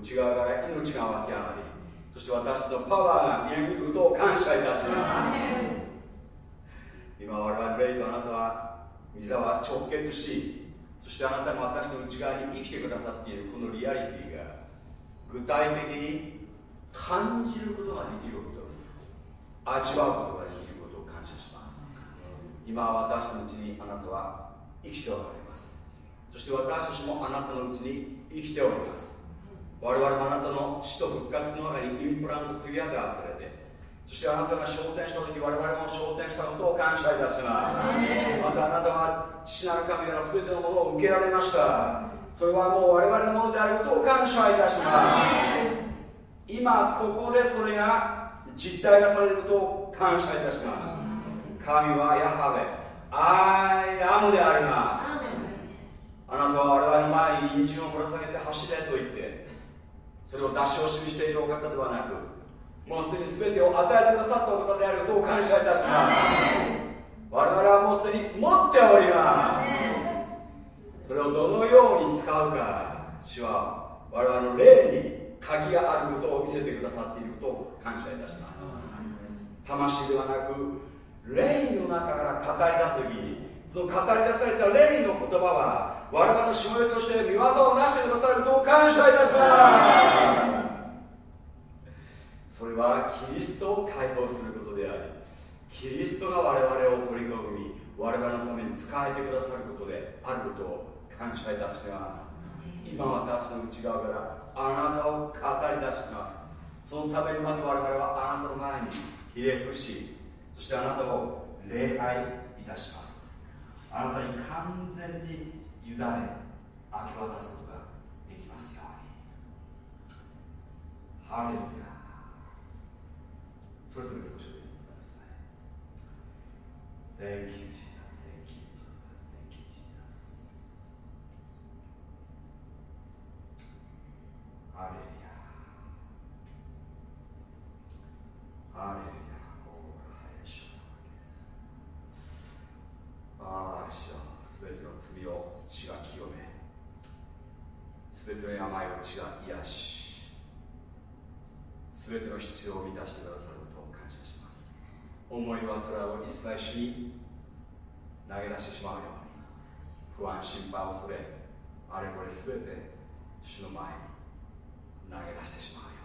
内側から命が湧き上がりそして私のパワーが見えることを感謝いたします。今我々霊とあなたは水は直結しそしてあなたが私の内側に生きてくださっているこのリアリティが具体的に感じることができること味わうことができることを感謝します。今私のうちにあなたは生きておられます。そして私たちもあなたのうちに生きております我々もあなたの死と復活の中にインプラントトゥギャダーされてそしてあなたが昇天した時我々も昇天したことを感謝いたします。またあなたが父なる神から全てのものを受けられました。それはもう我々のものであることを感謝いたします。今ここでそれが実体がされることを感謝いたします。神はヤハウェ。 I AM であります。あなたは我々の前に人参をぶら下げて走れと言ってそれを出し惜しみしているお方ではなくもうすでに全てを与えてくださったお方であることを感謝いたします。我々はもうすでに持っております。それをどのように使うか主は我々の霊に鍵があることを見せてくださっていることを感謝いたします。魂ではなく霊の中から語り出す時にその語り出された霊の言葉は我々のしもべとして見業を成してくださると感謝いたしますそれはキリストを解放することでありキリストが我々を取り囲み我々のために使えてくださることであることを感謝いたします今私の内側からあなたを語り出しますそのためにまず我々はあなたの前にひれ伏しそしてあなたを礼拝いたしますあなたに完全に委ね明け渡すことができますようにハレルヤそれぞれ少しお読みください Thank you, Jesus. Thank you, Jesus. Thank you, Jesus. ハレルヤハレルヤああ主よすべての罪を血が清めすべての病を血が癒しすべての必要を満たしてくださることを感謝します。思い煩いを一切主に投げ出してしまうように不安心配を恐れあれこれすべて主の前に投げ出してしまうよ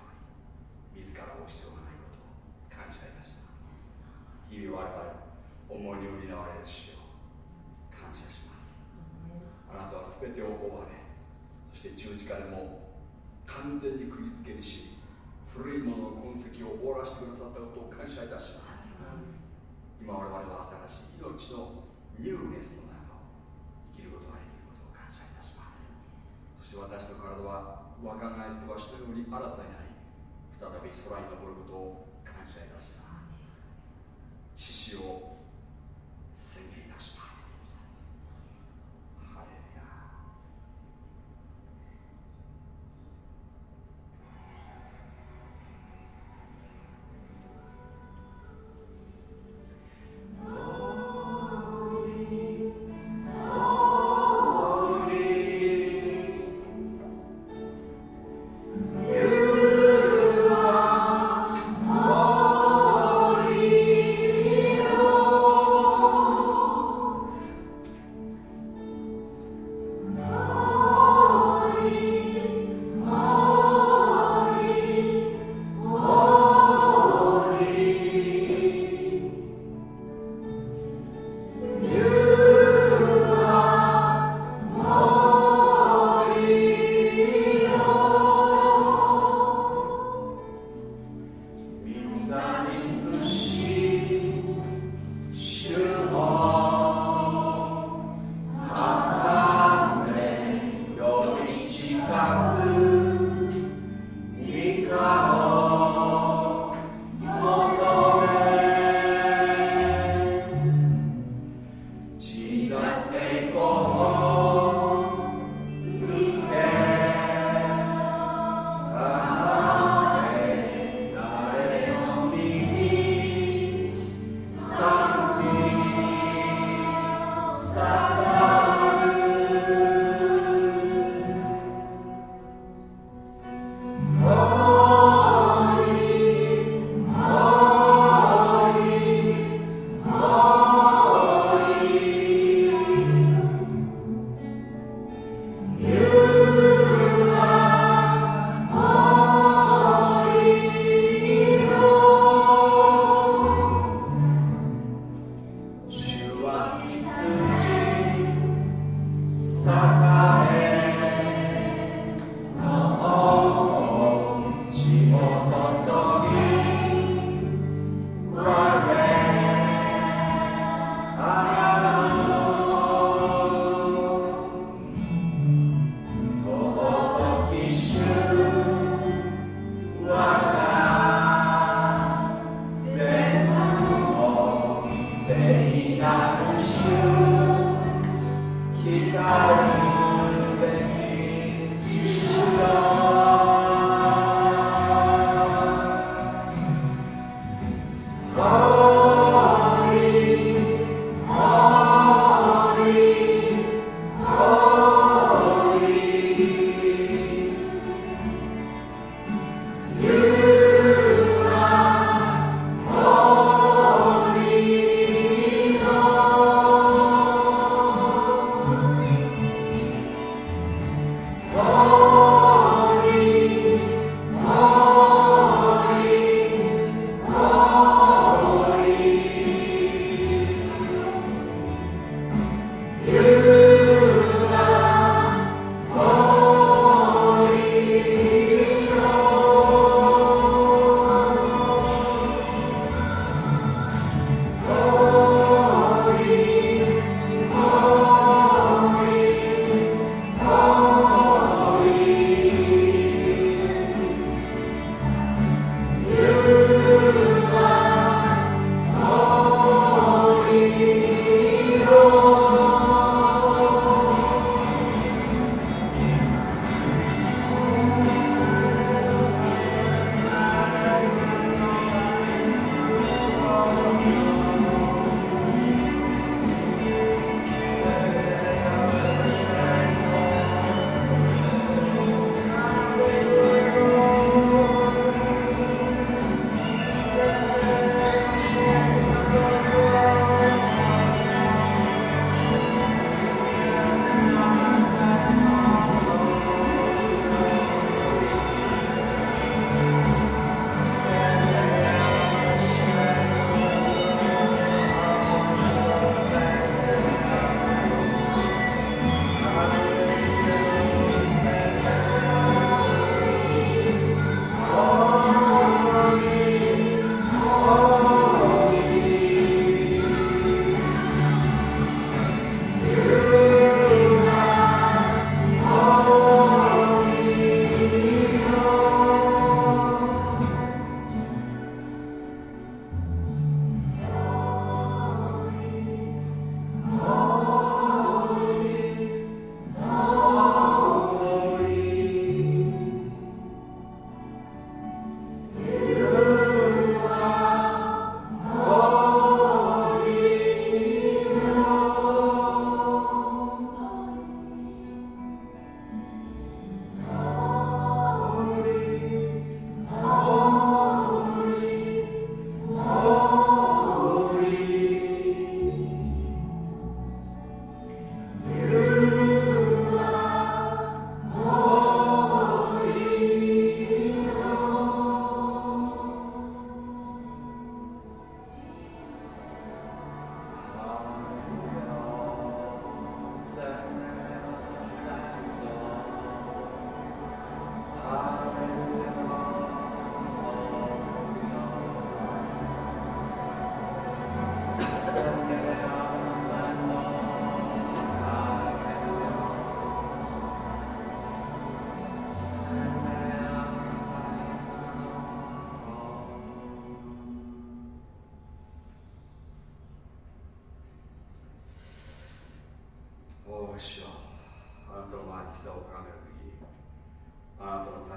うに自らを必要がないことを感謝いたします。日々我々思いに補われる主よ感謝します。あなたは全てを追われそして十字架でも完全に釘付けにし古いものの痕跡を終わらせてくださったことを感謝いたします。今我々は新しい命のニューネスの中を生きることができることを感謝いたします。そして私の体は若返ってはしたように新たになり再び空に登ることを感謝いたします。獅子を宣言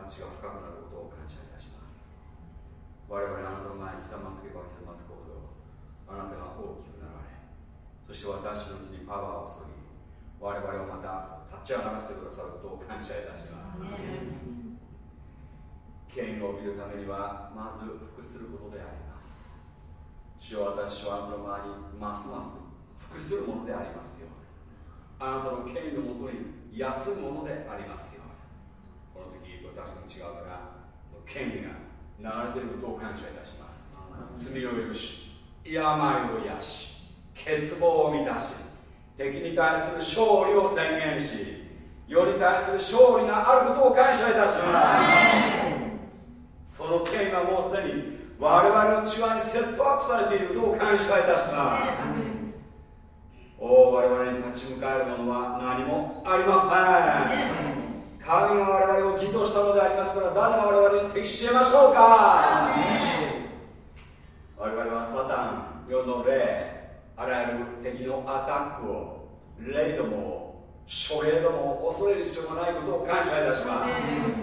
知が深くなる病を癒し欠乏を満たし敵に対する勝利を宣言し世に対する勝利があることを感謝いたします。その剣がもうすでに我々の内側にセットアップされていることを感謝いたします。お我々に立ち向かえるものは何もありません。神は我々を義としたのでありますから誰が我々に適しましょうか。我々はサタン。世の霊あらゆる敵のアタックを霊どもを諸霊どもを恐れる必要がないことを感謝いたします。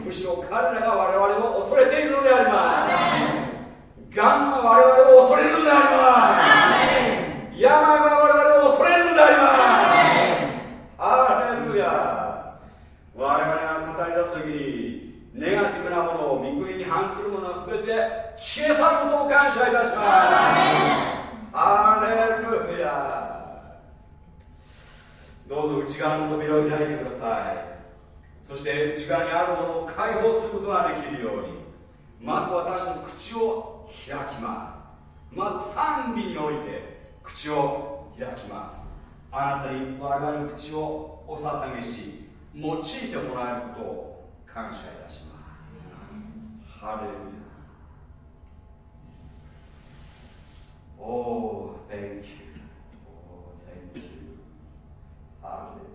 むしろ彼らが我々を恐れているのであります。がんが我々を恐れるのであります。病が我々を恐れるのであります。ハレルヤ我々が語り出す時にネガティブなものを御国に反するものは全て消え去ることを感謝いたします。ハレルヤどうぞ内側の扉を開いてください。そして内側にあるものを解放することができるようにまず私の口を開きます。まず賛美において口を開きます。あなたに我々の口をお捧げし用いてもらえることを感謝いたします。ハレルヤ Oh, thank you. Oh, thank you. Amen.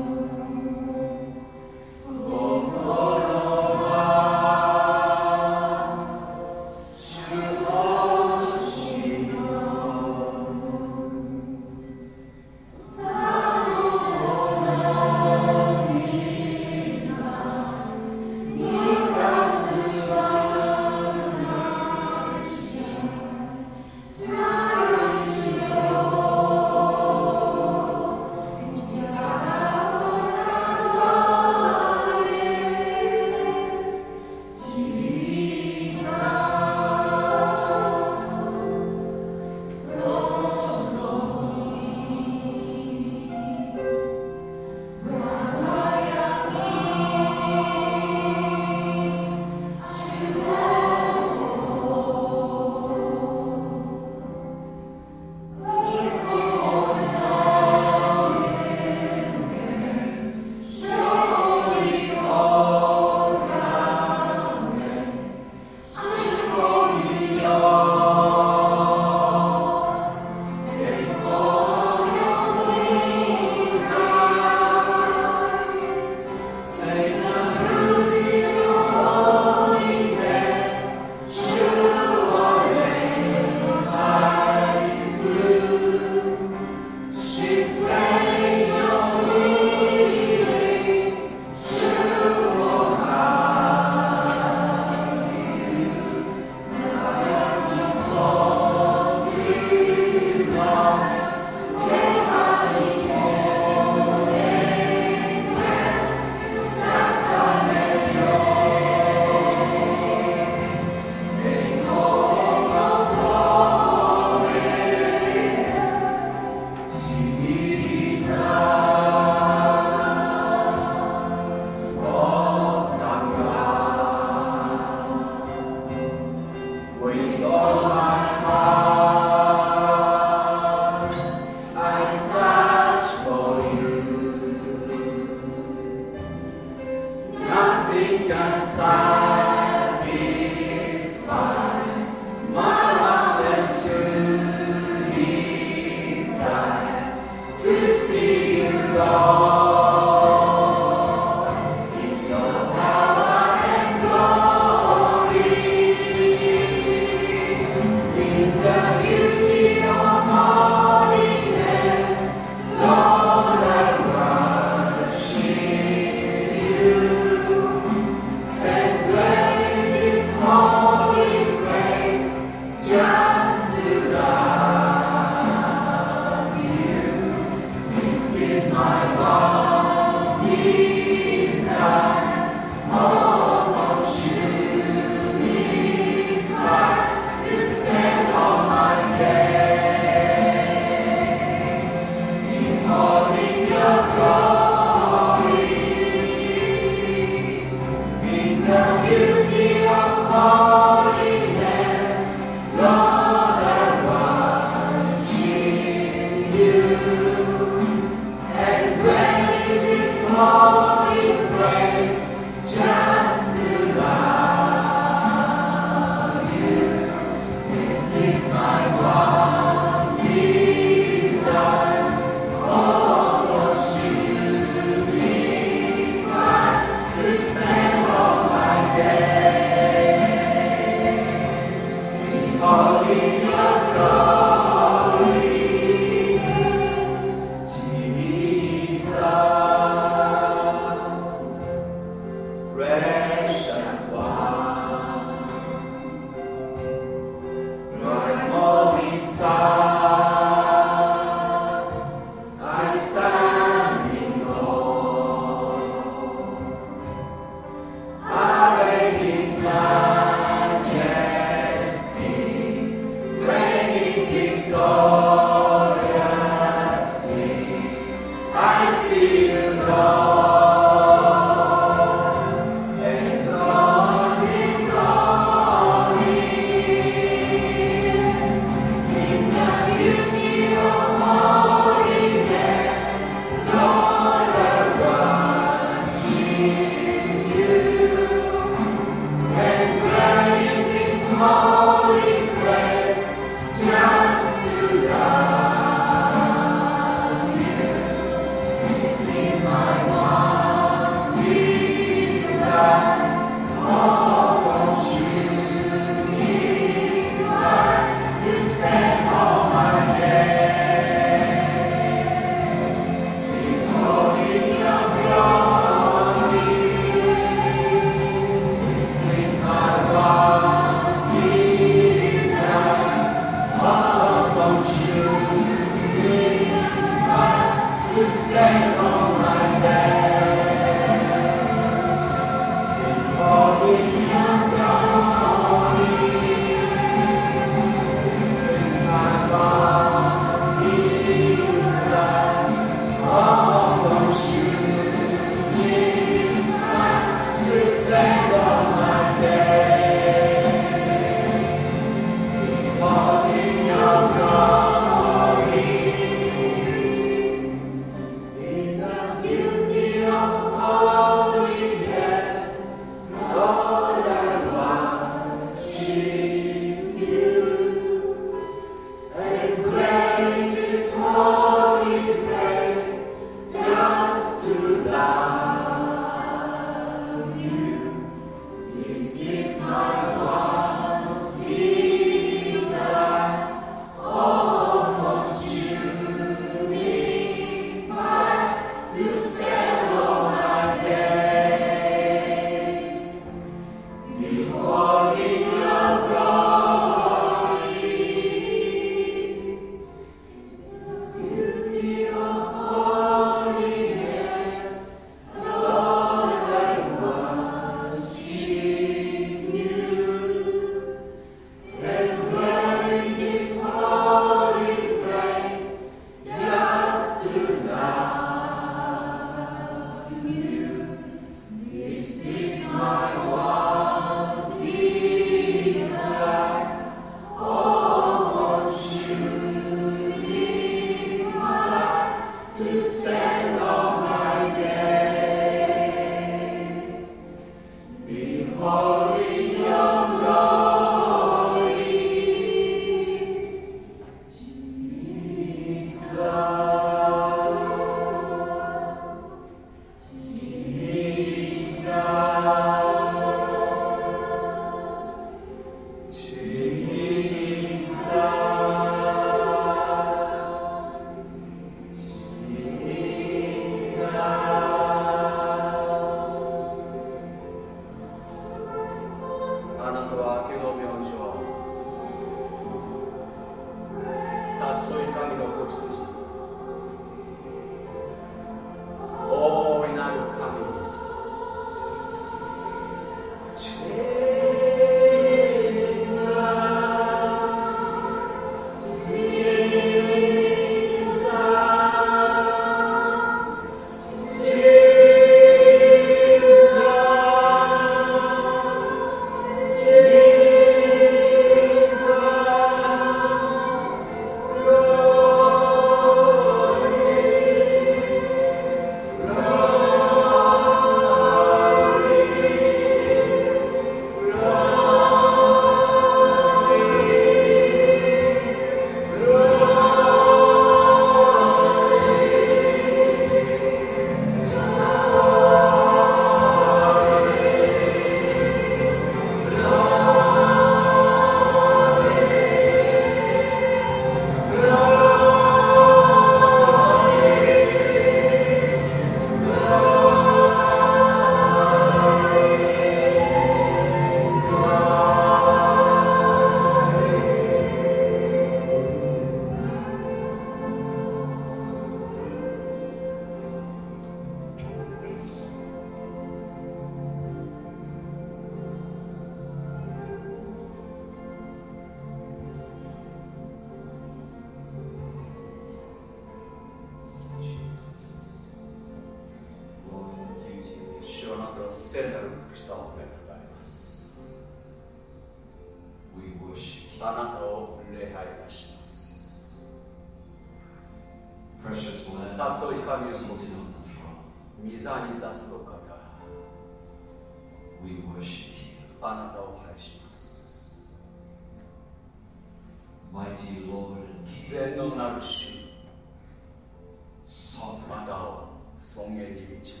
尊厳に満ち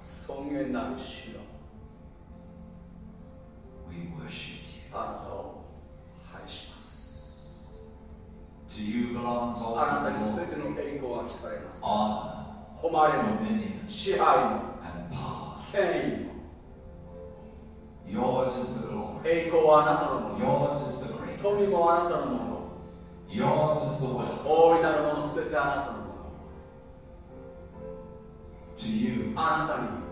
尊厳なる主よあなたを拝しますあなたに全ての栄光が来されます誉れも支配も権威も栄光はあなたのもの富もあなたのもの大いなるもの全てあなたの To you. あなたに。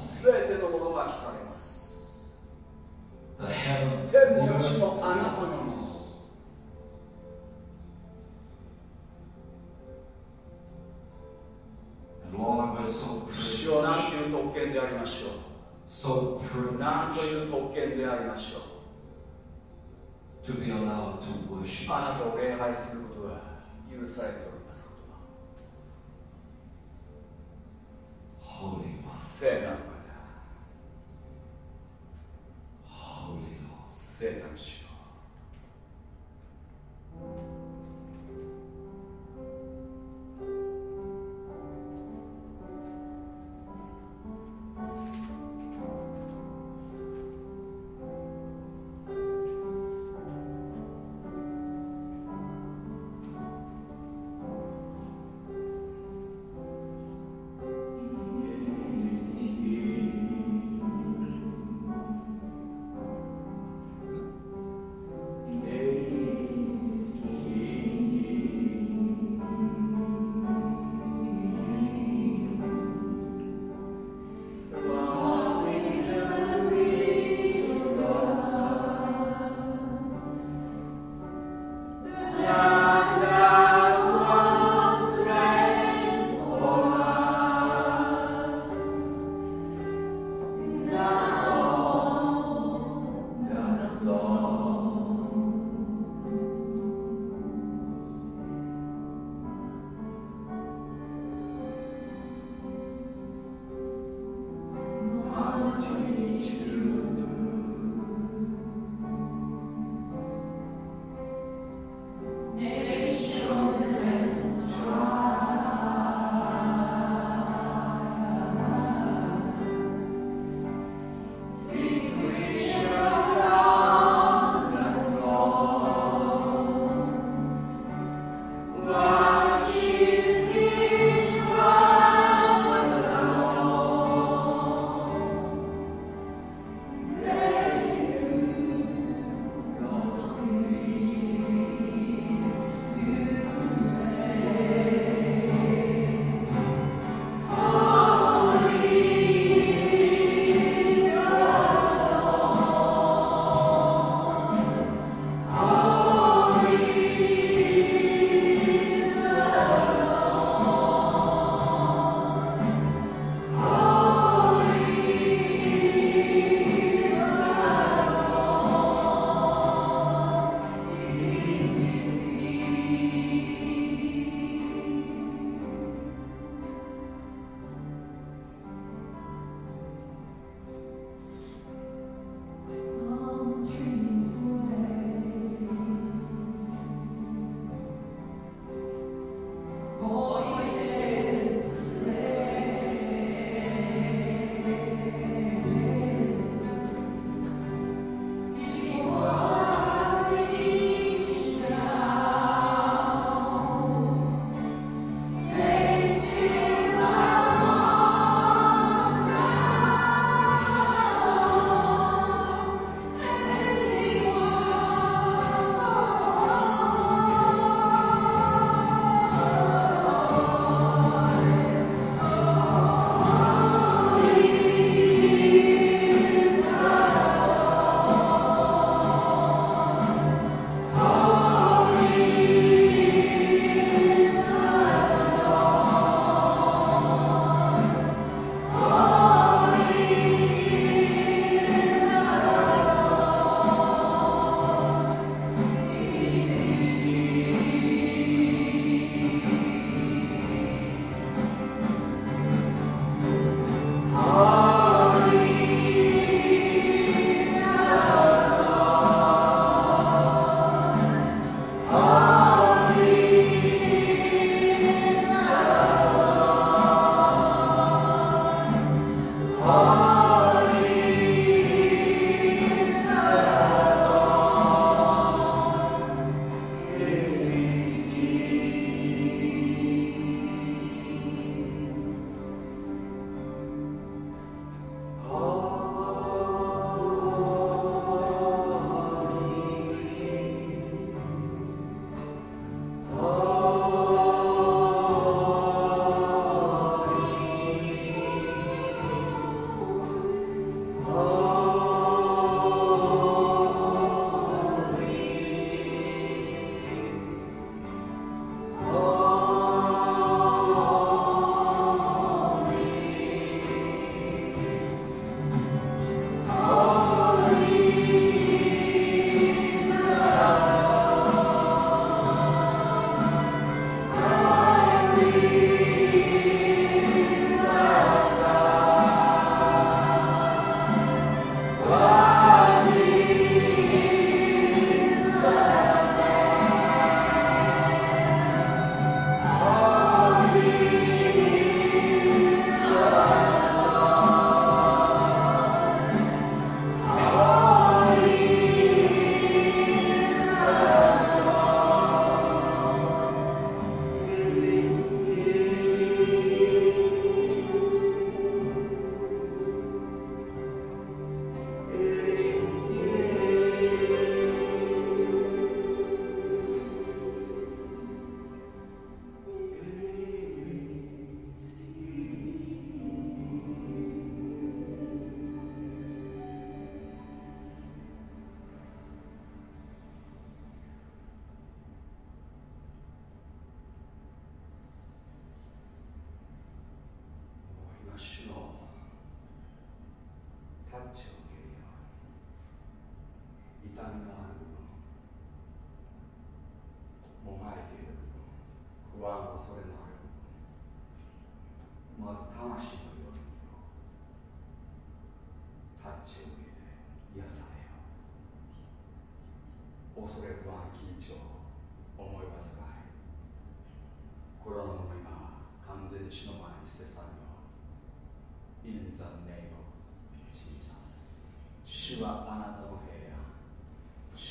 すべてのものが着されます天も地もあなたのもの主よ何という特権でありましょう何という特権でありましょう to be allowed to worship. あなたを礼拝することが許されてお聖なる方。聖なる主。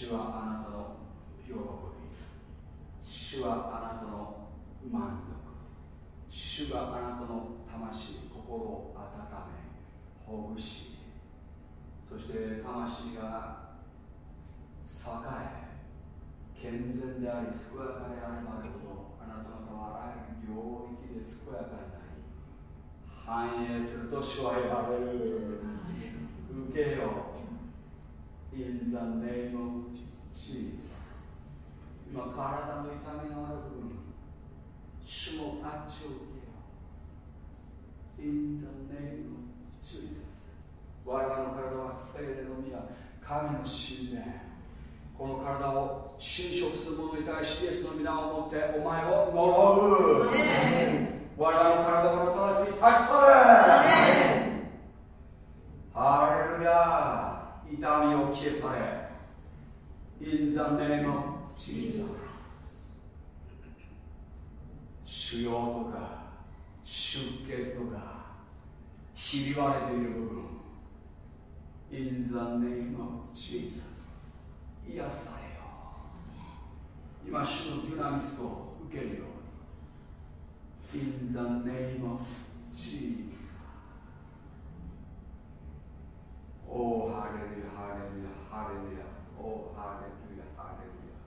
主はあなたの喜び主はあなたの満足主があなたの魂心を温めほぐしそして魂が栄え健全であり健やかであるまでほどあなた方はあらゆる領域で健やかになり繁栄すると主は言われる受けよ In the name of Jesus 今体の痛みのある部分主もタッチを受けよ In the name of Jesus 我々の体は聖霊の宮神の神殿この体を侵食する者に対しイエスの皆をもってお前を呪う我々の体を直ちに立ち去れハレルヤ痛みを消え去れ In the name of Jesus 腫瘍とか出血とかひび割れている部分 In the name of Jesus 癒されよ今主のデュナミスを受けるように In the name of Jesus おおハレルヤハレルヤハレルヤおおハレルヤハレルヤ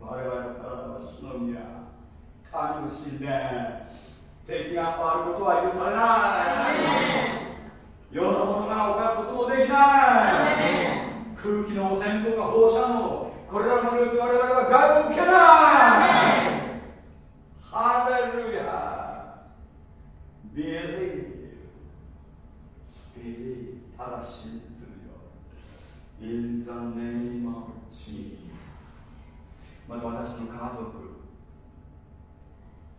我々の体は主の宮神の神殿敵が触ることは許されない世のものが犯すこともできない空気の汚染とか放射能これらのによって我々は害を受けないハレルヤビリービリーただ信ずるよ In the name of Jesus また私の家族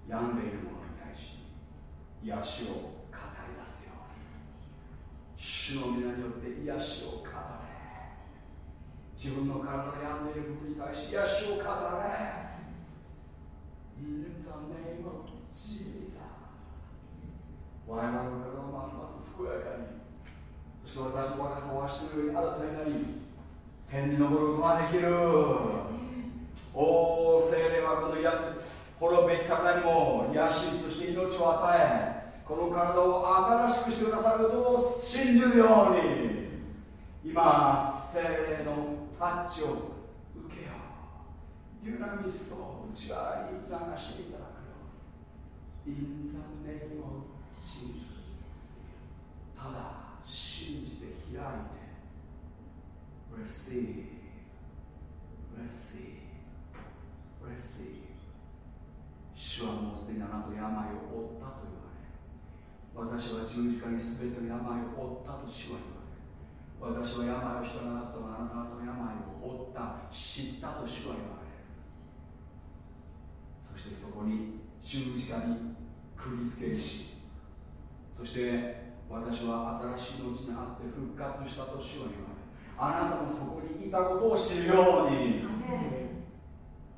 病んでいる者に対し癒しを語り出すように主の皆によって癒しを語れ自分の体で病んでいる部分に対し癒しを語れ In the name of Jesus 我々の体をますます健やかにそして私の若さを足のように新たになり天に昇ることができるおお精霊はこの癒す滅ぶべき体にも癒しそして命を与えこの体を新しくしてくださることを信じるように今精霊のタッチを受けようデュナミスを内側に流していただくよ In the name of Jesus ただ信じて開いて Receive Receive Receive 主はもうすでにあなたの病を負ったと言われ私は十字架に全ての病を負ったと主は言われ私は病を知らなかったがあなた方の病を負った知ったと主は言われ。そしてそこに十字架に釘付けしそして私は新しい命にあって復活したと主は言われあなたもそこにいたことを知るように。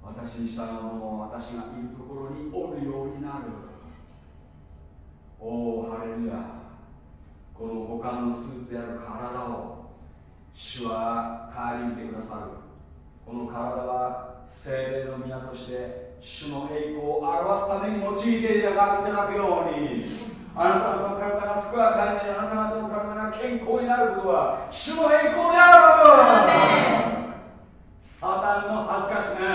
私に従う者も私がいるところにおるようになる。おおハレルヤ。この五感のスーツである体を主は顧みてくださる。この体は精霊の宮として主の栄光を表すために用いていただくように。あなた方の体が健やかになりあなた方の体が健康になることは主の栄光である。サタンの恥ずかしね。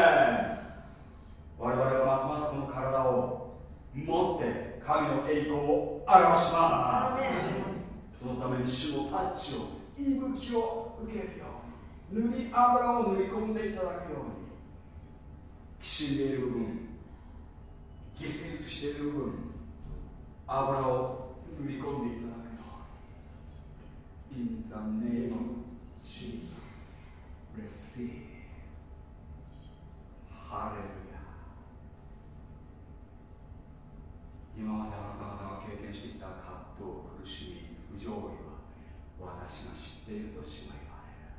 我々はますますこの体を持って神の栄光を表します。そのために主のタッチを息吹を受けるように塗り油を塗り込んでいただくようにきしんでいる部分ギスギスしている部分油を塗り込んでいただくように。In the name of Jesus receive. ハレルヤ今まであなた方が経験してきた葛藤苦しみ不条理は私が知っていると主は言われる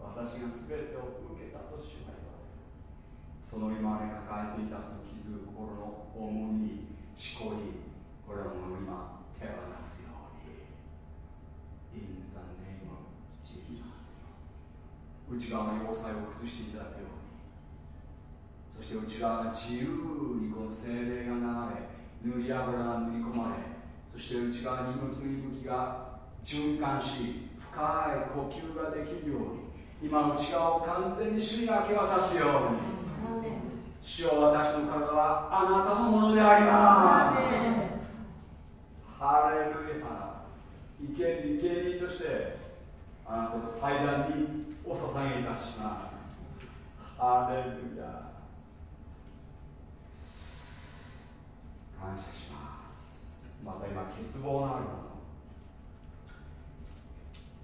私が全てを受けたと主は言われるその今まで抱えていたその傷心の重みしこりこれらのものを今手放すように。In the name of Jesus 内側の要塞を崩していただくように。そしして内側が自由にこの精霊が流れ塗り油が塗り込まれそして内側に命の息吹が循環し深い呼吸ができるように今内側を完全に主に明け渡すように主よ私の体はあなたのものであります。ハレルヤ。生ける生贄としてあなたの祭壇にお捧げいたします。ハレルヤ。感謝します。また今欠乏のあるもの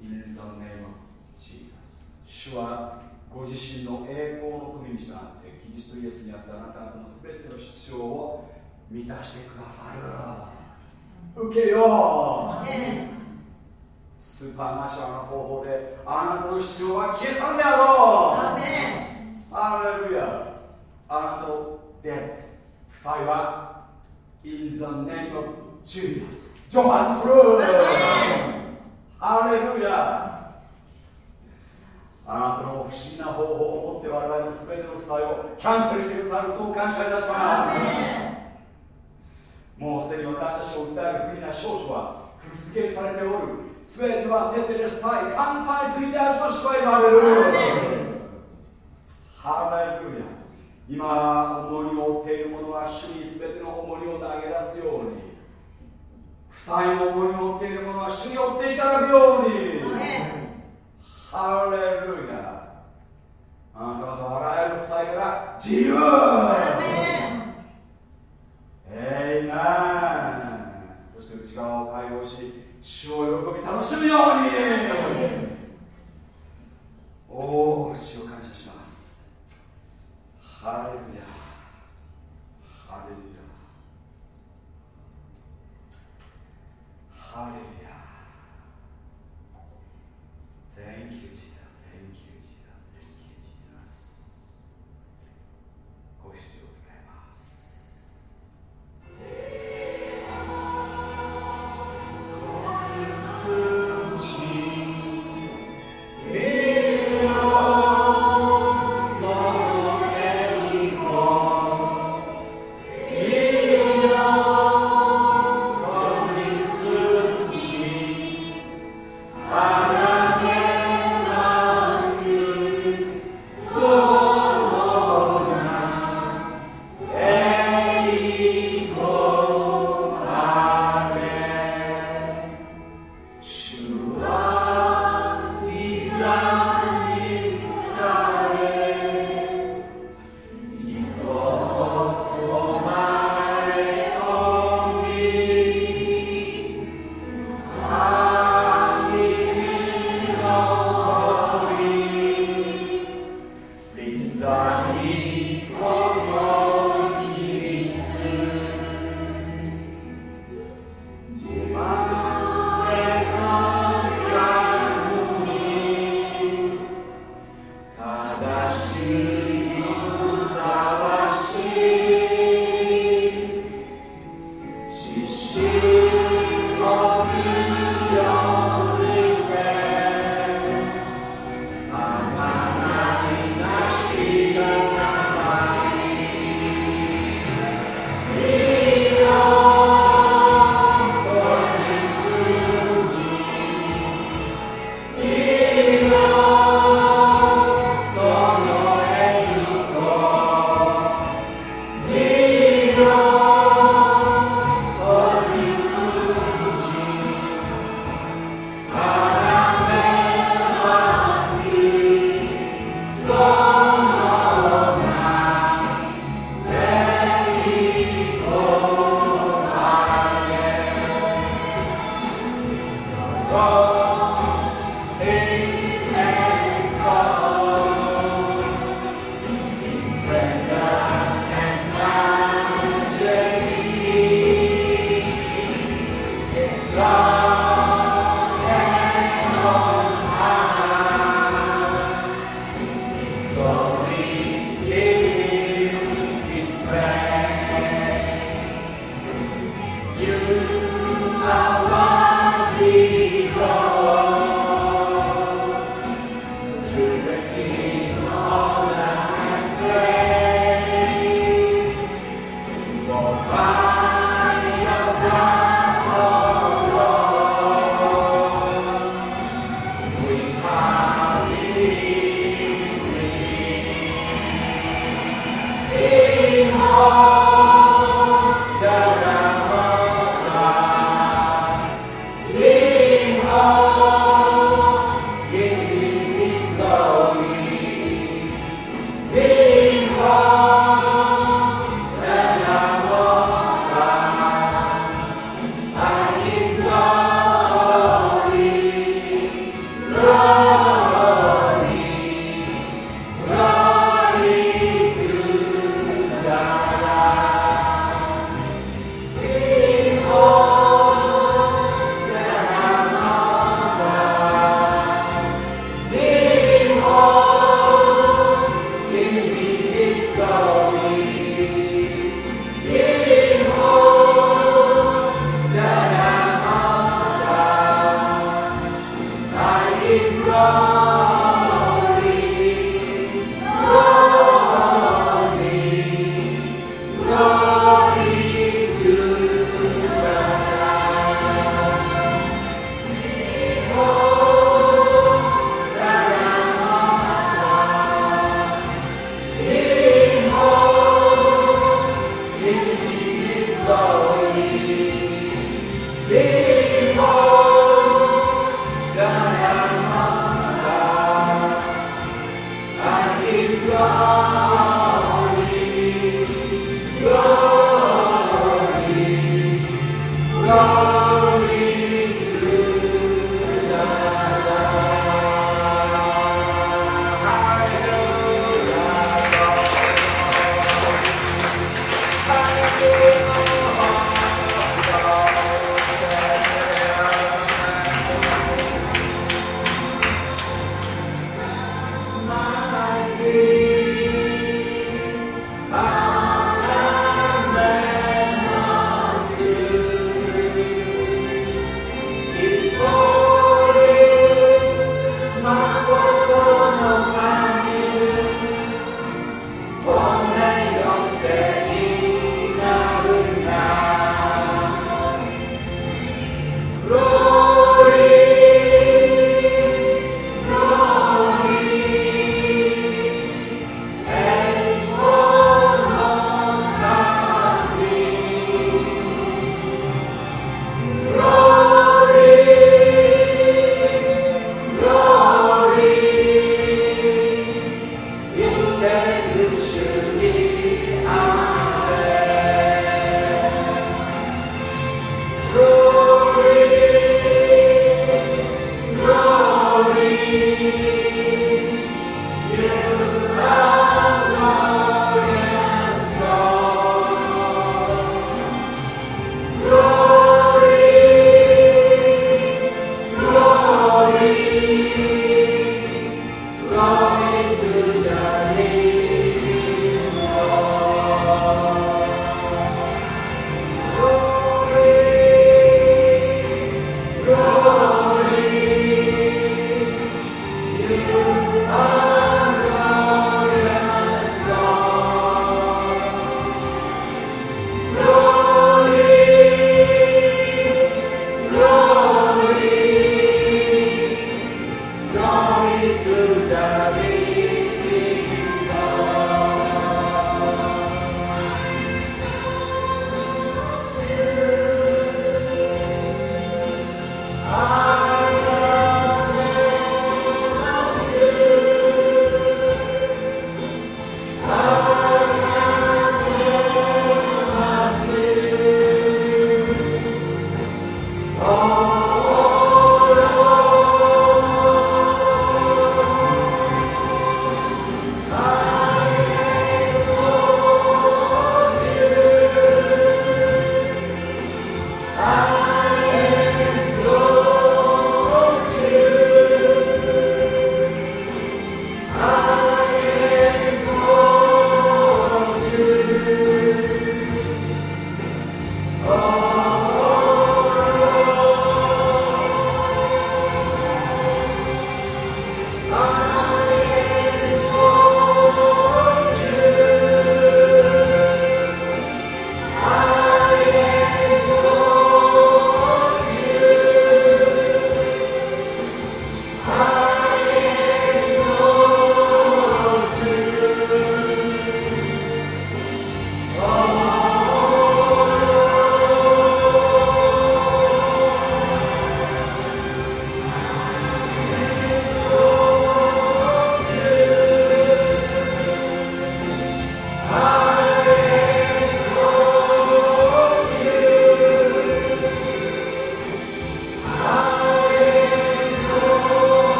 In the name of Jesus 主はご自身の栄光の富に従ってキリストイエスにあってあなた方の全ての必要を満たしてくださる。受けよう。スーパーナショナルな方法であなたの必要は消え去んであろう。アレルヤ。あなたのデ負債は In the name of Jesus 除発す。るアレルヤ。あなたの不思議な方法を持って我々の全ての負債をキャンセルしてくださることを感謝いたします。もうすでに私たちを訴える不利な少女は釘付けされておる。全てはテテレス対関西済みであると主は言われる。ハレルヤ。今重荷を負っている者は主に全ての重荷を投げ出すように。負債の重荷を負っている者は主に負っていただくように。ハレルヤ。あなた方あらゆる負債から自由。エイメン。そして内側を解放し主を喜び楽しむように。おお主を感謝します。ハレルヤ。ハレルヤハレルヤ Thank you, Jesus.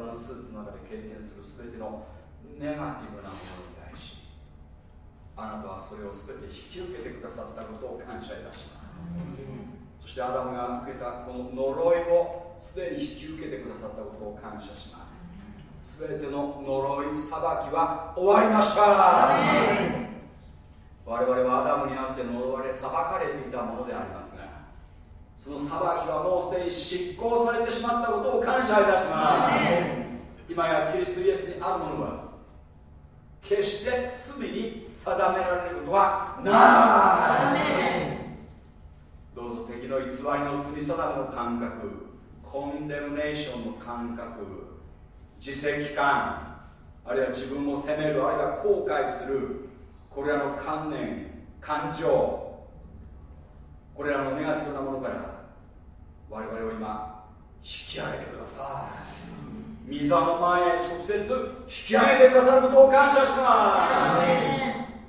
がこのスーツの中で経験する全てのネガティブなものに対しあなたはそれを全て引き受けてくださったことを感謝いたします。そしてアダムが受けたこの呪いをすでに引き受けてくださったことを感謝します。全ての呪い裁きは終わりました。我々はアダムにあって呪われ裁かれていたものでありますがその裁きはもうすでに執行されてしまったことを感謝いたします。今やキリストイエスにあるものは決して罪に定められることはない。どうぞ敵の偽りの罪定めの感覚コンデムネーションの感覚自責感あるいは自分を責めるあるいは後悔するこれらの観念感情これらのネガティブなものから我々を今引き上げてください御座の前へ直接引き上げてくださることを感謝しま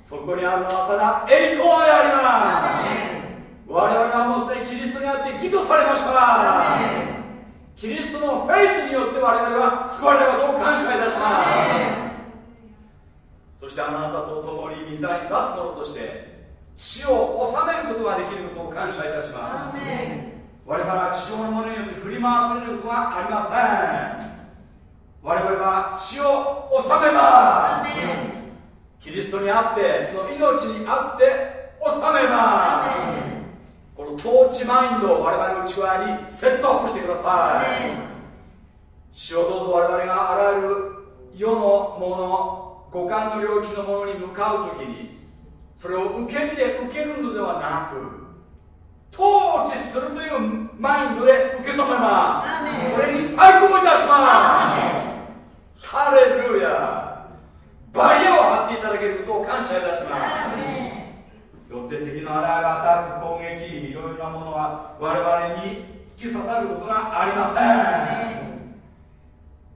すそこにあるのはただ栄光であります。我々はもうすでにキリストにあって義とされました。キリストのフェイスによって我々は救われたことを感謝いたします。そしてあなたと共に御座に座す者として地を治めることができることを感謝いたします。我々は地上のものによって振り回されることはありません。我々は地を治めます。キリストにあってその命にあって治めます。この統治マインドを我々の内側にセットアップしてください。主をどうぞ我々があらゆる世のもの五感の領域のものに向かう時にそれを受け身で受けるのではなく統治するというマインドで受け止めます。それに対抗いたします。ハレルヤ。バリアを張っていただけることを感謝いたします。よって敵のあらゆるアタック攻撃いろいろなものは我々に突き刺さることがありません。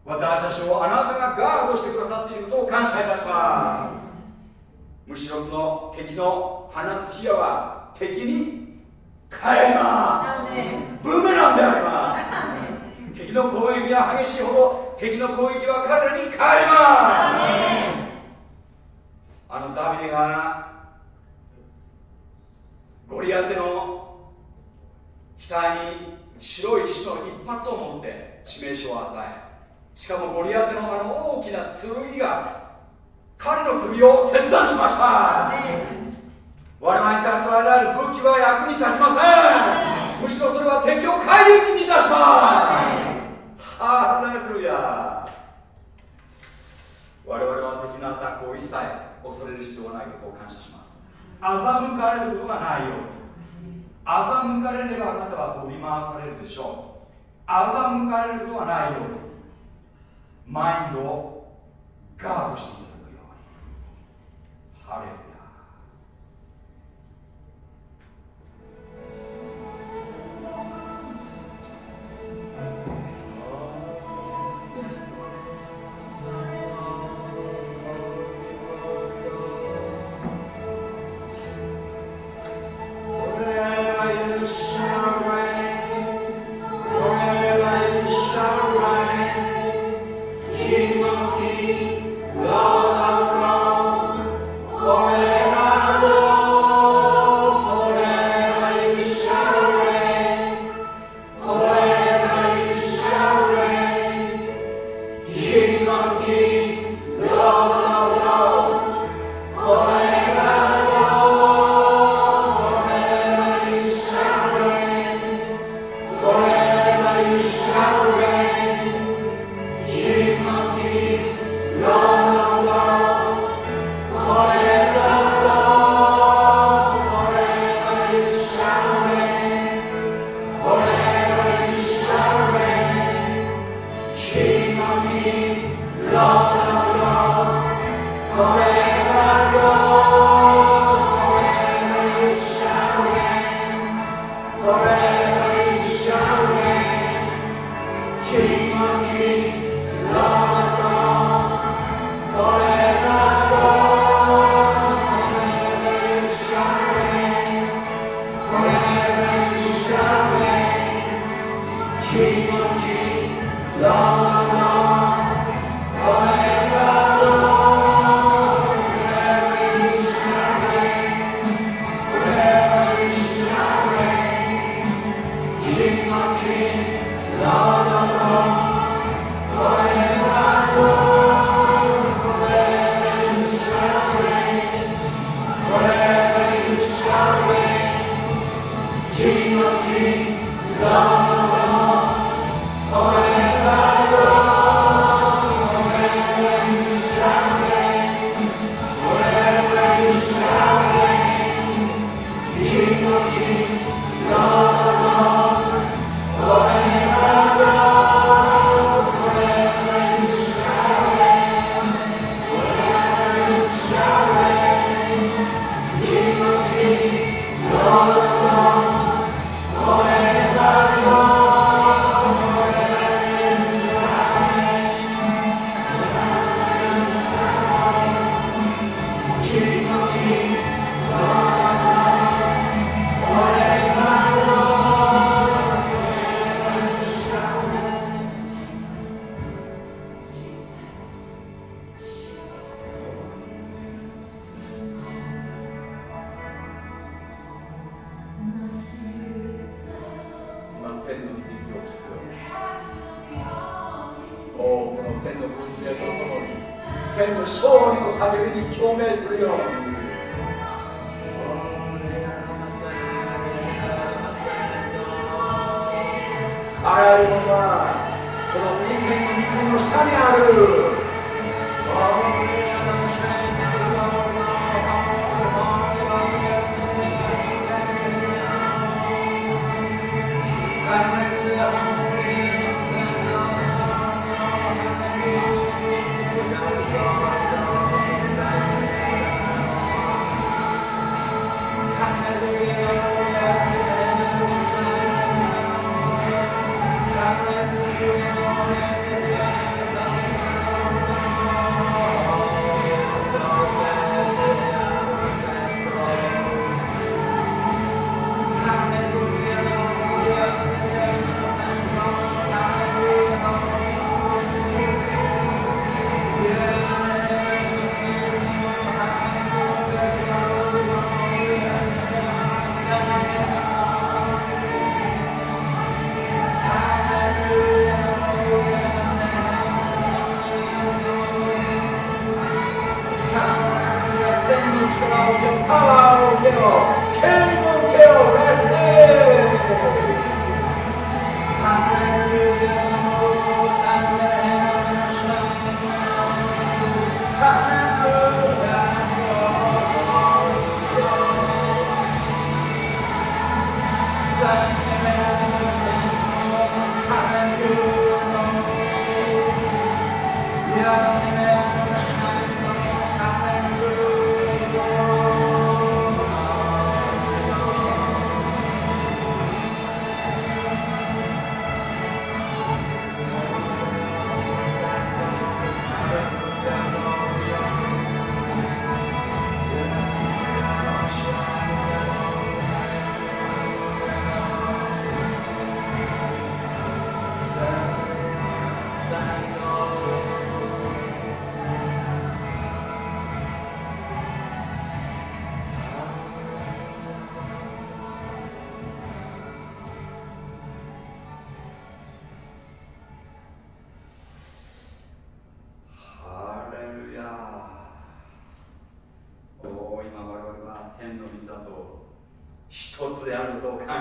私たちをあなたがガードしてくださっていることを感謝いたします。むしろその敵の放つ火矢は敵に帰ります。ブーメランであります。敵の攻撃が激しいほど敵の攻撃は彼らに帰ります。あのダビデがゴリアテの額に白い石の一発を持って致命傷を与えしかもゴリアテのあの大きな剣が彼の首を切断しました我々に対するられる武器は役に立ちません。むしろそれは敵を返り討ちにいたします。ハレルヤ。我々は敵のアタックを一切恐れる必要はないことを感謝します。欺かれることがないように。欺かれればあなたは振り回されるでしょう。欺かれることがないように。マインドをガードしていただくように。ハレルヤ。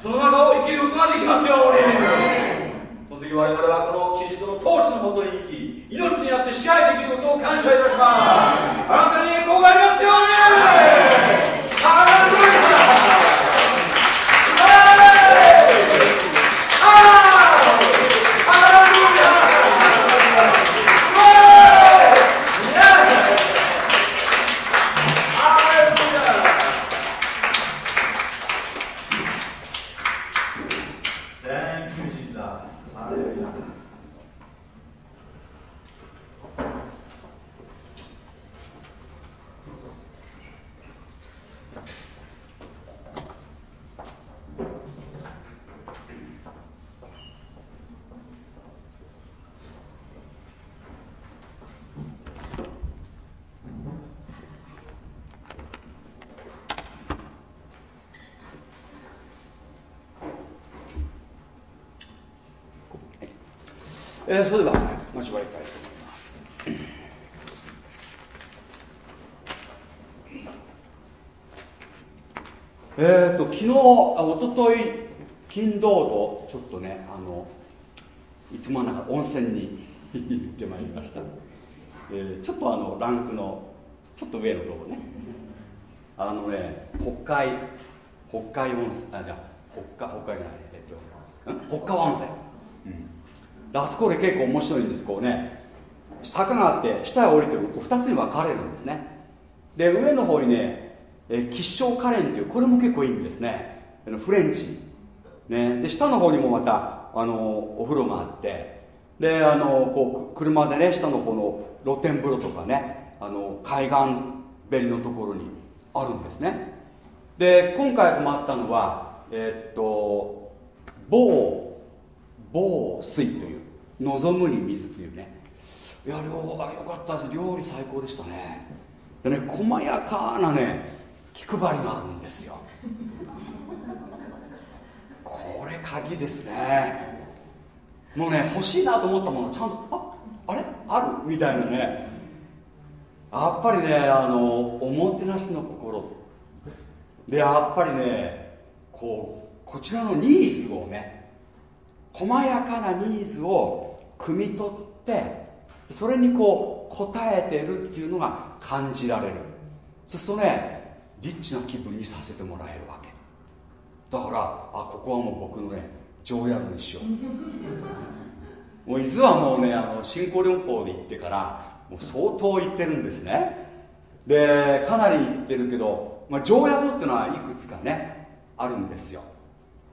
その中を生きることができますように。その時我々はこのキリストの統治のもとに生き命にあって支配できることを感謝いたします。あなたに栄光がありますように。それでは交わりたいと思います。えっ、と昨日あ一昨日金土とちょっとねあのいつもなんか温泉に行ってまいりました、えー、ちょっとあのランクのちょっと上のとこね。あのね北海北海温泉あじゃ北海北海じゃないえっと北川温泉、あそこで結構面白いんですこうね。坂があって下へ降りてる2つに分かれるんですね。で上の方にね吉祥カレンっていうこれも結構いいんですね。フレンチ、ね、で下の方にもまたあのお風呂があって。であのこう車でね下の方の露天風呂とかねあの海岸べりのところにあるんですね。で今回泊まったのはえ、っと某某水という望むに水というね。いや料あよかったです。料理最高でしたね。でね細やかなね気配りがあるんですよ。これ鍵ですね。もうね欲しいなと思ったものちゃんとああれ？ある？みたいなね。やっぱりねあのおもてなしの心。でやっぱりねこうこちらのニーズをね細やかなニーズを汲み取ってそれにこう応えてるっていうのが感じられる。そうするとねリッチな気分にさせてもらえるわけ。だからあここはもう僕のね常宿にしよう。もう伊豆はもうねあの新興旅行で行ってからもう相当行ってるんですね。でかなり行ってるけど、まあ、常宿っていうのはいくつかねあるんですよ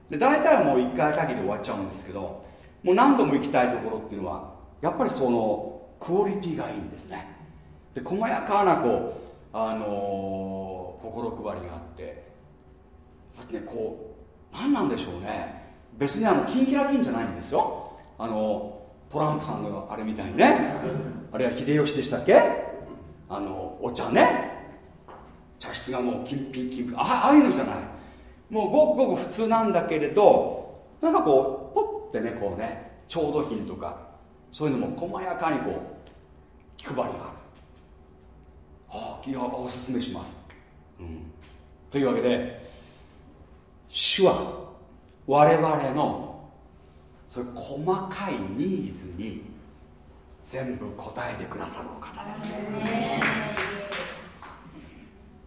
で大体はもう1回限りで終わっちゃうんですけどもう何度も行きたいところっていうのはやっぱりそのクオリティがいいんですね。で細やかなこう、あのー、心配りがあってだってねこう何なんでしょうね。別にあのキンキラキンじゃないんですよ。あのトランプさんのあれみたいにね。あれは秀吉でしたっけ？あのお茶ね。茶室がもう金品金品。ああいうのじゃない。もうごくごく普通なんだけれどなんかこうポッてねこうね調度品とかそういうのも細やかにこう気配りがある。ああいやおすすめします、うん、というわけで主は我々のそれ細かいニーズに全部答えてくださるお方です。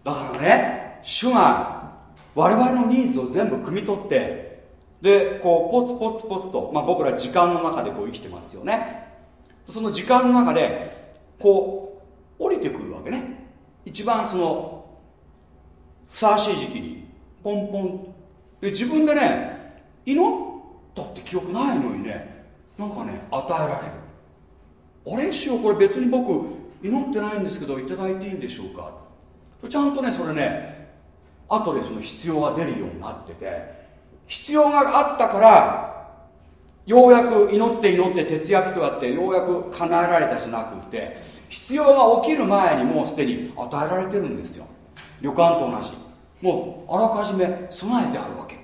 だからね主が我々のニーズを全部汲み取ってでこうポツポツポツと、まあ、僕ら時間の中でこう生きてますよね。その時間の中でこう降りてくるわけね。一番そのふさわしい時期にポンポン。で自分でね祈ったって記憶ないのにねなんかね与えられる。あれ？しようこれ別に僕祈ってないんですけど頂いていいんでしょうか？ちゃんとねそれね後でその必要が出るようになってて必要があったからようやく祈って祈って徹夜とやってようやく叶えられたじゃなくて必要が起きる前にもうすでに与えられてるんですよ。旅館と同じ。もうあらかじめ備えてあるわけ。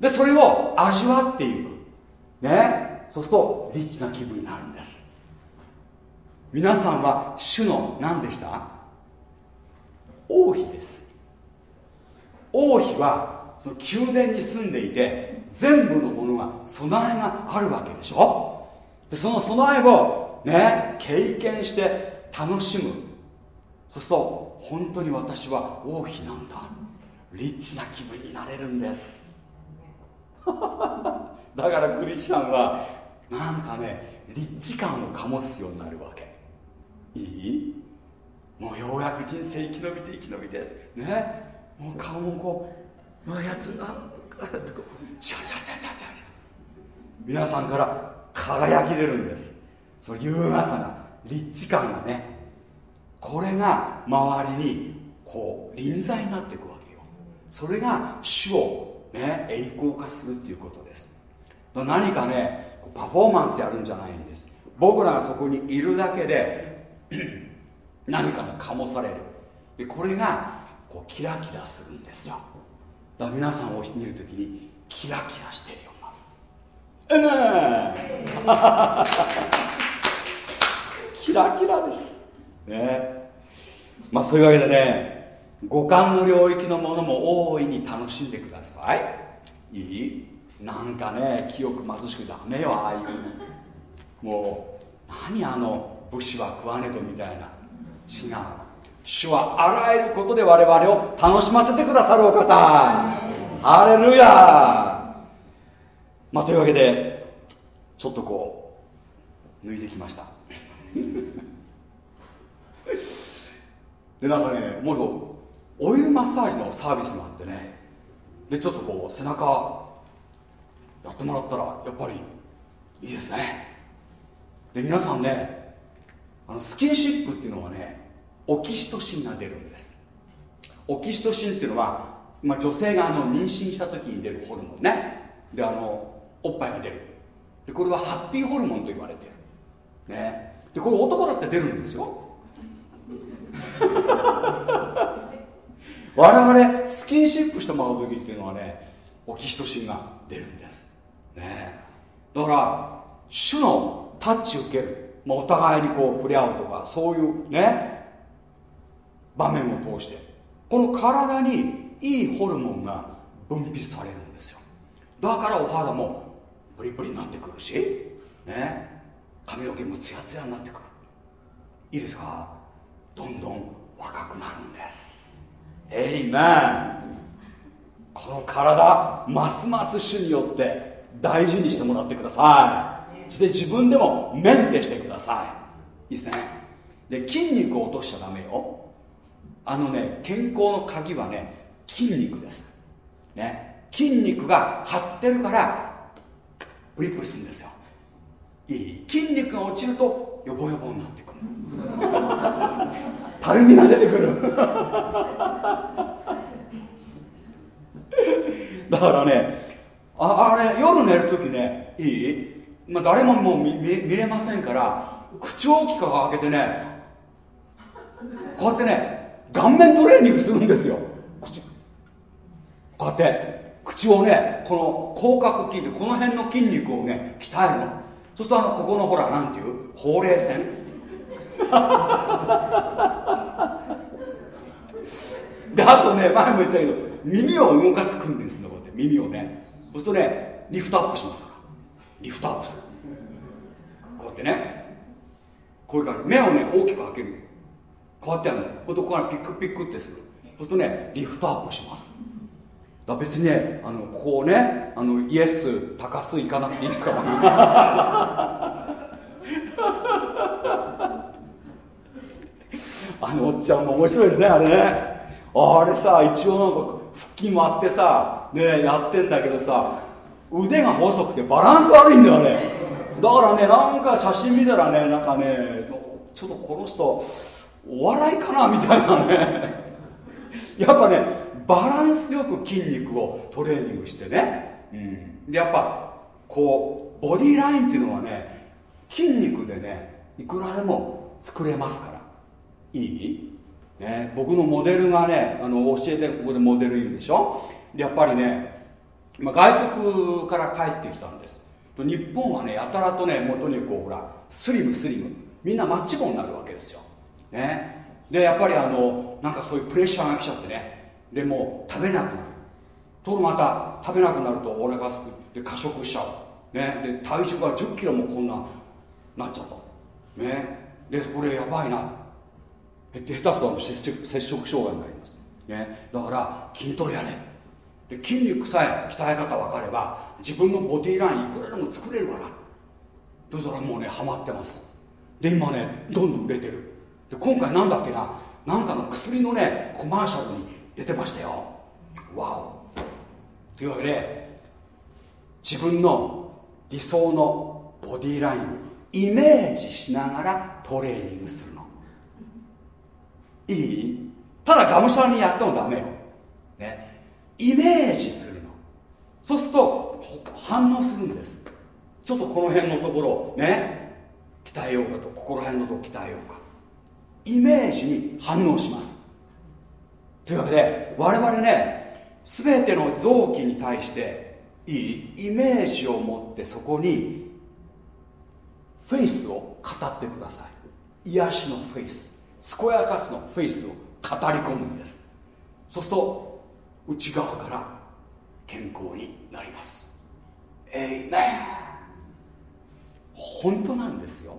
でそれを味わっていく。ね。そうするとリッチな気分になるんです。皆さんは主の何でした？王妃です。王妃はその宮殿に住んでいて全部のものが備えがあるわけでしょ？でその備えをね経験して楽しむ。そうすると本当に私は王妃なんだ。リッチな気分になれるんです。だからクリスチャンはなんかねリッチ感を醸すようになるわけ。いい？もうようやく人生生き延びて生き延びて。ね？もう顔もこううやつなチャチャチャチャチャ皆さんから輝き出るんです。その優雅さが立地感がね。これが周りにこう臨在になっていくわけよ。それが主をね栄光化するっていうことです。何かねパフォーマンスやるんじゃないんです。僕らがそこにいるだけで 何かが醸される。でこれがこうキラキラするんですよ。だから皆さんを見るときにキラキラしてるよ。うなえめ キラキラです。ね。まあそういうわけでね五感の領域のものも大いに楽しんでください。いい？なんかね清く貧しくダメよああいう。もう何あの武士は食わねとみたいな。違う。主はあらゆることで我々を楽しませてくださるお方。ハレルヤ。まあというわけでちょっとこう抜いてきました。でなんかねもうオイルマッサージのサービスがあってね。でちょっとこう背中やってもらったらやっぱりいいですね。で皆さんねあのスキンシップっていうのはねオキシトシンが出るんです。オキシトシンっていうのは、まあ、女性があの妊娠した時に出るホルモンね。であのおっぱいが出る。でこれはハッピーホルモンと言われてる。ね。でこれ男だって出るんですよ。我々スキンシップしてもらう時っていうのはねオキシトシンが出るんです。ね。だから主のタッチ受ける、まあ、お互いにこう触れ合うとかそういうね場面を通してこの体にいいホルモンが分泌されるんですよ。だからお肌もプリプリになってくるしね。髪の毛もツヤツヤになってくる。いいですか？どんどん若くなるんです。えいめんこの体ますます主によって大事にしてもらってください。そして自分でもメンテしてください。いいですね。で筋肉を落としちゃダメよ。あのね健康の鍵はね筋肉です。ね。筋肉が張ってるからプリプリするんですよ。いい？筋肉が落ちるとヨボヨボになってくる。たるみが出てくる。だからねああれ夜寝る時ねいい、まあ、誰ももう見見れませんから口を大きく開けてねこうやってね顔面トレーニングするんですよ。口。こうやって口をねこの口角筋ってこの辺の筋肉をね鍛えるの。そうするとあのここのほらなんていうほうれい線。であとね前も言ったけど耳を動かす訓練するのこうやって耳をね。そうするとねリフトアップしますから。リフトアップする。こうやってね。こういう感じ。目をね大きく開ける。こうやってやるの。ほんとここからピックピックってする。そうするとねリフトアップします。だ別にねあのここをねあのイエス高須行かなくていいですから。あのおっちゃんも面白いですねあれね。あれさ一応なんか腹筋もあってさねやってんだけどさ腕が細くてバランス悪いんだよね。だからねなんか写真見たらねなんかねちょっとこの人お笑いかなみたいなね。やっぱねバランスよく筋肉をトレーニングしてね、うん、でやっぱこうボディーラインっていうのはね筋肉でねいくらでも作れますから。いい？ね、僕のモデルがねあの教えてここでモデルいるでしょ？でやっぱりね、まあ、外国から帰ってきたんです。日本はねやたらとねもうとにかくほらスリムスリム。みんなマッチ棒になるわけですよ、ね、でやっぱりあのなんかそういうプレッシャーが来ちゃってね。でもう食べなくなる。とまた食べなくなるとお腹すくで過食しちゃう、ね、で体重が1 0キロもこんななっちゃった。ね。でこれやばいな。下手すと接触接触障害になります、ね、だから筋トレやねで筋肉さえ鍛え方分かれば自分のボディーラインいくらでも作れるから。だからもうねハマってます。で今ねどんどん売れてる。で今回なんだっけな？なんかの薬のねコマーシャルに出てましたよ。わおというわけで自分の理想のボディラインをイメージしながらトレーニングするの。いい？ただがむしゃらにやってもダメよ、ね、イメージするの。そうすると反応するんです。ちょっとこの辺のところをね。鍛えようかとここら辺のとこ鍛えようか。イメージに反応します。というわけで我々ね全ての臓器に対していいイメージを持ってそこにフェイスを語ってください。癒しのフェイス。健やかすのフェイスを語り込むんです。そうすると内側から健康になります。えいめ本当なんですよ。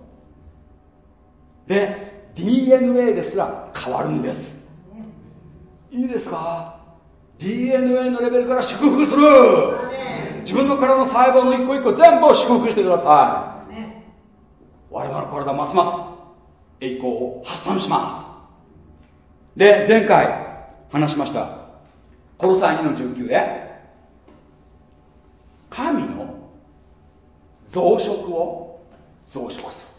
で DNA ですら変わるんです。いいですか？DNA のレベルから祝福する。自分の体の細胞の一個一個全部を祝福してください。我々の体ますます。栄光を発散します。で前回話しました。この際2の19で神の増殖を増殖する。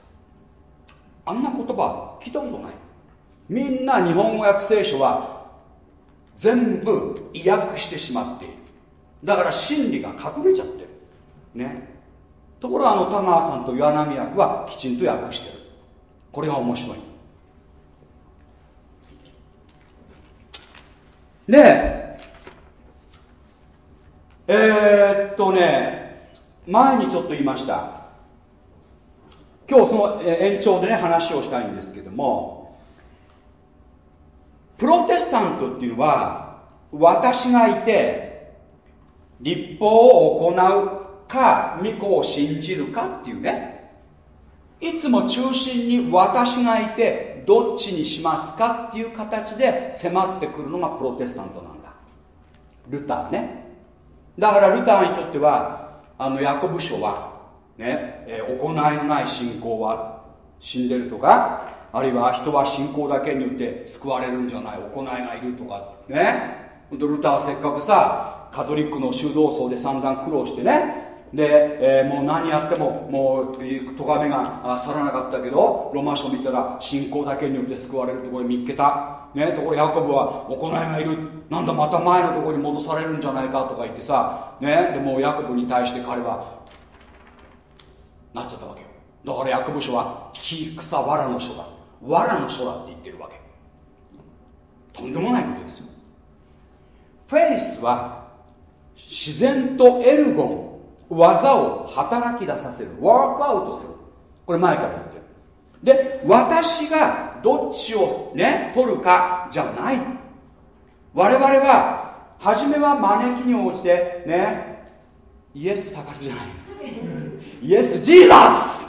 あんな言葉聞いたことない。みんな日本語訳聖書は全部意訳してしまっている。だから真理が隠れちゃってる。ね。ところがあの田川さんと岩波役はきちんと訳してる。これが面白い。でえー、っとね。前にちょっと言いました。今日その延長でね話をしたいんですけどもプロテスタントっていうのは私がいて立法を行うか御子を信じるかっていうねいつも中心に私がいてどっちにしますかっていう形で迫ってくるのがプロテスタントなんだ。ルターね。だからルターにとってはあのヤコブ書はね、えー、行いのない信仰は死んでるとかあるいは人は信仰だけによって救われるんじゃない行いがいるとかね。ルターはせっかくさカトリックの修道層で散々苦労してね。で、えー、もう何やってももう咎めが去らなかったけどロマ書見たら信仰だけによって救われるところに見っけた、ね、ところヤコブは行いがいる。なんだまた前のところに戻されるんじゃないかとか言ってさ、ね、でもヤコブに対して彼はなっちゃったわけよ。だからヤコブ書は木草藁の書だ。藁の書だって言ってるわけ。とんでもないことですよ。フェイスは自然とエルゴン技を働き出させる。ワークアウトする。これ前から言ってる。で私がどっちをね取るかじゃない。我々は初めは招きに応じてねイエス高須じゃないイエス・ジーザス。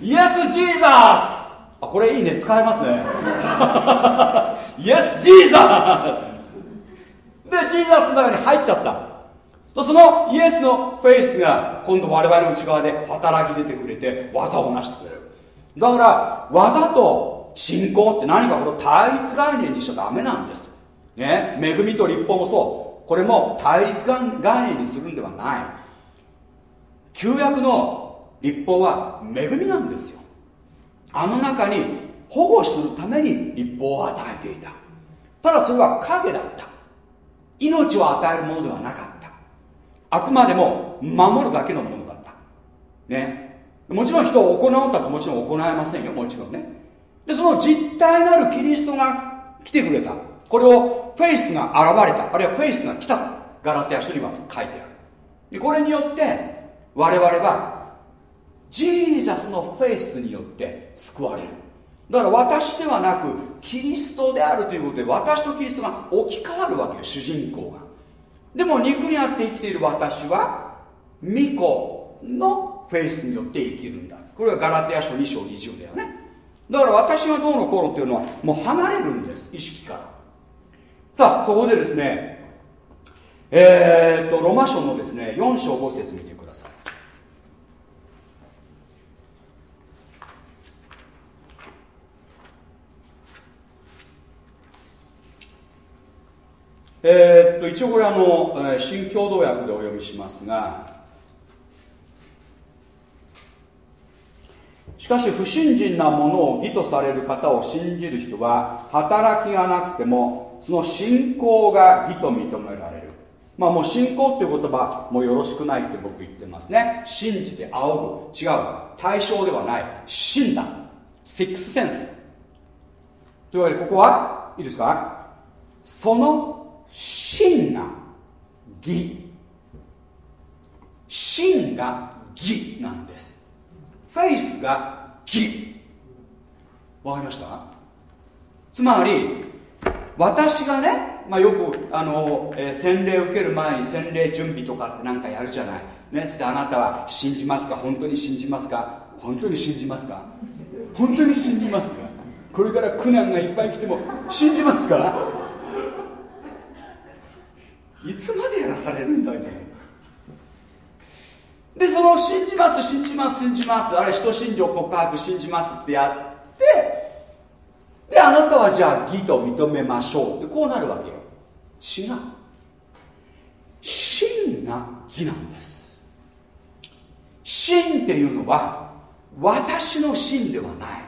イエス・ジーザス。あこれいいね。使えますね。イエス・ジーザス。でジーザスの中に入っちゃった。とそのイエスのフェイスが今度我々の内側で働き出てくれて技を成してくれる。だから技と信仰って何かこの対立概念にしちゃダメなんです。ね。恵みと立法もそう。これも対立概念にするんではない。旧約の立法は恵みなんですよ。あの中に保護するために立法を与えていた。ただそれは影だった。命を与えるものではなかった。あくまでも守るだけのものだった。ね。もちろん人を行うったともちろん行えませんよもちろんね。でその実体なるキリストが来てくれた。これをフェイスが現れた。あるいはフェイスが来た。ガラテヤ書には書いてある。でこれによって我々はジーザスのフェイスによって救われる。だから私ではなくキリストであるということで私とキリストが置き換わるわけよ主人公が。でも肉にあって生きている私は御子の faith によって生きるんだ。これはガラテヤ書2章20だよね。だから私がどうのこうのっていうのはもう離れるんです意識から。さあそこでですねえー、っとロマ書のですね4章5節見てください。えー、っと一応これあの、新共同訳でお読みしますがしかし不信心なものを義とされる方を信じる人は働きがなくてもその信仰が義と認められる。まあもう信仰っていう言葉もうよろしくないって僕言ってますね。信じて仰ぐ。違う。対象ではない。信だ。シックスセンスというわけでここは？いいですか？その真が義。真が義なんです。フェイスが義。わかりました？つまり私がね、まあ、よくあの、えー、洗礼を受ける前に洗礼準備とかって何かやるじゃない。ねそしてあなたは信じますか？本当に信じますか？本当に信じますか？本当に信じますか？これから苦難がいっぱい来ても信じますか？いつまでやらされるんだいでその信じます信じます信じます。あれ人信条告白信じますってやって。であなたはじゃあ義と認めましょうってこうなるわけよ。違う。真が義なんです。真っていうのは私の真ではない。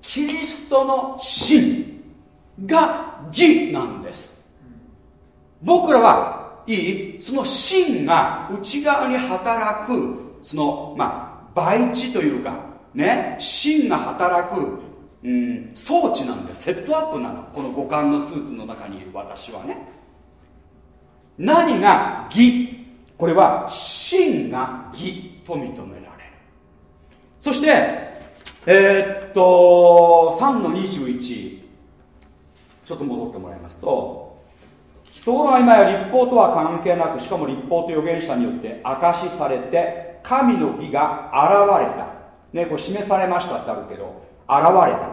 キリストの真が義なんです。僕らはいいその真が内側に働くそのまあ培地というかね真が働く、うん、装置なんでセットアップなの。この五感のスーツの中にいる私はね。何が義？これは真が義と認められる。そしてえー、っと3の21ちょっと戻ってもらいますとところが今や立法とは関係なくしかも立法と預言者によって証しされて神の義が現れた。ねこれ示されましたってあるけど現れた。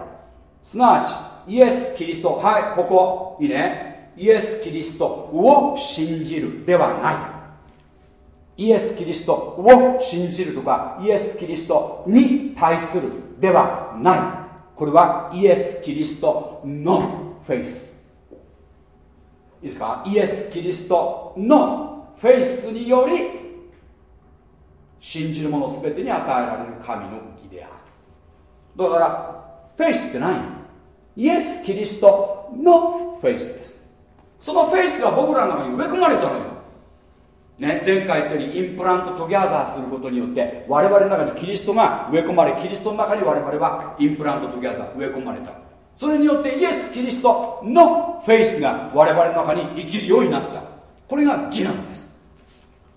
すなわちイエス・キリスト。はいここ。いいね。イエス・キリストを信じるではない。イエス・キリストを信じるとかイエス・キリストに対するではない。これはイエス・キリストの faith。いいですか？イエス・キリストのフェイスにより信じる者全てに与えられる神の義である。だからフェイスって何イエス・キリストのフェイスです。そのフェイスが僕らの中に植え込まれたのよ。ね、前回言ったように implant together することによって我々の中にキリストが植え込まれキリストの中に我々は implant together 植え込まれた。それによってイエス・キリストのフェイスが我々の中に生きるようになった。これが義なんです。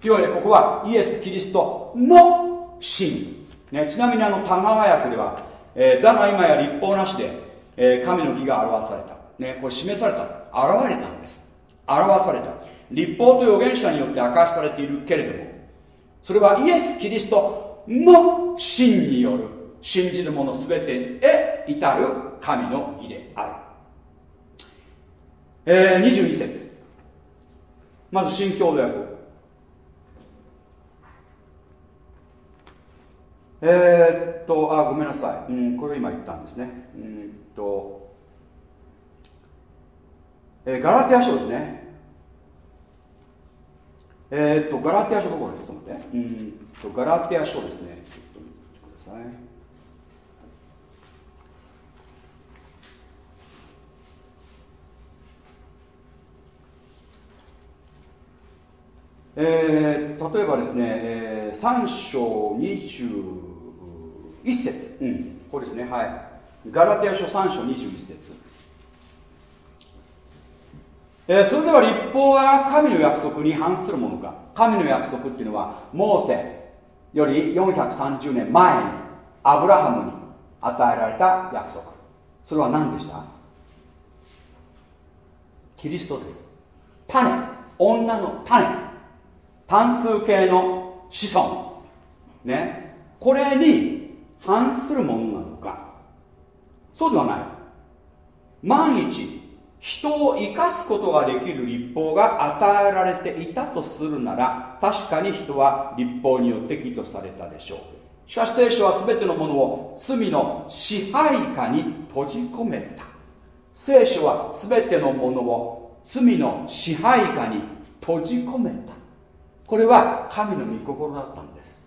いわけでここはイエス・キリストの信、ね、ちなみにあの田川訳では、えー、だが今や律法なしで、えー、神の義が表された、ね、これ示された現れたんです。表された。立法と預言者によって明かしされているけれどもそれはイエス・キリストの真による信じる者全てへ至る神の義である、えー、22節。まず新共同訳えー、っとあごめんなさい、うん、これ今言ったんですね。うんと、えー、ガラテア書ですね。えー、っとガラテア書どこですちょっと待って。うんとガラテア書ですね。ちょっと見てください。えー、例えばですね、えー、3章21節、うん、これですね、はい。ガラテヤ書3章21節、えー、それでは立法は神の約束に反するものか神の約束っていうのは、モーセより430年前にアブラハムに与えられた約束。それは何でした？キリストです。種、女の種。単数形の子孫。ね。これに反するものなのか。そうではない。万一人を生かすことができる立法が与えられていたとするなら確かに人は立法によって義とされたでしょう。しかし聖書は全てのものを罪の支配下に閉じ込めた。聖書は全てのものを罪の支配下に閉じ込めた。これは神の御心だったんです。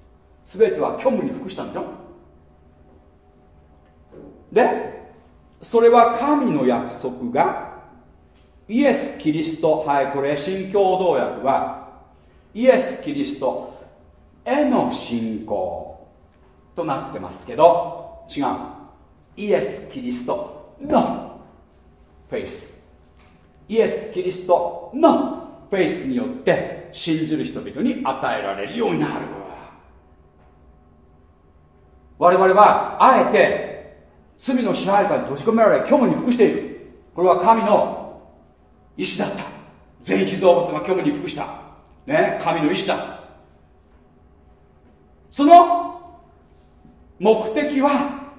全ては虚無に服したんでしょ。でそれは神の約束がイエス・キリストはいこれ新共同訳はイエス・キリストへの信仰となってますけど違う。イエス・キリストのフェイス。イエス・キリストのフェイスによって信じる人々に与えられるようになる。我々はあえて罪の支配下に閉じ込められ虚無に服している。これは神の意志だった。全被造物が虚無に服した、ね、神の意志だ。その目的は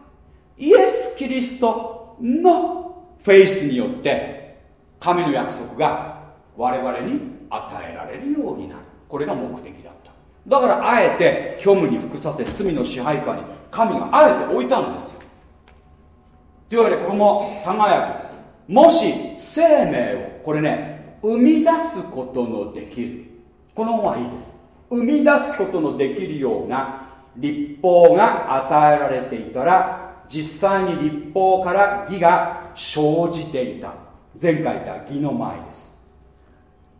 イエス・キリストのフェイスによって神の約束が我々に与えられるようになる。これが目的だった。だからあえて虚無に服させ罪の支配下に神があえて置いたんですよ。というわけでこれも輝くもし生命をこれね生み出すことのできる。この方がいいです。生み出すことのできるような立法が与えられていたら実際に立法から義が生じていた。前回言った義の前です。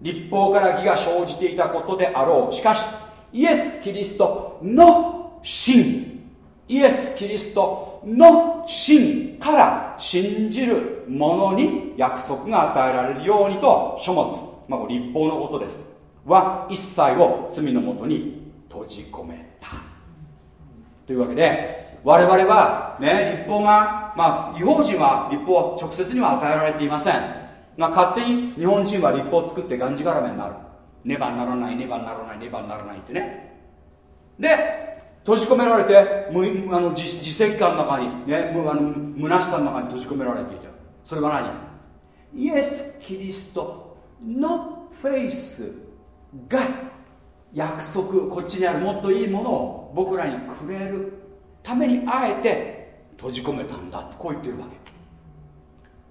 立法から義が生じていたことであろう。しかしイエス・キリストの真イエス・キリストの真から信じる者に約束が与えられるようにと書物、まあ、立法のことです。は一切を罪のもとに閉じ込めた。というわけで我々はね立法がまあ違法人は立法は直接には与えられていません。が勝手に日本人は立法を作ってがんじがらめになる。ねばならないねばならないねばならないってね。で閉じ込められて無あの自自責感の中に、ね、むあの虚しさの中に閉じ込められていた。それは何？イエス・キリストのフェイスが約束こっちにあるもっといいものを僕らにくれるためにあえて閉じ込めたんだこう言ってるわけ。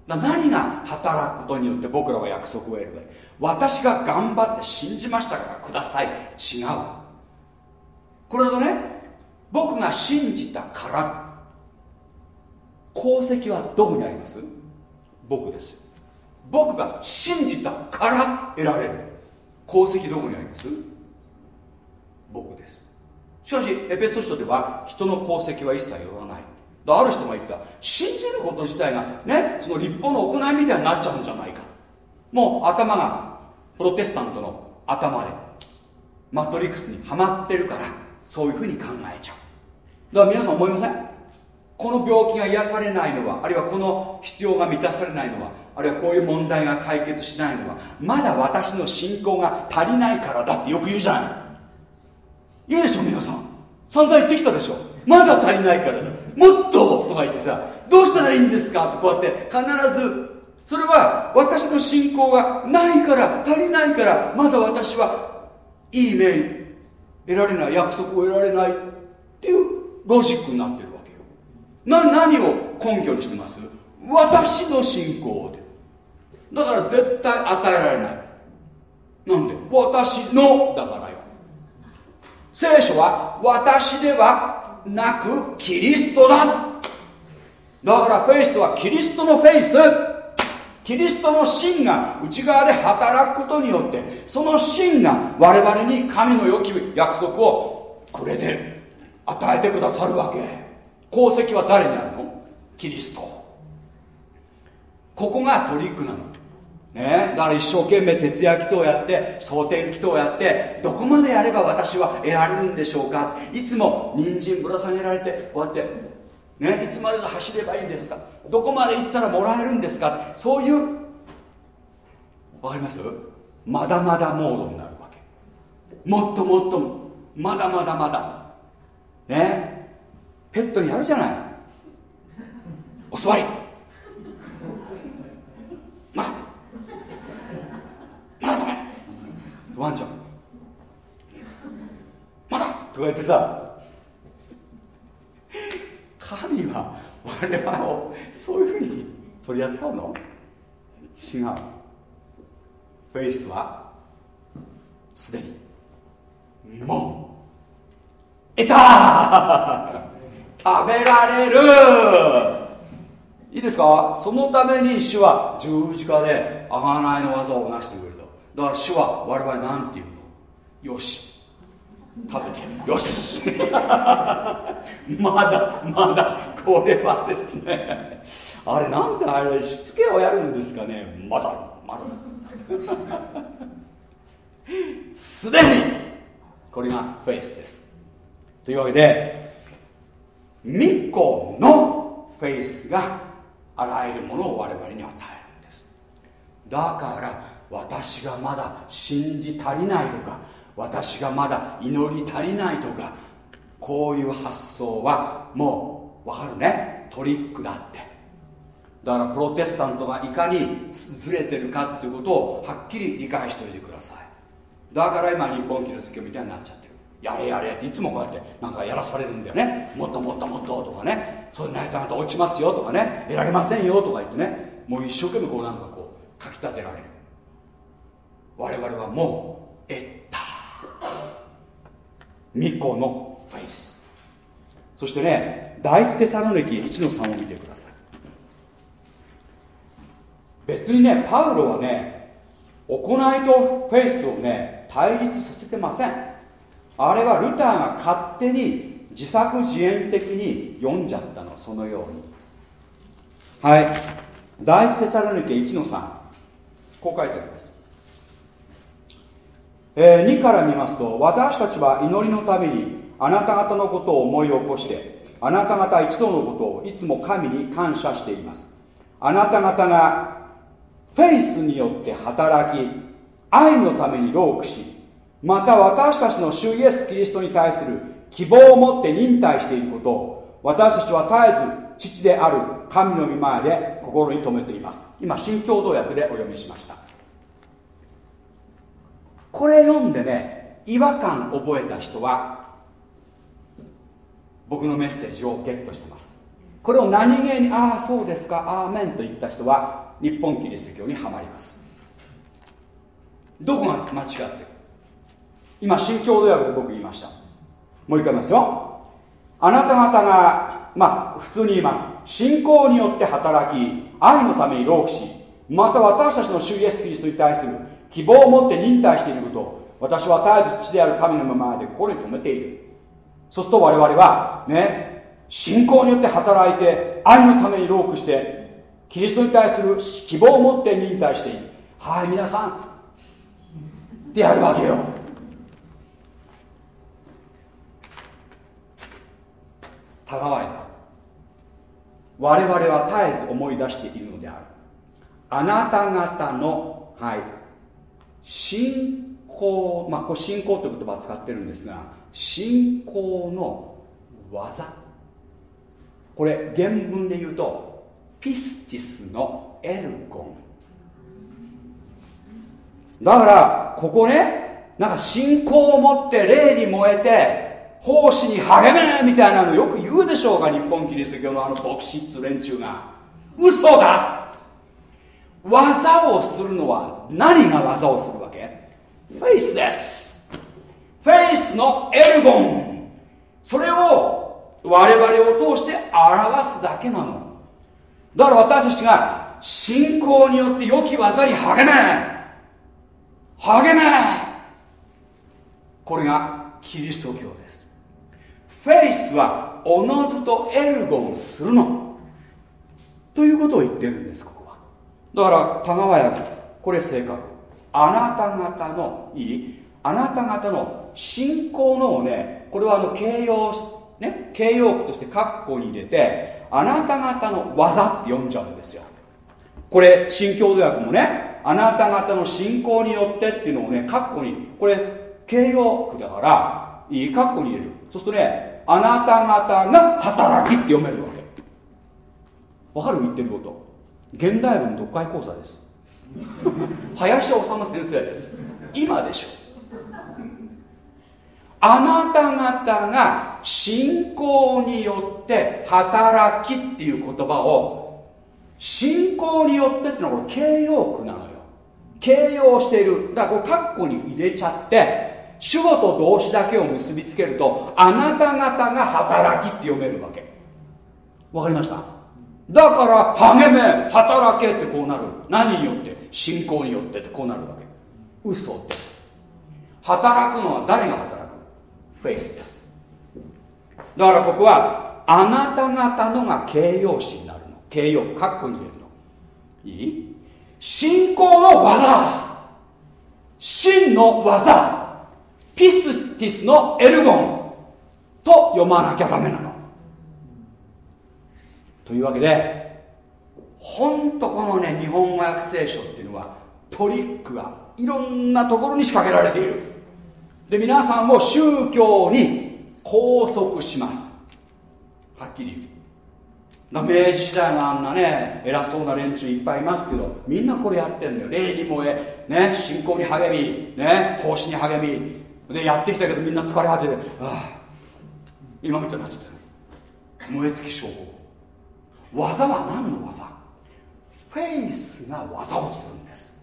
何が働くことによって僕らは約束を得るか私が頑張って信じましたからください。違う。これだとね僕が信じたから功績はどこにあります？僕です。僕が信じたから得られる。功績どこにあります？僕です。しかしエペソ書では人の功績は一切よらない。ある人が言った。信じること自体がねその立法の行いみたいになっちゃうんじゃないか。もう頭がプロテスタントの頭でマトリックスにはまってるからそういうふうに考えちゃう。だから皆さん思いません？この病気が癒されないのはあるいはこの必要が満たされないのはあるいはこういう問題が解決しないのはまだ私の信仰が足りないからだってよく言うじゃない。いいでしょ皆さん散々言ってきたでしょ。まだ足りないからもっと！とか言ってさどうしたらいいんですか？ってこうやって必ずそれは私の信仰がないから足りないからまだ私はいい面得られない約束を得られないっていうロジックになってるわけよ。な何を根拠にしてます？私の信仰で。だから絶対与えられない。なんで？私のだからよ。聖書は私ではなくキリストだ。だからフェイスはキリストのフェイス。キリストの信が内側で働くことによってその信が我々に神の良き約束をくれてる。与えてくださるわけ。功績は誰にあるの？キリスト。ここがトリックなの。ね、だから一生懸命徹夜祈祷をやって蒼天祈祷をやってどこまでやれば私は得られるんでしょうか。いつも人参ぶら下げられてこうやってね、いつまで走ればいいんですか。どこまで行ったらもらえるんですか。そういうわかります？まだまだモードになるわけ。もっともっとまだまだまだねペットにやるじゃない。お座り。まだまだダメワンちゃん。まだとか言ってさ。神は我々をそういうふうに取り扱うの？違う。フェイスはすでにもう得た！食べられる！いいですか？そのために主は十字架で贖いの技を成してくれだから主は我々なんて言うの？よし。食べてよし。まだまだこれはですね。あれなんであれしつけをやるんですかね？まだまだ。すでにこれがフェイスです。というわけで巫女のフェイスがあらゆるものを我々に与えるんです。だから私がまだ信じ足りないとか私がまだ祈り足りないとかこういう発想はもう分かるね。トリックだって。だからプロテスタントがいかにずれてるかっていうことをはっきり理解しておいてください。だから今日本キリスト教みたいになっちゃってる。やれやれっていつもこうやってなんかやらされるんだよね。もっともっともっととかね。それないとあなた落ちますよとかね。得られませんよとか言ってね。もう一生懸命こうなんかこうかきたてられる。我々はもう得た。巫女のフェイス。そしてね第一テサロニキ1の3を見てください。別にねパウロはね行いとフェイスをね対立させてません。あれはルターが勝手に自作自演的に読んじゃったのそのように。はい。第一テサロニケ1の3こう書いてあります。えー、2から見ますと私たちは祈りのためにあなた方のことを思い起こしてあなた方一同のことをいつも神に感謝しています。あなた方がフェイスによって働き愛のために労苦しまた私たちの主イエス・キリストに対する希望を持って忍耐していることを私たちは絶えず父である神の御前で心に留めています。今新共同訳でお読みしました。これ読んでね違和感覚えた人は僕のメッセージをゲットしてます。これを何気にああそうですかアーメンと言った人は日本キリスト教にはまります。どこが間違ってる？今新共同訳で僕言いました。もう一回言いますよ。あなた方がまあ普通に言います。信仰によって働き愛のために労苦しまた私たちの主イエスキリストに対する希望を持って忍耐していることを私は絶えず地である神のままで心に留めている。そうすると我々はね信仰によって働いて愛のために労苦してキリストに対する希望を持って忍耐している。はい皆さんってやるわけよ。田川へ我々は絶えず思い出しているのである。あなた方のはい。信仰まあこれ信仰という言葉を使ってるんですが信仰の技。これ原文で言うとピスティスのエルゴン。だからここねなんか信仰を持って霊に燃えて奉仕に励めみたいなのよく言うでしょうが日本キリスト教のあの牧師っつ連中が。嘘だ技をするのは何が技をするわけ？フェイスですフェイスのエルゴン。それを我々を通して表すだけなの。だから私たちが信仰によって良き技に励め。励め。これがキリスト教です。フェイスはおのずとエルゴンするの。ということを言ってるんですだから田川役これ正確あなた方のいいあなた方の信仰のをねこれはあの形容ね形容句として括弧に入れてあなた方の技って読んじゃうんですよ。これ新共同訳もねあなた方の信仰によってっていうのをね括弧にこれ形容句だからいい括弧に入れる。そうするとねあなた方が働きって読めるわけ。わかる？言ってること。現代文読解講座です。林修先生です。今でしょ。あなた方が信仰によって働きっていう言葉を信仰によってっていうのはこれ形容句なのよ。形容している。だからこれカッコに入れちゃって主語と動詞だけを結びつけるとあなた方が働きって読めるわけ。わかりました？だから励め働けってこうなる。何によって？信仰によってってこうなるわけ。嘘です。働くのは誰が働く？フェイスです。だからここはあなた方のが形容詞になるの。形容括弧に入れるの。いい？信仰の技。真の技。ピスティスのエルゴンと読まなきゃダメなの。というわけで本当このね日本語訳聖書っていうのはトリックがいろんなところに仕掛けられている。で皆さんを宗教に拘束します。はっきり言う。明治時代のあんなね偉そうな連中いっぱいいますけどみんなこれやってんだよ。礼に燃え、ね、信仰に励み、ね、奉仕に励み。でやってきたけどみんな疲れ果ててああ今みたいになっちゃった。燃え尽き証拠。技は何の技？フェイスが技をするんです。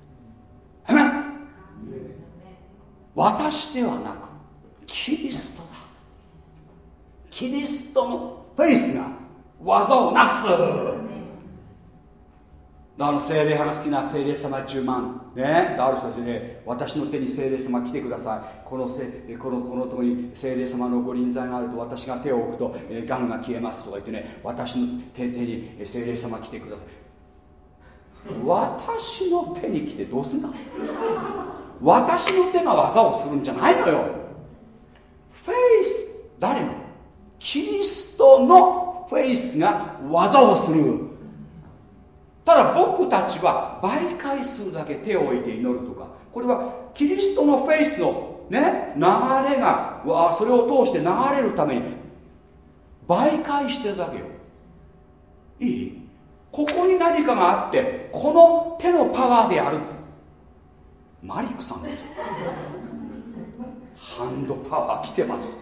私ではなくキリストだ。キリストのフフェイスが技をなす。あの精霊派が好きな精霊様10万。ね。ある人たちね私の手に精霊様来てください。このせこのこのとこに精霊様のご臨在があると私が手を置くと、えー、がんが消えますとか言ってね私の手手に精霊様来てください。私の手に来てどうすんだ？私の手が技をするんじゃないのよ。フェイス誰の？キリストのフェイスが技をする。ただ僕たちは媒介するだけ手を置いて祈るとかこれはキリストのフェイスのね流れがわそれを通して流れるために媒介してるだけよ。いい？ここに何かがあってこの手のパワーでやる。マリックさんですよ。ハンドパワー来てます。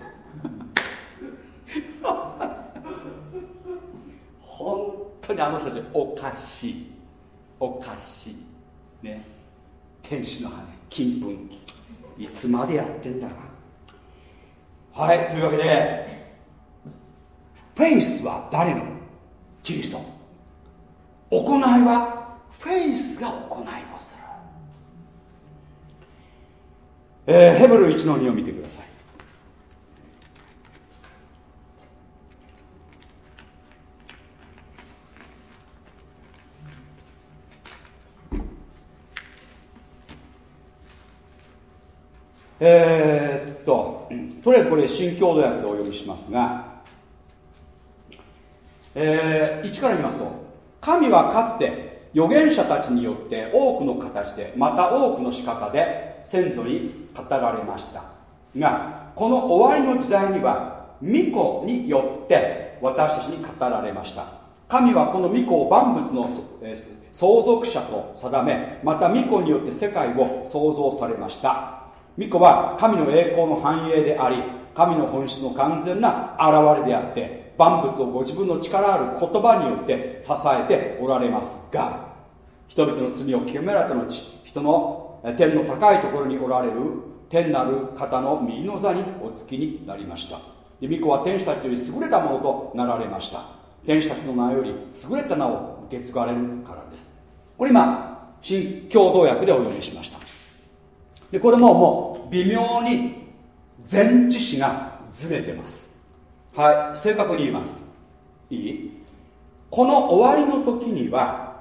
本当にあの人たちおかしい。おかしい。ね。天使の羽金粉いつまでやってんだはいというわけでフェイスは誰の？キリスト。行いはフェイスが行いをする、えー、ヘブル1の2を見てください。えー、っととりあえずこれ新共同訳でお読みしますが、えー、1から見ますと神はかつて預言者たちによって多くの形でまた多くの仕方で先祖に語られました。がこの終わりの時代には巫女によって私たちに語られました。神はこの巫女を万物の相続者と定めまた巫女によって世界を創造されました。巫女は神の栄光の繁栄であり神の本質の完全な現れであって万物をご自分の力ある言葉によって支えておられますが人々の罪を清められた後人の天の高いところにおられる天なる方の右の座にお付きになりました。で巫女は天使たちより優れたものとなられました。天使たちの名より優れた名を受け継がれるからです。これ今新共同訳でお読みしました。でこれももう微妙に前置詞がずれてます。はい正確に言います。いい？この終わりの時には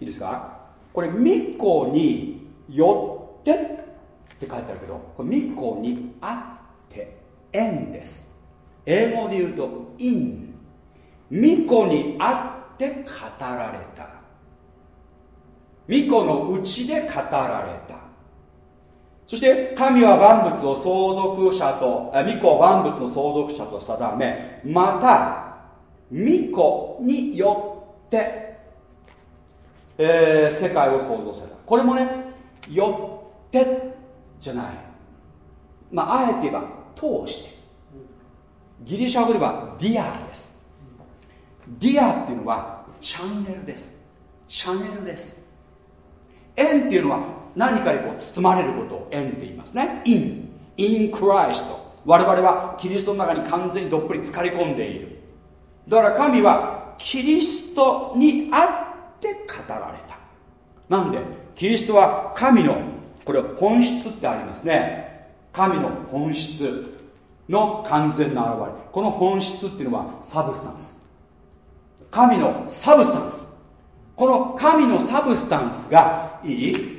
いいですか？これ密航によってって書いてあるけどこれ密航にあって縁です。英語で言うと in 巫女にあって語られた。巫女のうちで語られた。そして神は万物を相続者と巫女万物の相続者と定めまた巫女によって、えー、世界を創造された。これもねよってじゃない。まああえて言えば通して。ギリシャ語ではδιά です。διά っていうのはチャンネルです。チャンネルです。ἐν っていうのは何かにこう包まれることをἐν って言いますね。In. In Christ. 我々はキリストの中に完全にどっぷり浸かり込んでいる。だから神はキリストにあって語られた。なんで？キリストは神のこれ本質ってありますね。神の本質の完全な現れ。この本質っていうのはサブスタンス。神のサブスタンス。この神のサブスタンスがいい。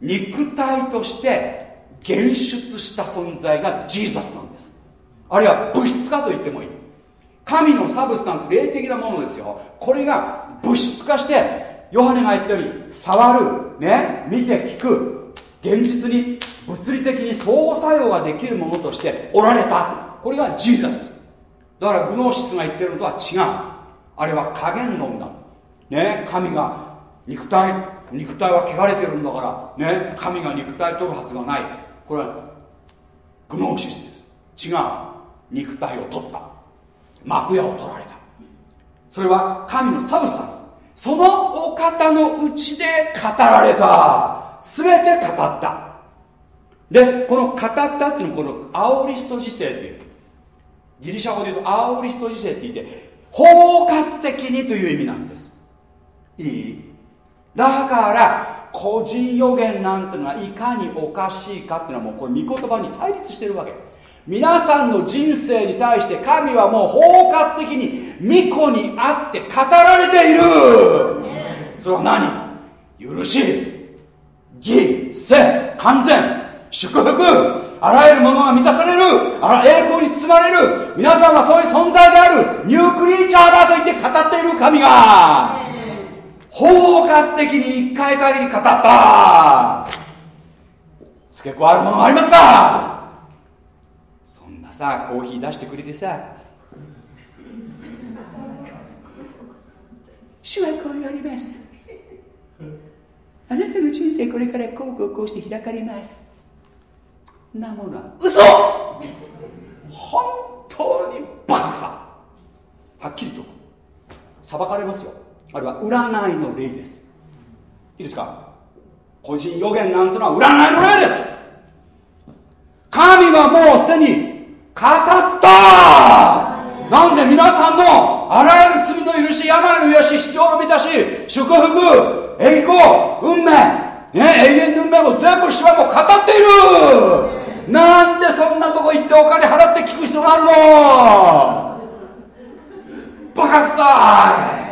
肉体として現出した存在が Jesus なんです。あるいは物質化と言ってもいい。神の substance 霊的なものですよ。これが物質化してヨハネが言ったように触るね見て聞く現実に物理的に相互作用ができるものとしておられた。これがジーザス。だからグノーシスが言ってるのとは違う。あれは加減論だ。ね神が肉体肉体は汚れてるんだからね神が肉体取るはずがない。これはグノーシスです。違う。肉体を取った。幕屋を取られた。それは神のサブスタンス。そのお方のうちで語られた。全て語った。でこの語ったっていうのはこのアオリスト時世っていう。ギリシャ語で言うとアオリスト時世って言って包括的にという意味なんです。いい？だから個人予言なんてのはいかにおかしいかっていうのはもうこれ御言葉に対立してるわけ。皆さんの人生に対して神はもう包括的に巫女にあって語られている。それは何？許し義聖完全祝福。あらゆるものが満たされる。あら栄光に包まれる。皆さんはそういう存在である。ニュークリーチャーだと言って語っている神が。包括的に一回限り語った。付け加えるものがありますかそんなさコーヒー出してくれてさ。主はこう言われます。あなたの人生これからこうこうこうして開かれます。なものは嘘。本当にバカさ。はっきりと裁かれますよあれは占いの例です。いいですか？個人予言なんてのは占いの例です。神はもうすでに語った。なんで皆さんのあらゆる罪の許し病の癒し必要の満たし祝福栄光運命ね、永遠の運命も全部主はもう語っている。なんでそんなとこ行ってお金払って聞く必要があるの？バカくさい。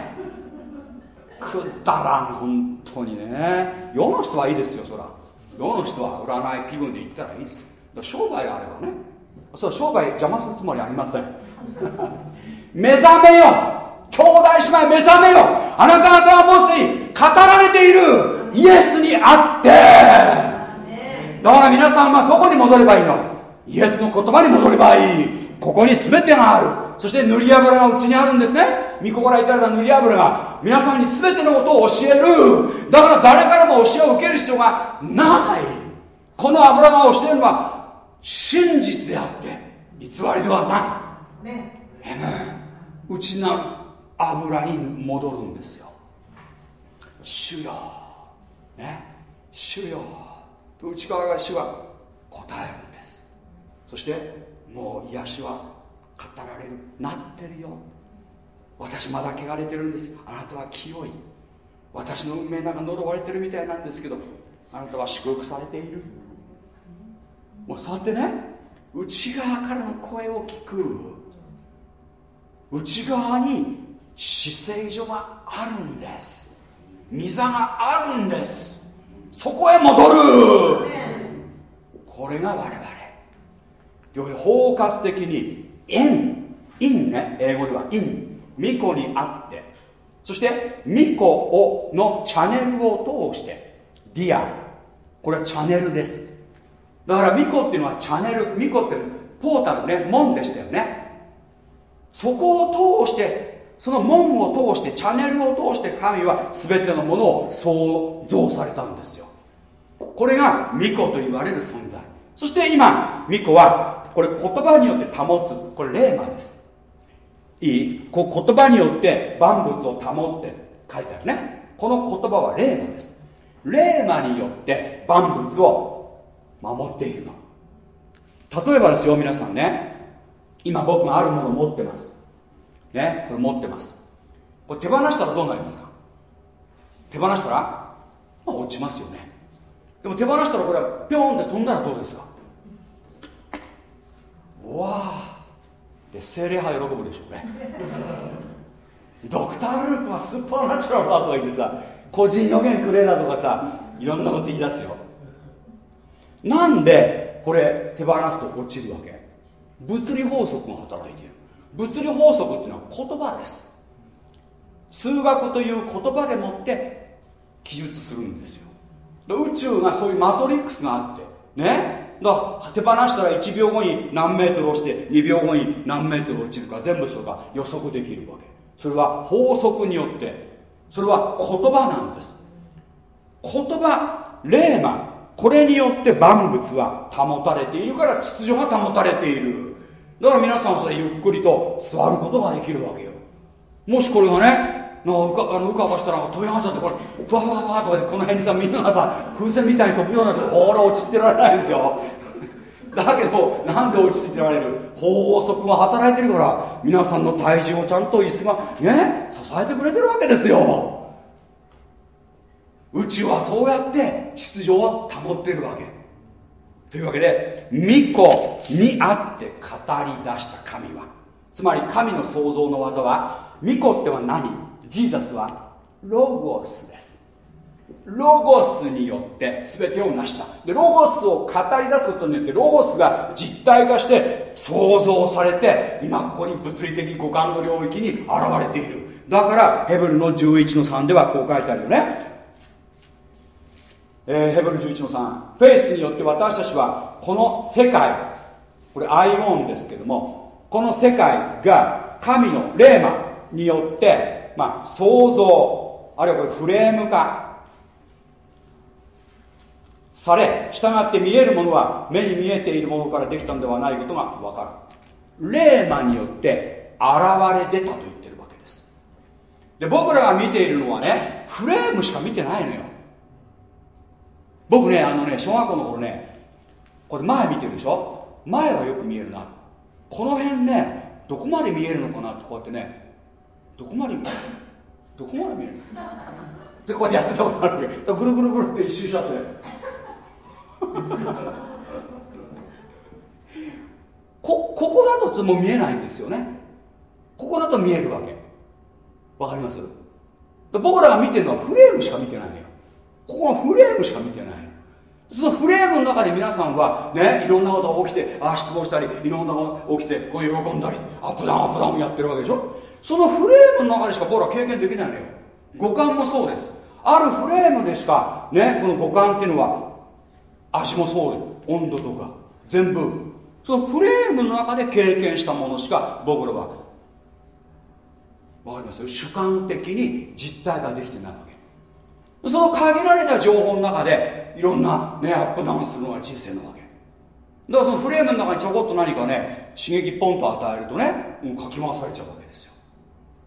くだらん本当にね。世の人はいいですよそら。世の人は占い気分で言ったらいいです。商売があればね。そう商売邪魔するつもりありません。目覚めよ。兄弟姉妹目覚めよ。あなた方はもうすでに語られている。イエスにあって。だから皆さんはどこに戻ればいいの？イエスの言葉に戻ればいい。ここに全てがある。そして塗り油がうちにあるんですね。御子からいただいた塗り油が皆さんに全てのことを教える。だから誰からも教えを受ける必要がない。この油が教えるのは真実であって偽りではない、ね、えめ内なる油に戻るんですよ。主よ。ね。主よ。内側が主は答えるんです。そしてもう癒しは語られるなってるよ。私まだ汚れてるんです。あなたは清い。私の運命なんか呪われてるみたいなんですけどあなたは祝福されている。もうそうやってね。内側からの声を聞く。内側に至聖所があるんです。御座があるんです。そこへ戻る。これが我々。包括的に in in ね英語では in 御子にあって。そして御子をのチャネルを通してディア。これはチャネルです。だから御子っていうのはチャネル。御子ってポータルね門でしたよね。そこを通してその門を通してチャネルを通して神は全てのものを創造されたんですよ。これが巫女と言われる存在。そして今巫女はこれ言葉によって保つ。これレーマです。いい？こう言葉によって万物を保って書いてあるね。この言葉はレーマです。レーマによって万物を守っているの。例えばですよ皆さんね。今僕があるものを持ってます。ね？これ持ってます。これ手放したらどうなりますか？手放したら、まあ、落ちますよね。でも手放したらこれはピョンって飛んだらどうですか？わあ。で精霊派喜ぶでしょうね。ドクター・ルークはスーパーナチュラルだとか言ってさ個人予言くれだとかさいろんなこと言い出すよ。なんでこれ手放すと落ちるわけ？物理法則が働いている。物理法則っていうのは言葉です。数学という言葉でもって記述するんですよ。宇宙がそういうマトリックスがあってね？だ手放したら1秒後に何メートル落ちて2秒後に何メートル落ちるか全部それが予測できるわけ。それは法則によって。それは言葉なんです。言葉レーマ。これによって万物は保たれているから秩序が保たれている。だから皆さんはそれゆっくりと座ることができるわけよ。もしこれがねのうかあのうかうかしたら飛び上がっちゃってこれふわふわふわとかでこの辺にさみんながさ風船みたいに飛ぶようなとこほら落ちてられないですよ。だけどなんで落ち着いてられる法則が働いてるから皆さんの体重をちゃんと椅子がね支えてくれてるわけですよ。うちはそうやって秩序を保ってるわけ。というわけで巫女にあって語り出した神はつまり神の創造の技は巫女っては何？ジーザスはロゴスです。ロゴスによって全てを成した。でロゴスを語り出すことによってロゴスが実体化して創造されて今ここに物理的五感の領域に現れている。だからヘブルの11の3ではこう書いてあるよね。えー、ヘブル11の3フェイスによって私たちはこの世界これアイオンですけどもこの世界が神の霊魔によって、まあ、創造あるいはこれフレーム化。され従って見えるものは目に見えているものからできたのではないことが分かる。霊魔によって現れ出たと言ってるわけです。で僕らが見ているのはねフレームしか見てないのよ。僕ねあのね小学校の頃ねこれ前見てるでしょ？前はよく見えるな。この辺ねどこまで見えるのかなってこうやってねどこまで見える？どこまで見える？でこうやってたことあるわけ。ぐるぐるぐるって一周しちゃって。こここだともう見えないんですよね。ここだと見えるわけ。わかります？僕らが見てるのはフレームしか見てないのよ。ここはフレームしか見てないそのフレームの中で皆さんはねいろんなことが起きてああ失望したりいろんなことが起きてこう喜んだりアップダウンアップダウンやってるわけでしょ。そのフレームの中でしか僕ら経験できないのよ。五感もそうです。あるフレームでしかねこの五感っていうのは足もそうで温度とか全部。そのフレームの中で経験したものしか僕らはわかります？主観的に実体ができてないわけ。その限られた情報の中でいろんな、ね、アップダウンするのが人生なわけ。だからそのフレームの中にちょこっと何かね刺激ポンと与えるとねもうかき回されちゃうわけですよ。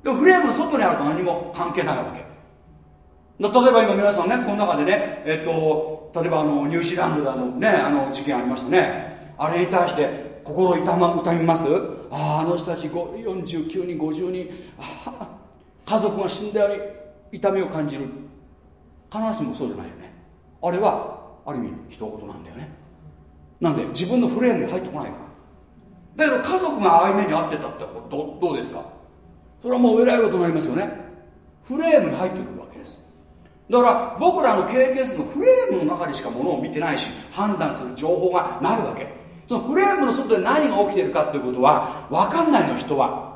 でフレームの外にあると何も関係ないわけ。例えば今皆さんねこの中でねえっと例えばあのニュージーランドであのねあの事件ありましたね。あれに対して心痛,、ま、痛みます？あああの人たち49人50人あ家族が死んだように痛みを感じる。必ずしもそうじゃないよね。あれはある意味一言なんだよね。なんで自分のフレームに入ってこないか。らだけど家族が相目に遭ってたってどどうですか？それはもう偉いことになりますよね。フレームに入ってくるわけです。だから僕らの経験するのフレームの中でしかものを見てないし判断する情報がなるわけ。そのフレームの外で何が起きてるかっていうことは分かんないの人は。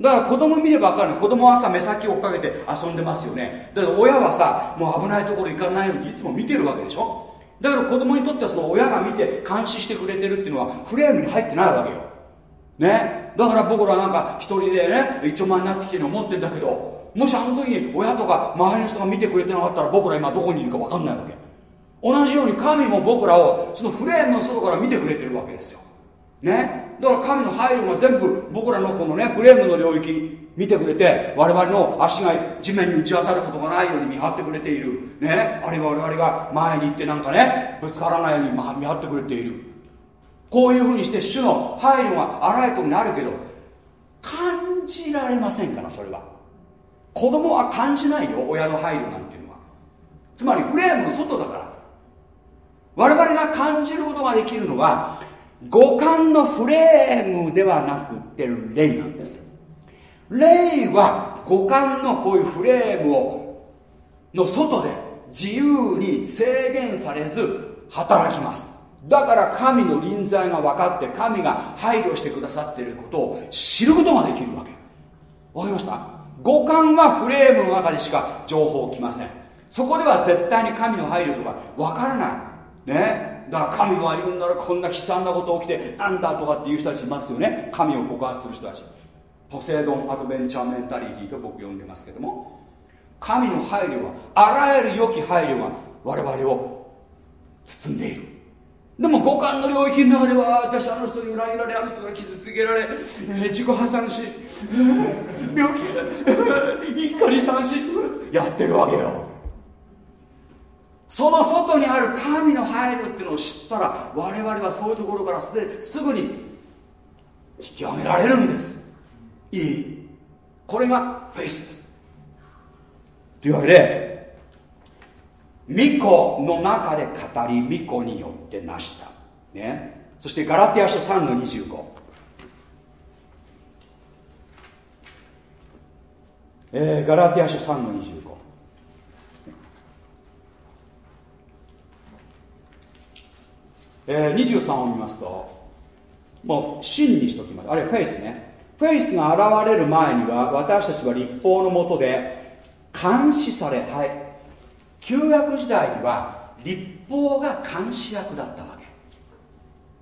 だから子供見れば分かる。子供はさ目先を追っかけて遊んでますよね。だから親はさもう危ないところ行かないようにいつも見てるわけでしょ。だから子供にとってはその親が見て監視してくれてるっていうのはフレームに入ってないわけよ。ね。だから僕らなんか一人でね一丁前になってきてるの思ってんだけどもしあの時に親とか周りの人が見てくれてなかったら僕ら今どこにいるか分かんないわけ。同じように神も僕らをそのフレームの外から見てくれてるわけですよ。ね。だから神の配慮が全部僕らのこのねフレームの領域見てくれて我々の足が地面に打ち当たることがないように見張ってくれている。ね。あるいは我々が前に行ってなんかねぶつからないように見張ってくれている。こういうふうにして主の配慮が荒いとになるけど感じられませんからそれは。子供は感じないよ親の配慮なんていうのは。つまりフレームの外だから。我々が感じることができるのは五感のフレームではなくって霊なんです。霊は五感のこういうフレームをの外で自由に制限されず働きます。だから神の臨在が分かって神が配慮してくださっていることを知ることができるわけ。わかりました？五感はフレームの中でしか情報来ません。そこでは絶対に神の配慮とか分からない。ね？だから神がいるんならこんな悲惨なこと起きてなんだとかっていう人たちいますよね。神を告発する人たち。ポセイドンアドベンチャーメンタリティと僕呼んでますけども。神の配慮はあらゆる良き配慮が我々を包んでいる。でも五感の領域の中では私あの人に裏切られあの人から傷つけられ、えー、自己破産し病気 一家に産しやってるわけよ。その外にある神の配慮っていうのを知ったら我々はそういうところからすぐに引き上げられるんです。いい。これがフェイスです。というわけで巫女の中で語り巫女によって成した。ね。そしてガラティア書3の25えー、ガラティア書3の25えー、23を見ますともう真にしときます。あれフェイスね。フェイスが現れる前には私たちは立法のもとで監視されはい。旧約時代には立法が監視役だったわけ。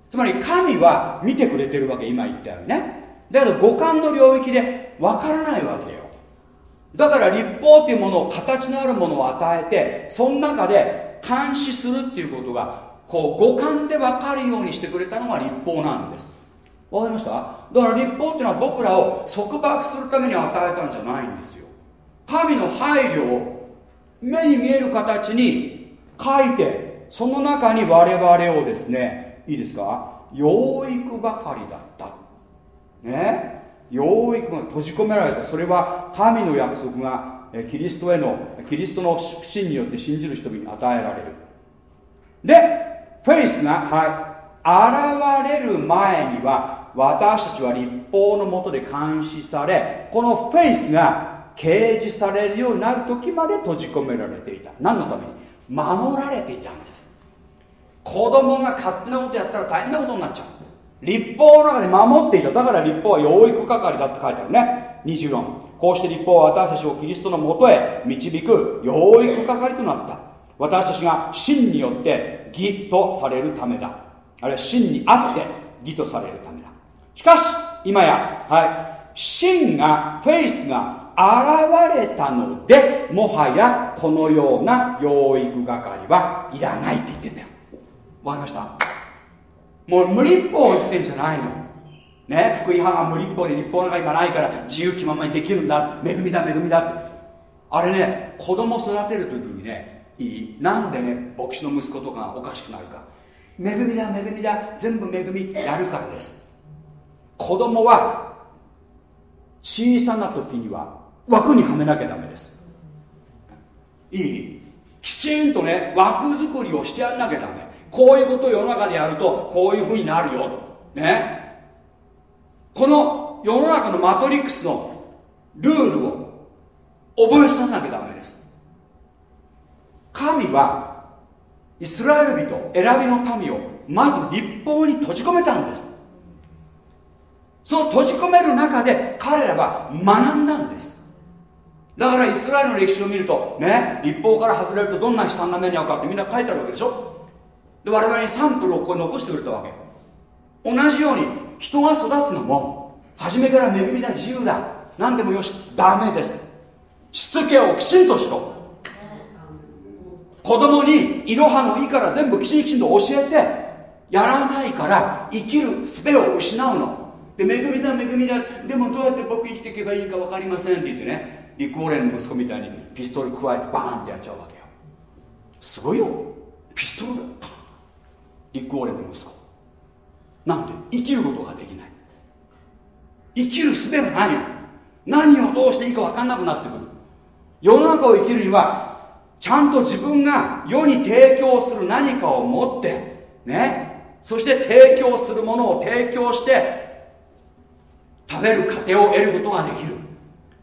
つまり神は見てくれてるわけ今言ったよね。だけど五感の領域でわからないわけよ。だから立法っていうものを形のあるものを与えてその中で監視するっていうことがこう五感で分かるようにしてくれたのが立法なんです。わかりました？だから立法っていうのは僕らを束縛するために与えたんじゃないんですよ。神の配慮を目に見える形に書いてその中に我々をですねいいですか？養育係だった。ね？養育が閉じ込められたそれは神の約束がキリストへのキリストの不信によって信じる人々に与えられる。でフェイスが、はい、現れる前には私たちは立法のもとで監視されこのフェイスが掲示されるようになる時まで閉じ込められていた。何のために？守られていたんです。子供が勝手なことやったら大変なことになっちゃう。立法の中で守っていた。だから立法は養育係だって書いてあるね。24こうして立法は私たちをキリストのもとへ導く養育係となった。私たちが真によって義とされるためだ。あるいは真にあって義とされるためだ。しかし今やはい。真がフェイスが現れたのでもはやこのような養育係はいらないって言ってんだよ。わかりました？もう無立法を言ってんじゃないの。ね？福音派が無立法で立法の中がないから自由気ままにできるんだ。恵みだ恵みだ。あれね子供育てる時にねいい。なんでね牧師の息子とかがおかしくなるか。恵みだ恵みだ。全部恵み。やるからです。子供は小さな時には枠にはめなきゃダメです。いい？きちんとね枠作りをしてやんなきゃダメ。こういうことを世の中でやるとこういうふうになるよ。ね？この世の中のマトリックスのルールを覚えさせなきゃダメです。神はイスラエル人選びの民をまず立法に閉じ込めたんです。その閉じ込める中で彼らは学んだんですだからイスラエルの歴史を見るとね立法から外れるとどんな悲惨な目に遭うかってみんな書いてあるわけでしょ？で我々にサンプルをこう残してくれたわけ。同じように人が育つのも初めから恵みだ自由だ。何でもよしダメです。しつけをきちんとしろ。子供にいろはのいいから全部きちんきちんと教えてやらないから生きる術を失うの。で恵みだ恵みだ。でもどうやって僕生きていけばいいか分かりませんって言ってねリコーレンの息子みたいにピストル加えてバーンってやっちゃうわけよ。すごいよ。ピストルだリコーレンの息子。なんで生きることができない。生きる術がないの。何をどうしていいか分かんなくなってくる。世の中を生きるにはちゃんと自分が世に提供する何かを持ってね。そして提供するものを提供して食べる過程を得ることができる。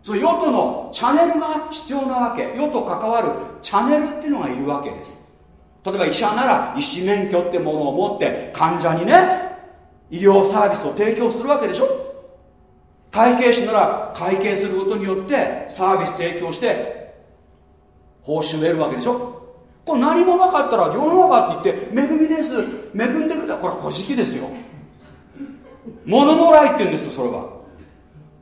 その世とのチャネルが必要なわけ。世と関わるチャネルっていうのがいるわけです。例えば医者なら医師免許ってものを持って患者にね医療サービスを提供するわけでしょ？会計士なら会計することによってサービス提供して報酬を得るわけでしょ？これ何もなかったら世の中って言って恵みです。恵んでくれた。これは小じですよ。物もらいって言うんですそれは。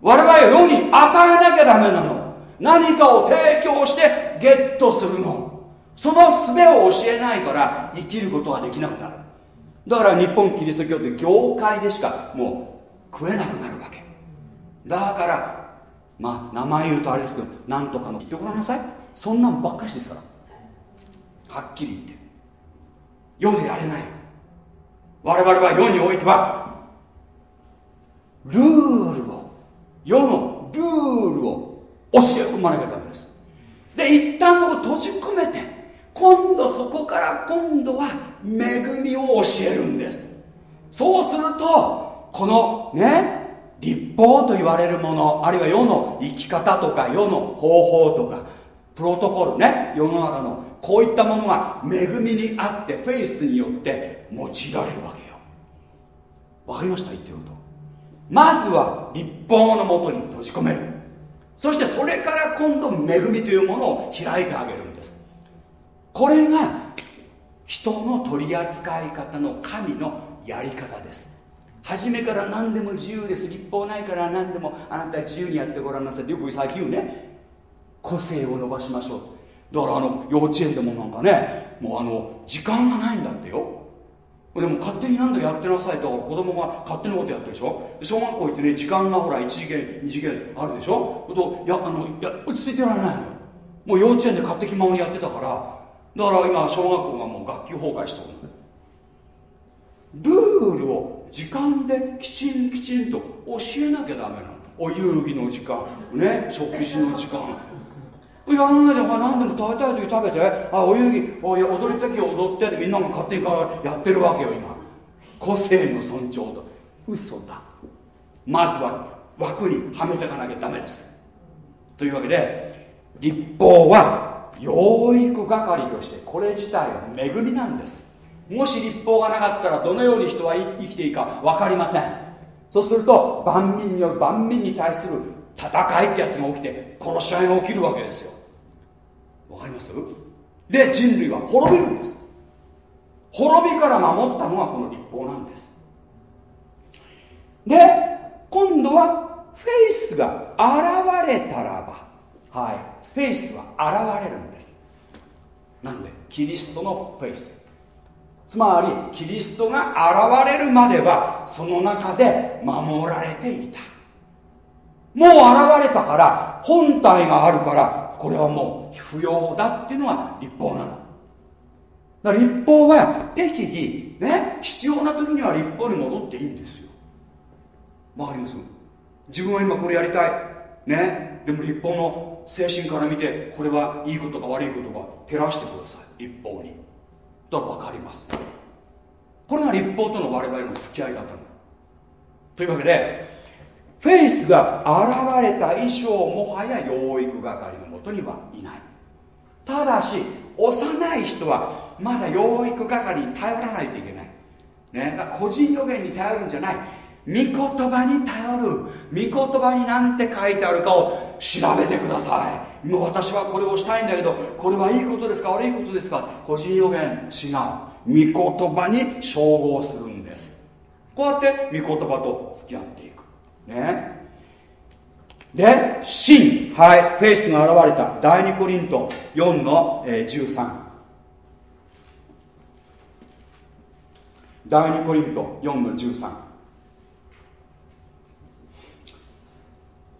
我々は世に与えなきゃダメなの。何かを提供してゲットするの。その術を教えないから生きることができなくなる。だから日本キリスト教って業界でしかもう食えなくなるわけ。だからまあ名前言うとあれですけどなんとかの言ってごらんなさい。そんなんばっかしですから。はっきり言って。世でやれない。我々は世においてはルール世のルールを教え込まなきゃダメです。で一旦そこ閉じ込めて今度そこから今度は恵みを教えるんです。そうするとこのね立法と言われるものあるいは世の生き方とか世の方法とかプロトコルね世の中のこういったものが恵みにあってフェイスによって用いられるわけよ。わかりました？言ってること。まずは立法のもとに閉じ込める。そしてそれから今度恵みというものを開いてあげるんです。これが人の取り扱い方の神のやり方です。初めから何でも自由です。立法ないから何でもあなた自由にやってごらんなさい。よく最近言うね。個性を伸ばしましょう。だからあの幼稚園でもなんかねもうあの時間がないんだってよ。でも勝手に何度やってなさいと子供が勝手なことやってるでしょ？小学校行ってね時間がほら1次元2次元あるでしょ？とやあのや落ち着いてられないのもう幼稚園で勝手気ままにやってたから。だから今小学校がもう学級崩壊しそうルールを時間できちんきちんと教えなきゃダメなの。お遊戯の時間ね食事の時間やらないでお前何でも食べたい時食べて。あお遊戯お踊りたき踊ってみんなが勝手にやってるわけよ今。個性の尊重と。嘘だ。まずは枠にはめていかなきゃダメです。というわけで立法は養育係としてこれ自体は恵みなんです。もし立法がなかったらどのように人は生きていいか分かりません。そうすると万民による万民に対する戦いってやつが起きて殺し合いが起きるわけですよ。わかります？で人類は滅びるんです。滅びから守ったのがこの立法なんです。で今度はフェイスが現れたらばはいフェイスは現れるんです。なんで？キリストのフェイス。つまりキリストが現れるまではその中で守られていた。もう現れたから本体があるからこれはもう不要だっていうのが立法なの。だから立法は適宜ね必要な時には立法に戻っていいんですよ。わかります？自分は今これやりたい。ね。でも立法の精神から見てこれはいいことか悪いことか照らしてください。立法に。だから分かります。これが立法との我々の付き合い方というわけでフェイスが現れた以上もはや養育係のもとにはいない。ただし幼い人はまだ養育係に頼らないといけない、ね、だ個人予言に頼るんじゃない。御言葉に頼る御言葉に何て書いてあるかを調べてください。もう私はこれをしたいんだけどこれはいいことですか？悪いことですか？個人予言違う。御言葉に照合するんです。こうやって御言葉と付き合っていく。ね。で真はいフェイスが現れた。第2コリント4の、えー、13第2コリント4の13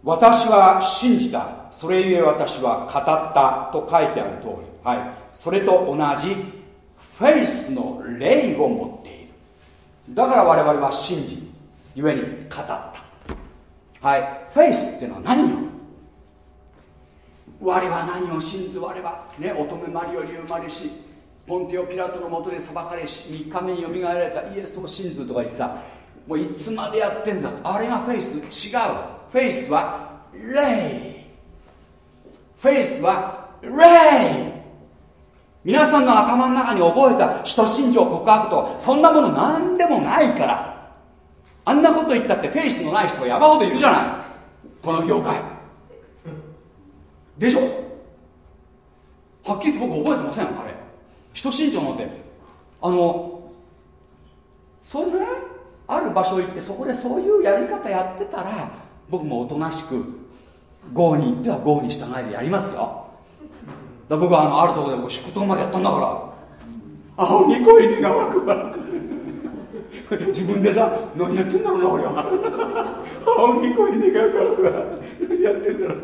私は信じた。それゆえ私は語った。と書いてある通り。はい。それと同じフェイスの霊を持っている。だから我々は信じゆえに語った。はい。フェイスっていうのは何よ？我は何を信ず我はね乙女マリオに生まれしポンティオ・ピラトのもとで裁かれし3日目によみがえられたイエスを信ずとか言ってさもういつまでやってんだあれがフェイス違う。フェイスは霊フェイスは霊皆さんの頭の中に覚えた使徒信条告白とそんなもの何でもないから。あんなこと言ったってフェイスのない人が山ほどいるじゃない。この業界。でしょ？はっきりと僕覚えてませんあれ。人信条なんて。あのそれねある場所行ってそこでそういうやり方やってたら僕もおとなしくゴーに行ってはゴーに従いでやりますよ。だ僕はあのあるところで祝祷までやったんだから。青に恋にが湧くわ 自分でさ何やってんだろうな俺は。青に恋にが湧くわ何やってんだろう。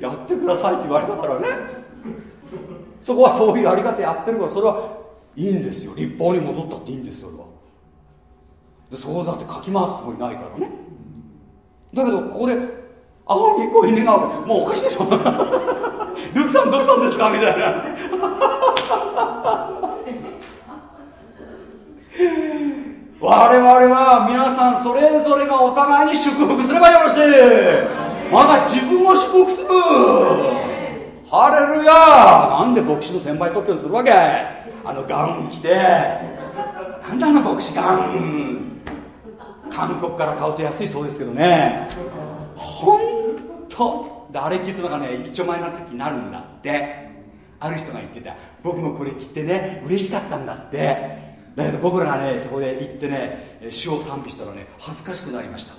やってくださいって言われたからね。そこはそういうやり方やってるからそれはいいんですよ。立法に戻ったっていいんですよそれは。でそこだってかき回すつもりないからね。だけどここで「ああ結構犬がもうおかしいでしょ。ルクさんどうしたんですか?」みたいな。我々は皆さんそれぞれがお互いに祝福すればよろしい。まだ自分を祝福する。ハレルヤ。なんで牧師の先輩特許にするわけ？あのガウン着て。なんであの牧師ガウン。韓国から買うと安いそうですけどね。本当誰着ってのがね一丁前になった気になるんだって。ある人が言ってた。僕もこれ着てね嬉しかったんだってだけど僕らがねそこで行ってね主を賛美したらね恥ずかしくなりました。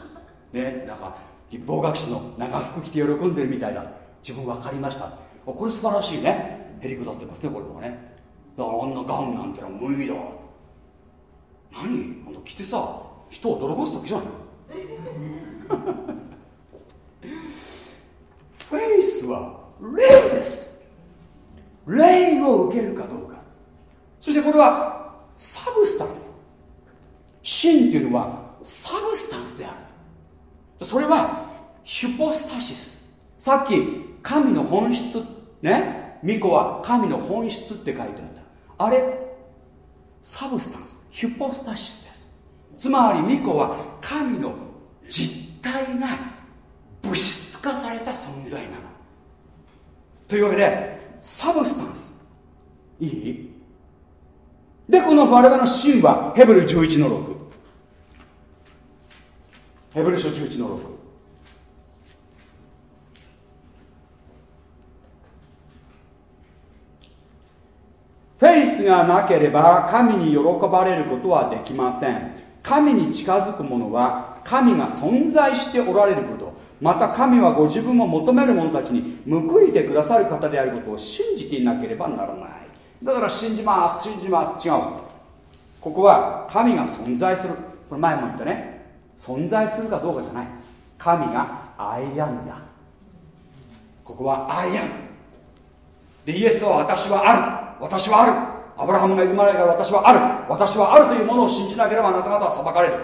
ねなんか立法学士の長服着て喜んでるみたいだ。自分分かりました。これ素晴らしいね。へりくだってますねこれはね。だからあんなガウンなんてのは無意味だ。何？あの着てさ人を驚かす時じゃない？フェイスは霊です。霊を受けるかどうか。そしてこれは substance。真っていうのはサブスタンスである。それはヒュポスタシス。さっき神の本質ね。御子は神の本質って書いてあった。あれ substance。ヒュポスタシスです。つまり御子は神の実体が物質化された存在なの。というわけで substance。いい？でこの我々の信はヘブル11の6ヘブル書11の6フェイスがなければ神に喜ばれることはできません。神に近づく者は神が存在しておられること。また神はご自分を求める者たちに報いてくださる方であることを信じていなければならない。だから信じます信じます。違う。ここは神が存在する。これ前も言ったね。存在するかどうかじゃない。神がアイアンだ。ここはアイアンでイエスは私はある。私はある。アブラハムがいる前から私はある。私はあるというものを信じなければあなた方は裁かれる。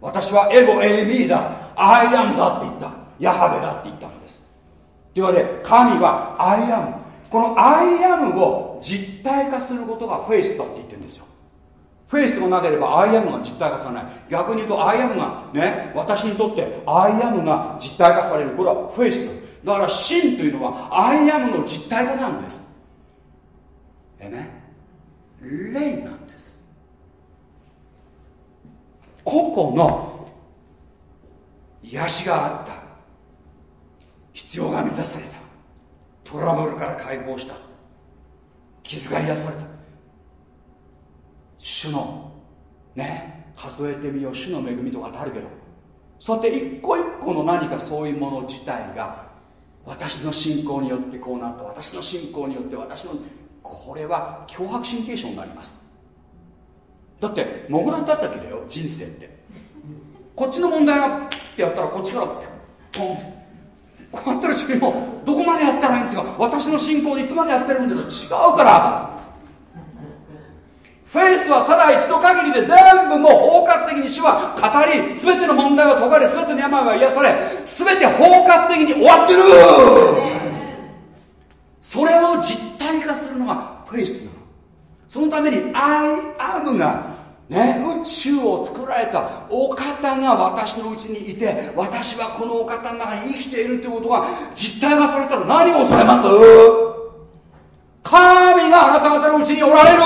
私は ego eimi だ。 I AM だって言った。ヤハウェだって言ったんです。というわけで神はアイアムこのアイアムを実体化することがフェイスだって言ってるんですよ。フェイスがなければアイアムが実体化されない。逆に言うと I AM がね私にとって I AM が実体化されるこれは faith だから信というのは I AM の実体化なんです。えね？霊なんです。個々の癒しがあった。必要が満たされた。トラブルから解放した。傷が癒された。主のね数えてみよう。主の恵みとかってあるけど。そうやって一個一個の何かそういうもの自体が私の信仰によってこうなった。私の信仰によって私のこれは脅迫神経症になります。だってモグラだったけだよ。人生って。こっちの問題がピッてやったらこっちからポンって。こうやってるうちにもどこまでやったらいいんですか私の信仰でいつまでやってるんだと違うから。フェイスはただ一度限りで全部もう包括的に主は語り全ての問題は解かれ全ての病は癒され全て包括的に終わってる。それを実体化するのがフェイスなの。そのために I am がね、宇宙を作られたお方が私のうちにいて私はこのお方の中に生きているということが実体化されたら何を恐れます？神があなた方のうちにおられる。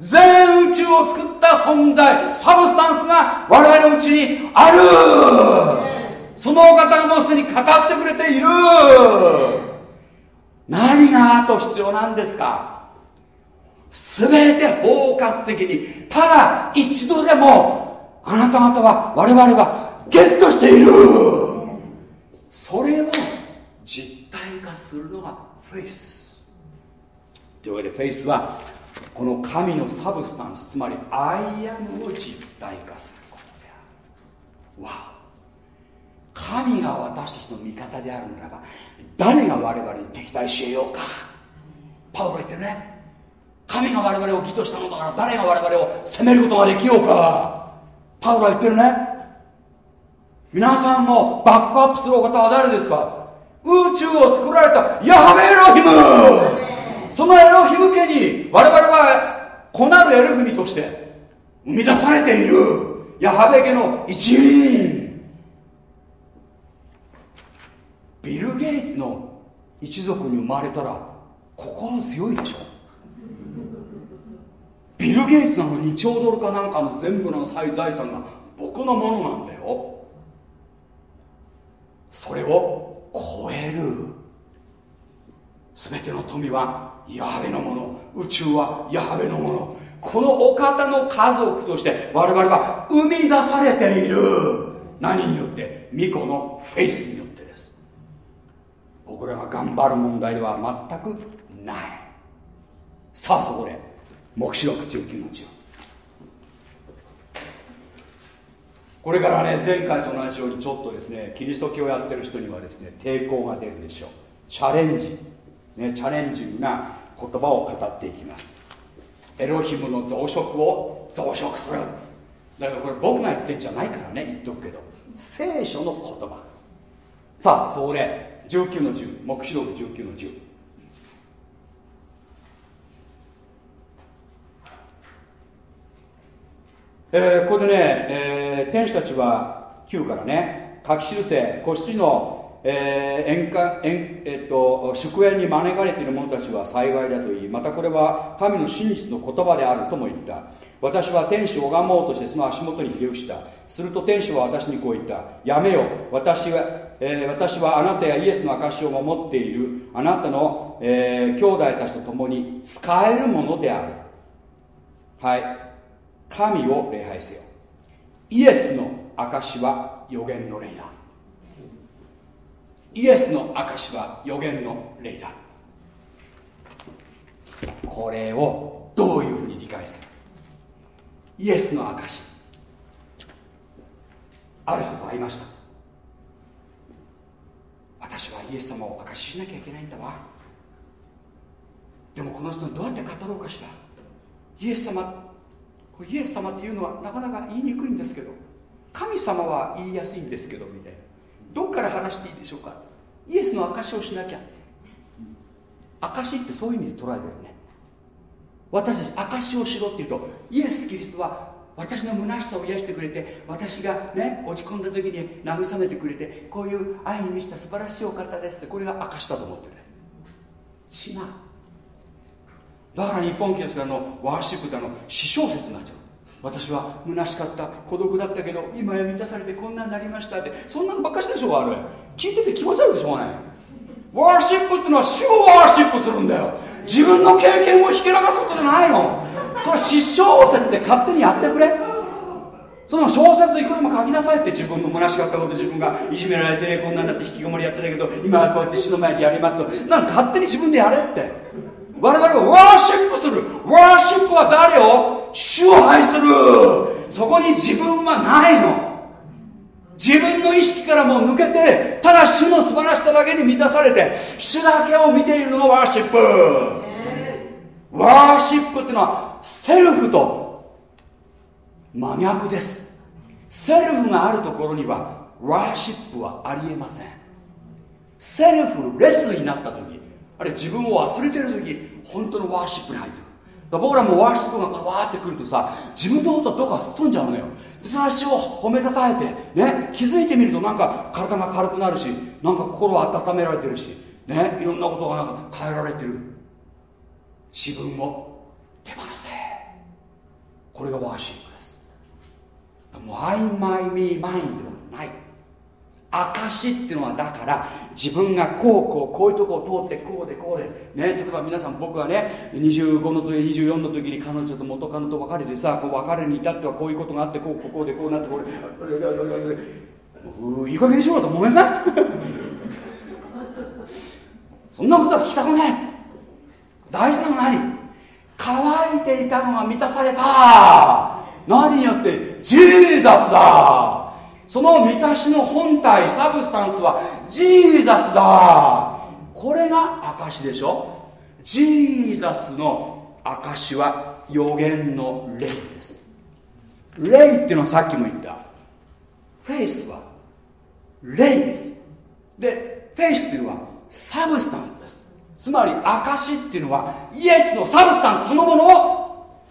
全宇宙を作った存在サブスタンスが我々のうちにある。そのお方がもうすでに語ってくれている。何があと必要なんですか？全て包括的にただ一度でもあなた方は我々はゲットしている。それを実体化するのがフェイス。というわけで faith はこの神の substance つまり I AM を実体化することである。わ神が私たちの味方であるならば誰が我々に敵対しようか。パウロ言ってるね。神が我々を義としたのだから誰が我々を責めることができようか。パウロは言ってるね。皆さんもバックアップするお方は誰ですか？宇宙を作られたヤハベエロヒム。そのエロヒム家に我々は子なるエルフミとして生み出されているヤハベ家の一員。ビル・ゲイツの一族に生まれたら心強いでしょビル・ゲイツなの2兆ドルかなんかの全部の財産が僕のものなんだよそれを超える全ての富はヤハベのもの宇宙はヤハベのものこのお方の家族として我々は生み出されている何によって巫女のフェイスによってです僕らが頑張る問題では全くないさあそこで黙示録19の10これからね前回と同じようにちょっとですねキリスト教をやってる人にはですね抵抗が出るでしょう。チャレンジ、ね、チャレンジングな言葉を語っていきます。エロヒムの増殖を増殖する。だからこれ僕が言ってんじゃないからね言っとくけど。聖書の言葉。さあそこで19の10黙示録19の10えー、ここでね、えー、天使たちは9からね書き記せ子羊の、えー、宴会宴えっと、祝宴に招かれている者たちは幸いだと言い。またこれは神の真実の言葉であるとも言った。私は天使を拝もうとしてその足元にひれ伏した。すると天使は私にこう言った。やめよ私は、えー、私はあなたやイエスの証を守っている。あなたの、えー、兄弟たちと共に使えるものである。はい。神を礼拝せよ。イエスの証は予言の霊だ。イエスの証は予言の霊だ。これをどういうふうに理解する？イエスの証ある人と会いました。私はイエス様を証ししなきゃいけないんだわ。でもこの人にどうやって語ろうかしら。イエス様イエス様っていうのはなかなか言いにくいんですけど神様は言いやすいんですけどみたいな。どっから話していいでしょうか。イエスの証しをしなきゃ。証しってそういう意味で捉えるよね。私たち証しをしろっていうとイエス・キリストは私の虚しさを癒してくれて私がね落ち込んだ時に慰めてくれてこういう愛に満ちた素晴らしいお方ですってこれが証だと思ってる。違うだから日本キリストのワーシップってあの私小説になっちゃう。私は虚しかった孤独だったけど今や満たされてこんなになりましたってそんなのばっかしでしょあれ聞いてて気持ち悪いでしょうがない。ワーシップってのは主をワーシップするんだよ。自分の経験をひけらかすことじゃないの。それは失小説で勝手にやってくれ。その小説いくらも書きなさいって自分の虚しかったこと自分がいじめられてこんなになって引きこもりやってたけど今はこうやって死の前でやりますと。なんか勝手に自分でやれって。我々はワーシップする。ワーシップは誰を？主を愛する。そこに自分はないの。自分の意識からも抜けてただ主の素晴らしさだけに満たされて主だけを見ているのがワーシップワーシップっていうのはセルフと真逆です。セルフがあるところにはワーシップはありえません。セルフレスになった時あれ自分を忘れてる時本当のワーシップに入ってくる。僕らもワーシップがわーってくるとさ自分のことはどっかすっ飛んじゃうのよ。で私を褒めたたえてね気づいてみるとなんか体が軽くなるしなんか心を温められてるしねいろんなことがなんか変えられてる。自分を手放せ。これがワーシップです。もう I, my, me, mine ではない。証っていうのはだから自分がこうこうこういうとこを通ってこうでこうでね例えば皆さん僕はね25の時24の時に彼女と元カノと別れてさこう別れに至ってはこういうことがあってこうこうこうでこうなってこれいい加減にしろと思いませんそんなことは聞きたくない大事なのは何乾いていたのが満たされた何によって Jesus だその満たしの本体 substance は Jesus だ。これが証でしょ？ Jesus の証は預言の霊です。霊っていうのはさっきも言った。フェイスは霊です。で faith っていうのは substance です。つまり証っていうのはイエスの substance そのものを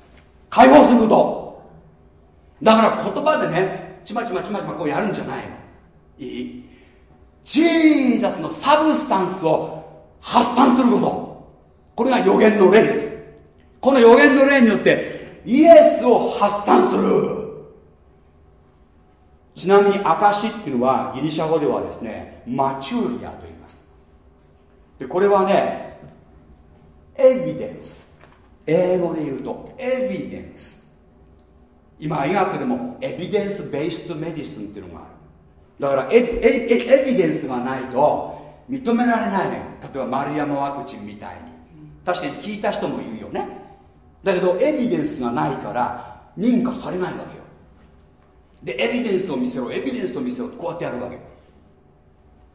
解放すること。だから言葉でねちまちまちまちまこうやるんじゃないの。いい。 Jesus の substance を発散すること。これが預言の霊です。この予言の霊によってイエスを発散する。ちなみに証っていうのはギリシャ語ではですねマチューリアと言います。でこれはねエビデンス。英語で言うとエビデンス。今医学でもエビデンスベースドメディスンっていうのがある。だからエビデンスがないと認められないのよ例えば丸山ワクチンみたいに。確かに聞いた人もいるよね。だけどエビデンスがないから認可されないわけよ。でエビデンスを見せろ。エビデンスを見せろこうやってやるわけ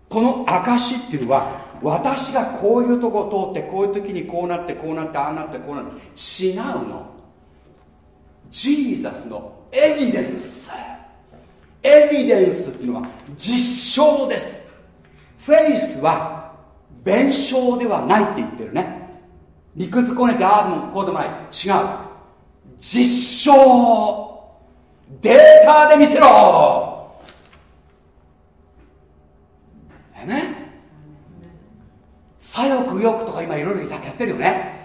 この証っていうのは私がこういうとこ通ってこういう時にこうなってこうなってああなってこうなって違うの。ジーザスのエビデンス。エビデンスっていうのは実証です。フェイスは弁証ではないって言ってるね。理屈こねてああでもこうでもない違う。実証データで見せろ。えね？左翼右翼とか今いろいろやってるよね。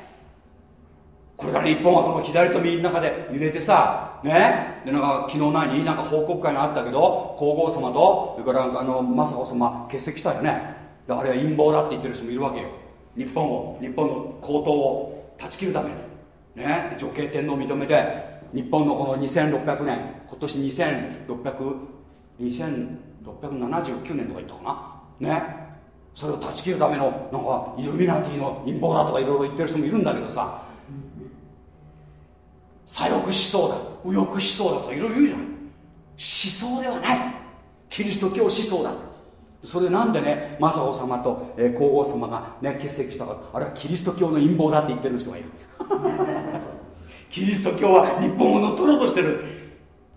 これから日本はこの左と右の中で揺れてさね？でなんか昨日何？なんか報告会があったけど皇后様とそれからあの雅子様欠席したよね？あれは陰謀だって言ってる人もいるわけよ。日本を日本の高等を断ち切るために。ね？女系天皇を認めて日本のこの2600年今年2600 2679年とか言ったかな？ね？それを断ち切るためのなんかイルミナティの陰謀だとかいろいろ言ってる人もいるんだけどさ。左翼思想だ右翼思想だといろいろ言うじゃん。思想ではない。キリスト教思想だ。それなんでね雅子様と、え、皇后様が、ね、欠席したか。あれはキリスト教の陰謀だって言ってる人がいる。キリスト教は日本を乗っ取ろうとしてる。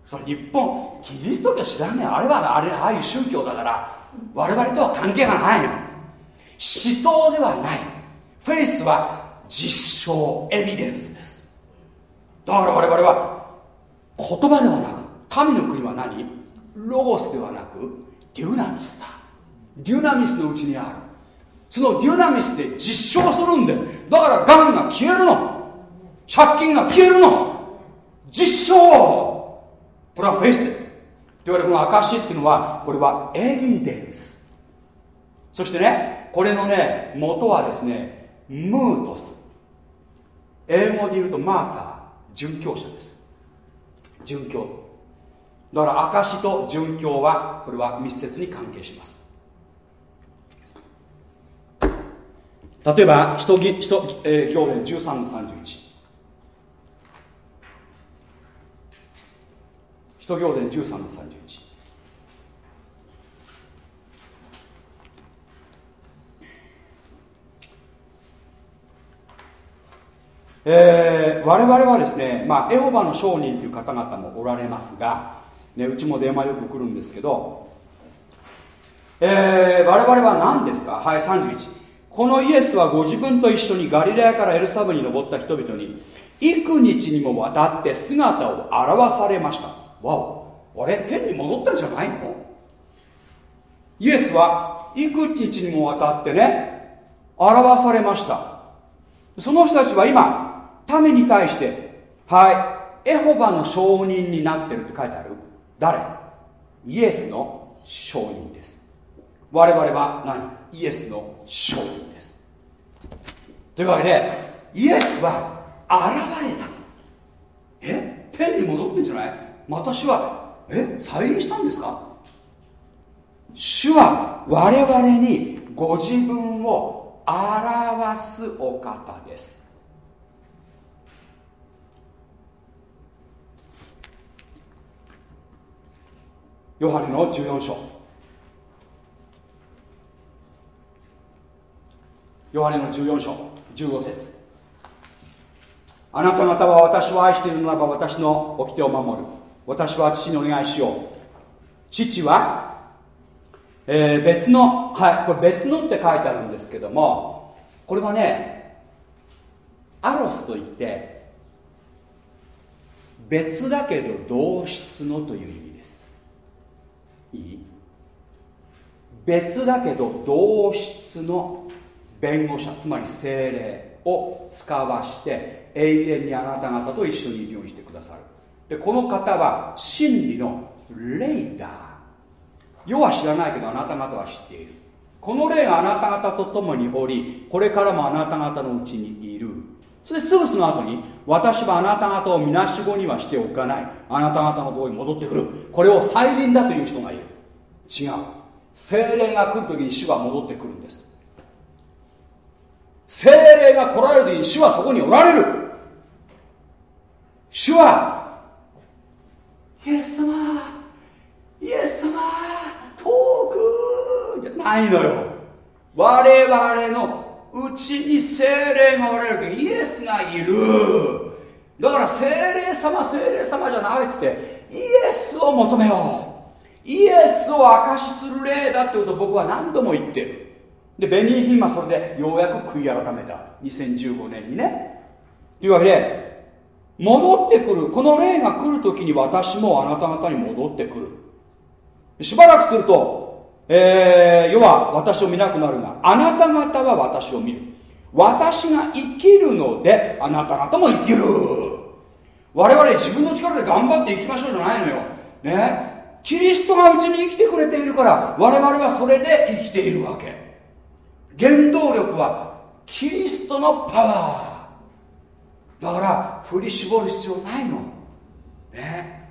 そ日本キリスト教知らんねん。あれはあれああいう宗教だから我々とは関係がないの。思想ではない。フェイスは実証エビデンス。だから我々は言葉ではなく神の国は何？ロゴスではなくデュナミスだ。デュナミスのうちにある。そのデュナミスで実証するんでだからがんが消えるの。借金が消えるの。実証。これはフェイスです。というわけでこの証っていうのはこれはエビデンス。そしてねこれのね元はですねムートス。英語で言うとマーター。殉教者です。殉教。だから証と殉教はこれは密接に関係します。例えば使徒使徒、えー、教伝13の31使徒行伝13の31えー、我々はですね、まあ、エホバの商人という方々もおられますが、ね、うちも電話よく来るんですけど、えー、我々は何ですか？はい31このイエスはご自分と一緒にガリレアからエルサブに登った人々に幾日にもわたって姿を現されました。わお。あれ？天に戻ったんじゃないの？イエスは幾日にもわたってね表されました。その人たちは今民に対してはいエホバの証人になってるって書いてある。誰？イエスの証人です。我々は何？イエスの証人です。というわけでイエスは現れた。え？天に戻ってんじゃない？私はえ？再臨したんですか？主は我々にご自分を表すお方です。ヨハネの14章。ヨハネの14章15節。あなた方は私を愛しているならば私の掟を守る。私は父にお願いしよう。父は、えー、別のはいこれ別のって書いてあるんですけどもこれはねアロスといって別だけど同質のという意味。いい？別だけど同質の弁護者つまり精霊を使わして永遠にあなた方と一緒にいるようにしてくださる。でこの方は真理の霊だ世は知らないけどあなた方は知っている。この霊があなた方と共におりこれからもあなた方のうちにいる。それですぐその後に私はあなた方をみなしごにはしておかない。あなた方のところに戻ってくる。これを再臨だという人がいる。違う。精霊が来る時に主は戻ってくるんです。精霊が来られる時に主はそこにおられる。主はイエス様イエス様遠くじゃないのよ。我々のうちに精霊がおられる時イエスがいる。だから精霊様精霊様じゃなくてイエスを求めよう。イエスを証しする霊だってことを僕は何度も言ってる。でベニーヒンはそれでようやく悔い改めた。2015年にね。というわけで戻ってくる。この霊が来る時に私もあなた方に戻ってくる。しばらくすると、えー、世は私を見なくなるがあなた方は私を見る。私が生きるのであなた方も生きる。我々自分の力で頑張っていきましょうじゃないのよ。ね。キリストがうちに生きてくれているから我々はそれで生きているわけ。原動力はキリストのパワー。だから振り絞る必要ないの。ね。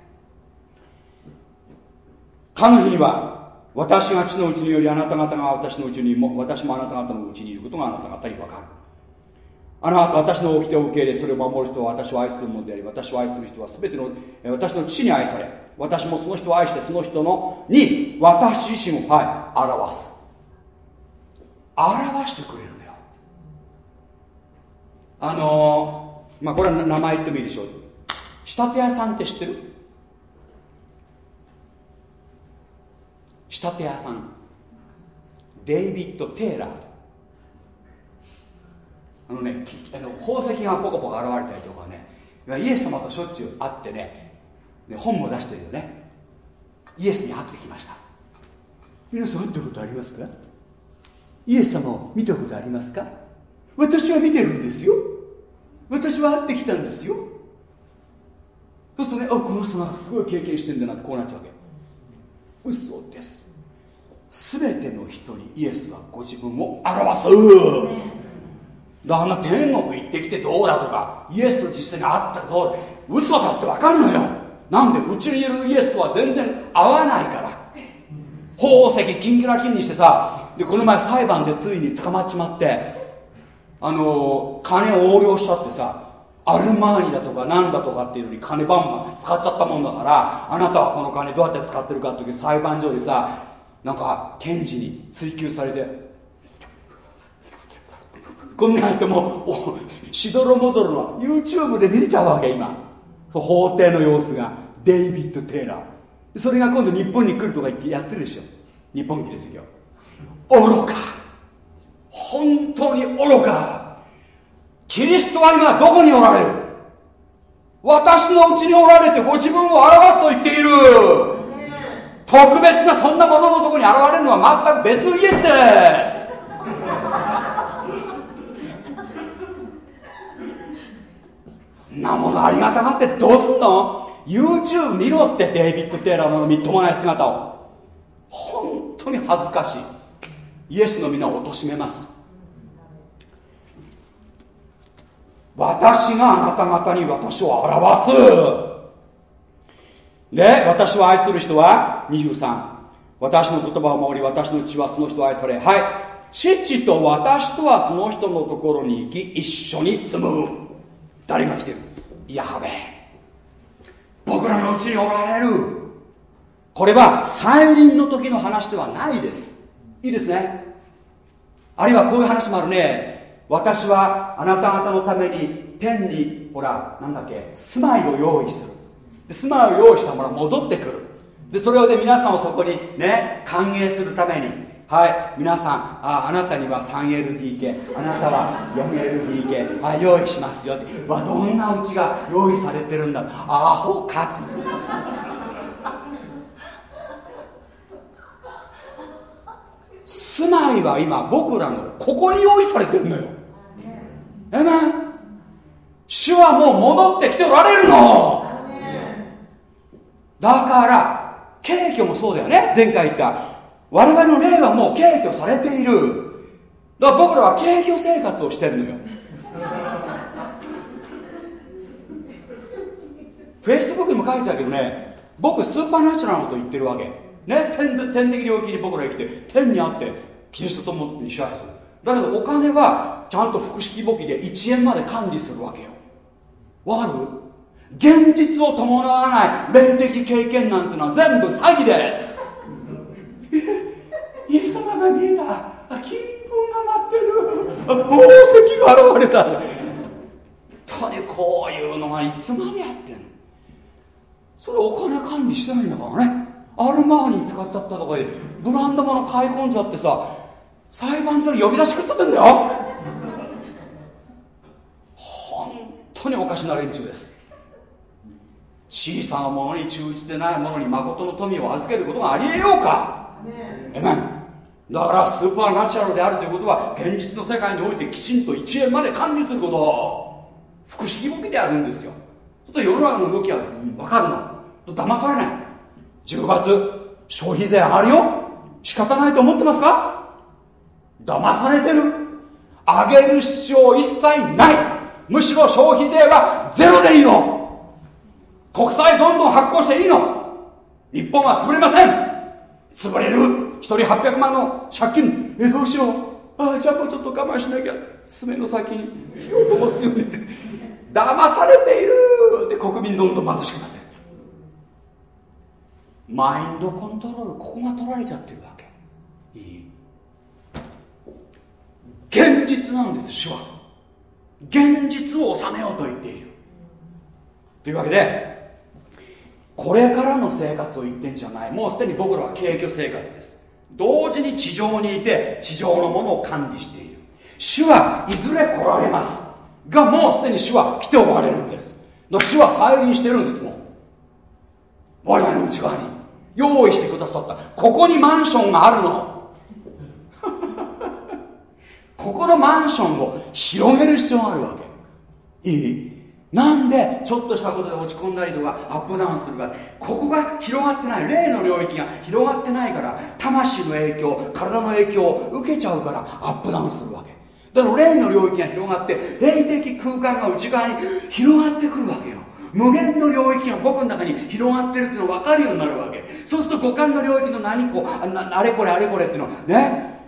かの日には私が地のうちによりあなた方が私のうちにも私もあなた方のうちにいることがあなた方に分かる。あなた私の掟を受け入れそれを守る人は私を愛するものであり私を愛する人は全ての私の父に愛され私もその人を愛してその人のに私自身をはい表す。表してくれるんだよ。あのーまあこれは名前言ってもいいでしょう。仕立て屋さんって知ってる？仕立て屋さん。デイビッド・テイラー。あのねあの宝石がポコポコ現れたりとかね。イエス様としょっちゅう会ってね。本も出してるよね。イエスに会ってきました。皆さん会ったことありますか？イエス様を見たことありますか？私は見てるんですよ。私は会ってきたんですよ。そうするとねあこの人がすごい経験してんだなってこうなっちゃうわけ。嘘です。全ての人にイエスはご自分を表す。だあんな天国行ってきてどうだとかイエスと実際に会ったと嘘だって分かるのよ。なんでうちにいるイエスとは全然合わないから。宝石キンキラキンにしてさでこの前裁判でついに捕まっちまってあの金を横領しちゃってさアルマーニだとかなんだとかっていうのに金バンバン使っちゃったもんだからあなたはこの金どうやって使ってるかっていう裁判所でさなんか検事に追及されてこんなんてもうしどろもどろの YouTube で見れちゃうわけ今。法廷の様子が。デイビッド・テイラー。それが今度日本に来るとか言ってやってるでしょ。日本来ですよ愚か。本当に愚か。キリストは今どこにおられる？私のうちにおられてご自分を表すと言っている。特別なそんなもののところに現れるのは全く別のイエスです。なものありがたがってどうすんの？YouTube 見ろってデイビッド・テイラーのみっともない姿を。本当に恥ずかしい。イエスの皆を貶めます。私があなた方に私を表す。で私を愛する人は23私の言葉を守り私の血はその人を愛され。はい。父と私とはその人のところに行き一緒に住む。誰が来てる？ヤハベ。僕らのうちにおられる。これは再臨の時の話ではないです。いいですね。あるいはこういう話もあるね。私はあなた方のために天にほらなんだっけ住まいを用意する。で住まいを用意したものは戻ってくる。でそれをで皆さんをそこにね歓迎するために。はい。皆さんああなたには 3LDK あなたは 4LDK あ用意しますよって。わどんなうちが用意されてるんだ。アホか住まいは今僕らのここに用意されてるのよ。えめ主はもう戻ってきておられるの。だから敬虚もそうだよね。前回言った。我々の霊はもう敬虚されている。だから僕らは敬虚生活をしてるのよ。フェイスブックにも書いてあるけどね。僕スーパーナチュラルなこと言ってるわけ。ね天天的領域に僕ら生きて天にあってキリストともに支配する。だけどお金はちゃんと複式簿記で1円まで管理するわけよ。わかる？現実を伴わない霊的経験なんてのは全部詐欺です。イエス様が見えた。金粉が待ってる。宝石が現れた。本当にこういうのがいつまでやってんの？それお金管理してないんだからね。アルマーニ使っちゃったとかでブランド物買い込んじゃってさ裁判所に呼び出し食っちゃってんだよ。本当におかしな連中です。小さなものに忠実でないものに誠の富を預けることがありえようか。えだからスーパーナチュラルであるということは現実の世界においてきちんと1円まで管理すること。複式簿記であるんですよ。ちょっと世の中の動きは分かるの。騙されない。10月消費税上がるよ。仕方ないと思ってますか？騙されてる。上げる必要一切ない。むしろ消費税はゼロでいいの。国債どんどん発行していいの。日本は潰れません。潰れる。1人800万の借金。えどうしよう。ああじゃあもうちょっと我慢しなきゃ。爪の先に火を通すようにって。騙されている。で国民どんどん貧しくなって。マインドコントロールここが取られちゃってるわけ。いい。現実なんです主は。現実を収めようと言っている。というわけでこれからの生活を言ってんじゃない。もうすでに僕らは軽挙生活です。同時に地上にいて地上のものを管理している。主はいずれ来られます。がもうすでに主は来ておられるんです。主は再臨してるんですもん我々の内側に。用意してくださった。ここにマンションがあるの。ここのマンションを広げる必要があるわけ。いい？なんでちょっとしたことで落ち込んだりとかアップダウンするか。ここが広がってない。霊の領域が広がってないから魂の影響体の影響を受けちゃうからアップダウンするわけ。だから霊の領域が広がって霊的空間が内側に広がってくるわけよ。無限の領域が僕の中に広がってるっていうのが分かるようになるわけ。そうすると五感の領域の何こあれこれあれこれっていうのね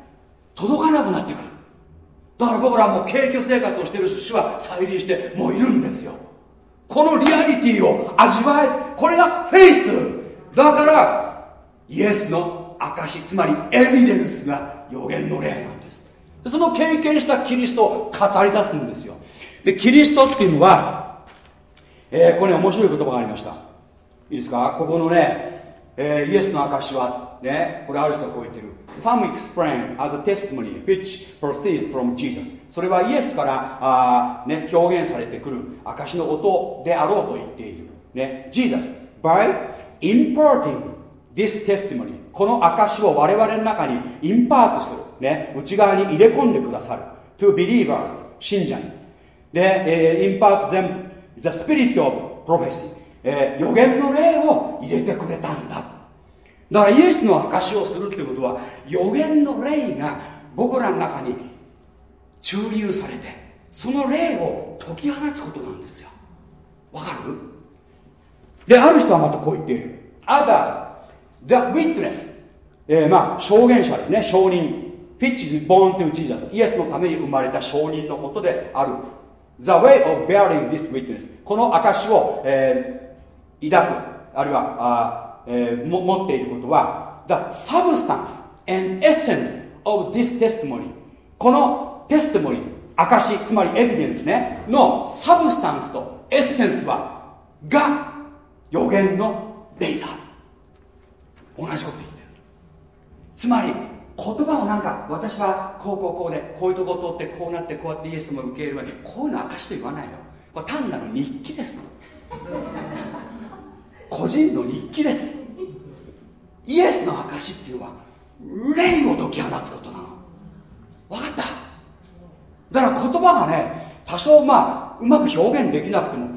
届かなくなってくる。だから僕らはもう軽挙生活をしてる主は再臨してもういるんですよ。このリアリティを味わえこれがフェイス。だからイエスの証つまりエビデンスが予言の例なんです。その経験したキリストを語り出すんですよ。でキリストっていうのは、えー、ここに面白い言葉がありました。いいですか？ここのね、えー、イエスの証はねこれある人はこう言ってる。Some explain as a testimony which proceeds from Jesus. それはイエスからあ、ね、表現されてくる証のことであろうと言っている、ね、Jesus by imparting this testimony この証を我々の中にインパートする、ね、内側に入れ込んでくださる。To believers 信者に。で、えー、impart them the spirit of prophecy、えー、予言の霊を入れてくれたんだ。だからイエスの証をするってことは予言の霊が僕らの中に注入されてその霊を解き放つことなんですよ。わかる？である人はまたこう言っている。Other the witness、えー、まあ証言者ですね。証人。Which is born to Jesus イエスのために生まれた証人のことである。The way of bearing this witness. この証を、えー、抱くあるいはあ、えー、も持っていることは The substance and essence of this testimony. このテストモニー証つまりエビデンスねのサブスタンスとエッセンスはが予言の霊だ同じこと言ってる。つまり言葉をなんか私はこうこうこうでこういうとこ通ってこうなってこうやってイエスも受け入れるこういうの証と言わないよこれ単なる日記です。個人の日記です。イエスの証っていうのは霊を解き放つことなの。分かった？だから言葉がね多少まあうまく表現できなくても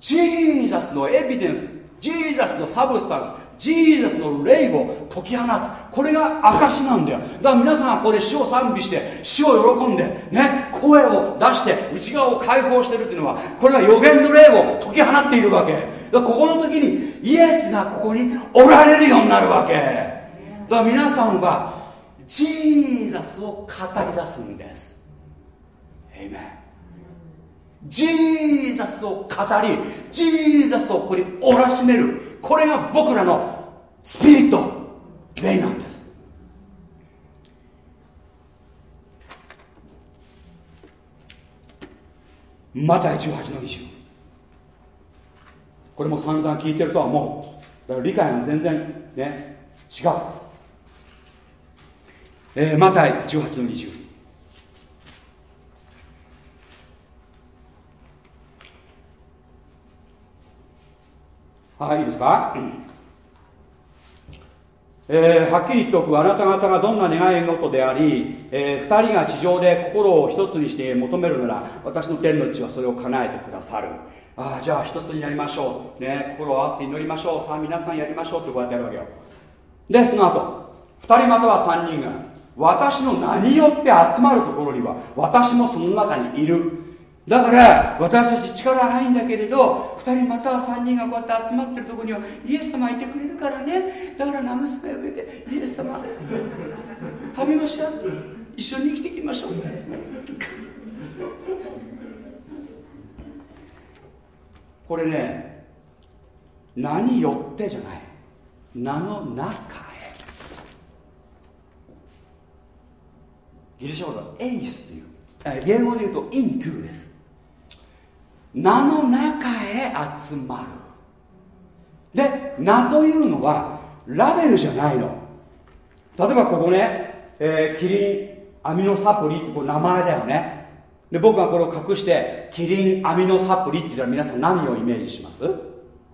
Jesus のエビデンス Jesus の substance Jesus の霊を解き放つ。これが証なんだよ。だから皆さんはここで死を賛美して死を喜んでね声を出して内側を解放してるっていうのはこれは預言の霊を解き放っているわけ。だからここの時にイエスがここにおられるようになるわけ。だから皆さんはJesus を語り出すんです。 Amen Jesus を語り Jesus をここにおらしめる。これが僕らの spirit。霊なんです。マタイ18の20これも散々聞いてるとは思う。だから理解が全然ね違う、えー、マタイ18の20はいいいですか、えー、はっきり言っておくあなた方がどんな願い事であり、えー、2人が地上で心を一つにして求めるなら私の天の地はそれを叶えてくださる。ああじゃあ一つになりましょう、ね、心を合わせて祈りましょう。さあ皆さんやりましょう。ってこうやってやるわけよ。でその後2人または3人が私の名によって集まるところには私もその中にいる。だから私たち力ないんだけれど2人または3人がこうやって集まってるところにはイエス様いてくれるからね。だから慰めを受けてイエス様励まし合って一緒に生きていきましょう。これね何よってじゃない。名の中へ。ギリシャ語でエイスっていう。言語で言うと into です。名の中へ集まる。で名というのはラベルじゃないの。例えばここね、えー、キリンアミノサプリってこれ名前だよね。で僕がこれを隠してキリンアミノサプリって言ったら皆さん何をイメージします？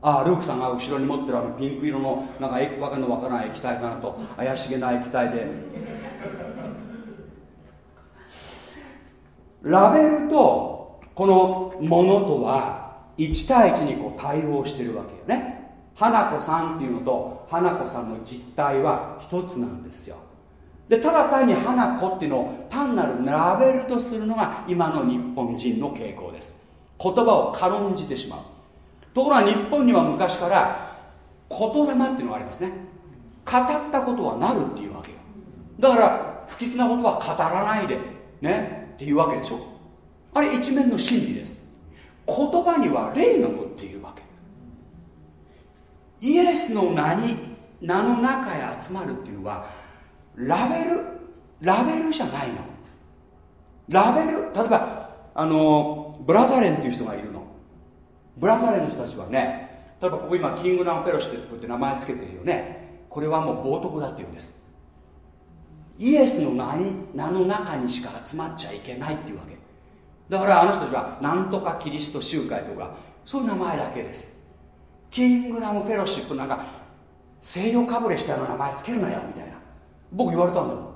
ああルークさんが後ろに持ってるあのピンク色のなんかわかのわからない液体かなと怪しげな液体で。ラベルとこのものとは1対1にこう対応してるわけよね。花子さんっていうのと花子さんの実態は一つなんですよ。でただ単に花子っていうのを単なるラベルとするのが今の日本人の傾向です。言葉を軽んじてしまう。ところが日本には昔から言霊っていうのがありますね。語ったことはなるっていうわけよ。だから不吉なことは語らないでねっていうわけでしょ。あれ一面の真理です。言葉には霊が乗っているわけ。イエスの名に名の中へ集まるっていうのはラベルラベルじゃないの。ラベル例えばあのブラザレンっていう人がいるの。ブラザレンの人たちはね例えばここ今キングダムフェロシップって名前つけてるよね。これはもう冒涜だっていうんです。イエスの名に名の中にしか集まっちゃいけないっていうわけ。だからあの人たちはなんとかキリスト集会とかそういう名前だけです。キングダムフェロシップなんか西洋かぶれしたような名前つけるなよみたいな。僕言われたんだもん。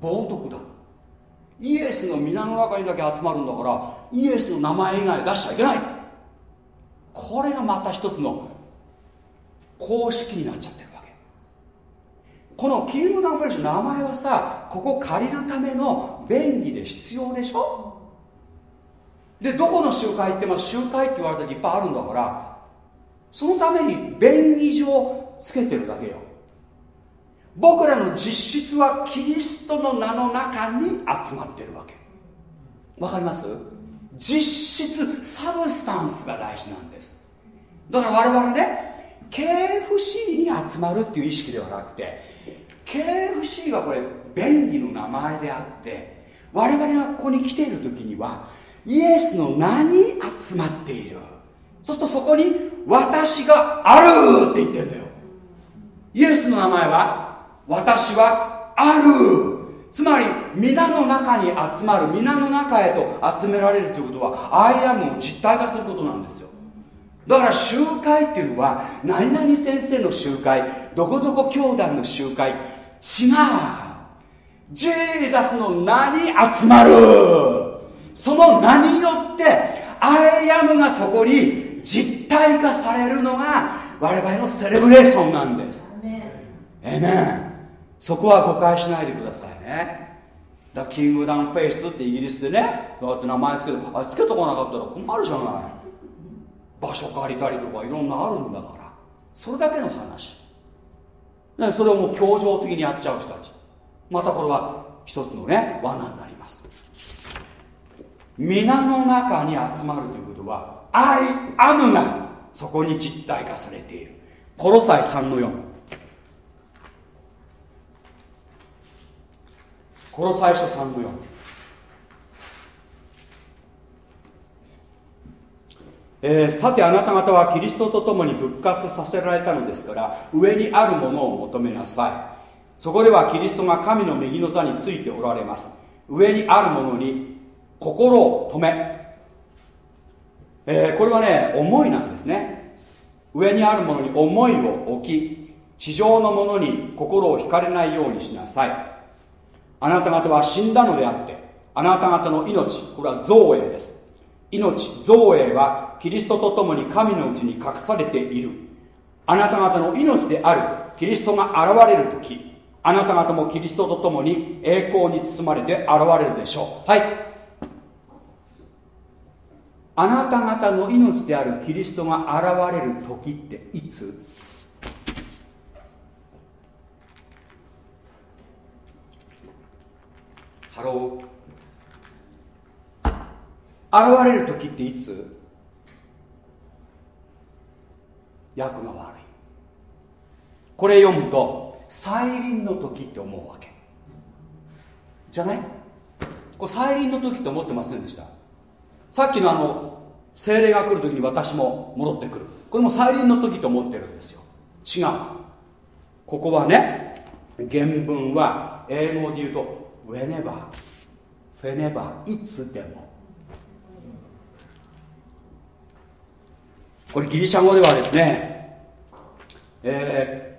冒涜だ。イエスの皆の中にだけ集まるんだからイエスの名前以外出しちゃいけない。これがまた一つの公式になっちゃってるわけ。このキングダムフェロシップ名前はさここ借りるための便利で必要でしょ？でどこの集会行っても集会って言われた時いっぱいあるんだからそのために便宜上つけてるだけよ。僕らの実質はキリストの名の中に集まってるわけ。わかります？実質サブスタンスが大事なんです。だから我々ね KFC に集まるっていう意識ではなくて KFC はこれ便宜の名前であって我々がここに来ている時にはイエスの名に集まっている。そうするとそこに私があるって言ってるんだよ。イエスの名前は私はある。つまり皆の中に集まる皆の中へと集められるということはアイアムを実体化することなんですよ。だから集会っていうのは何々先生の集会どこどこ教団の集会違う。Jesus の名に集まる。その名によって I AM がそこに実体化されるのが我々の celebration なんです。えめんそこは誤解しないでくださいね。だ Kingdom Faith ってイギリスでねどうやって名前つけてあつけとかなかったら困るじゃない。場所借りたりとかいろんなあるんだから。それだけの話。ね、それをもう協情的にやっちゃう人たち。またこれは一つのね罠になり皆の中に集まるということは「アイアムがそこに実体化されている。コロサイ3の4コロサイ書3の4えー、さてあなた方はキリストと共に復活させられたのですから上にあるものを求めなさい。そこではキリストが神の右の座についておられます。上にあるものに心を止め、えー、これはね思いなんですね。上にあるものに思いを置き地上のものに心を惹かれないようにしなさい。あなた方は死んだのであってあなた方の命これは造営です。命造営はキリストと共に神のうちに隠されている。あなた方の命であるキリストが現れる時あなた方もキリストと共に栄光に包まれて現れるでしょう。はい。あなた方の命であるキリストが現れる時っていつ？ハロー現れる時っていつ？役が悪い。これ読むと再臨の時って思うわけ。じゃない？これ再臨の時って思ってませんでした？さっきのあの精霊が来る時に私も戻ってくる。これも再臨の時と思ってるんですよ。違う。ここはね原文は英語で言うと whenever whenever いつでも。これギリシャ語ではですね、え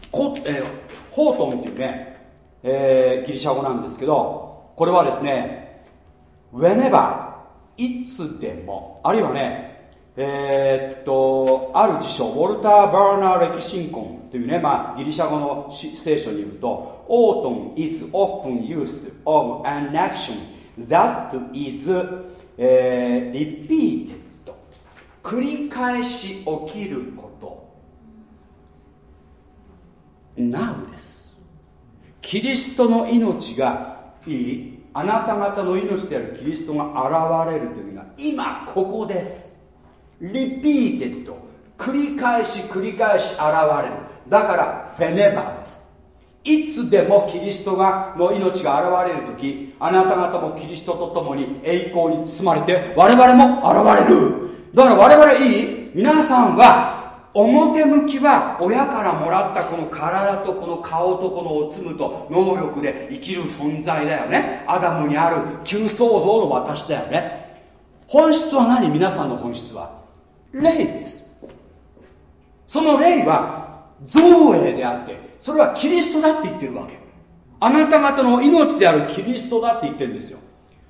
ーコえー、ホートンっていうね、えー、ギリシャ語なんですけど、これはですね、whenever いつでも、あるいはね、えー、っと、ある辞書、ウォルター・バーナー歴史婚というね、まあ、ギリシャ語の聖書によると、autumn is often used of an action that is、えー、repeated. 繰り返し起きること。な o です。キリストの命がいい。あなた方の命であるキリストが現れるというのは今ここです。リピーテッド。繰り返し繰り返し現れる。だからフェネバーです。いつでもキリストがの命が現れる時あなた方もキリストと共に栄光に包まれて我々も現れる。だから我々いい。皆さんは表向きは親からもらったこの体とこの顔とこのおつむと能力で生きる存在だよね。アダムにある旧創造の私だよね。本質は何皆さんの本質は？霊です。その霊は造営であってそれはキリストだって言ってるわけ。あなた方の命であるキリストだって言ってるんですよ。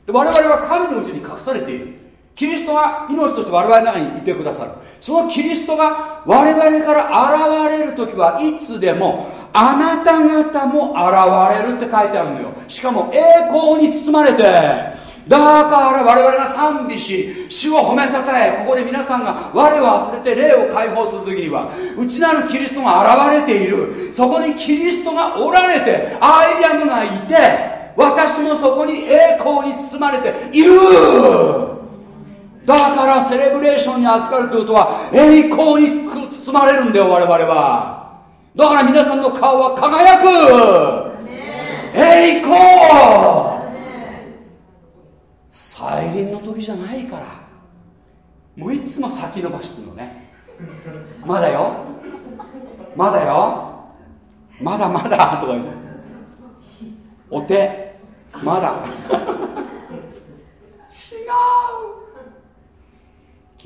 我々は神のうちに隠されている。キリストが命として我々の中にいてくださる。そのキリストが我々から現れる時はいつでもあなた方も現れるって書いてあるのよ。しかも栄光に包まれてだから我々が賛美し主を褒めたたえここで皆さんが我を忘れて霊を解放する時には内なるキリストが現れている。そこにキリストがおられてアイアムがいて私もそこに栄光に包まれている。だからセレブレーションに預かるということは栄光に包まれるんだよ我々は。だから皆さんの顔は輝く。栄光。再臨の時じゃないから。もういつも先延ばしするのね。まだよ。まだよ。まだまだとか言う。お手。まだ。違う。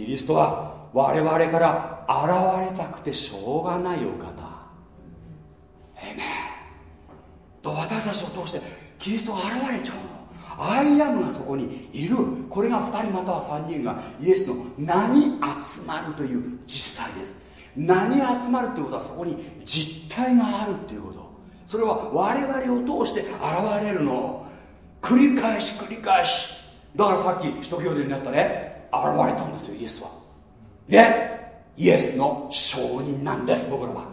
キリストは我々から現れたくてしょうがないお方。えめと私たちを通してキリストが現れちゃうの。アイアムがそこにいる。これが2人または3人がイエスの名に集まるという実際です。名に集まるということはそこに実体があるということ。それは我々を通して現れるの。繰り返し繰り返し。だからさっき使徒行伝になったね。現れたんですよイエスは。でイエスの証人なんです僕らは。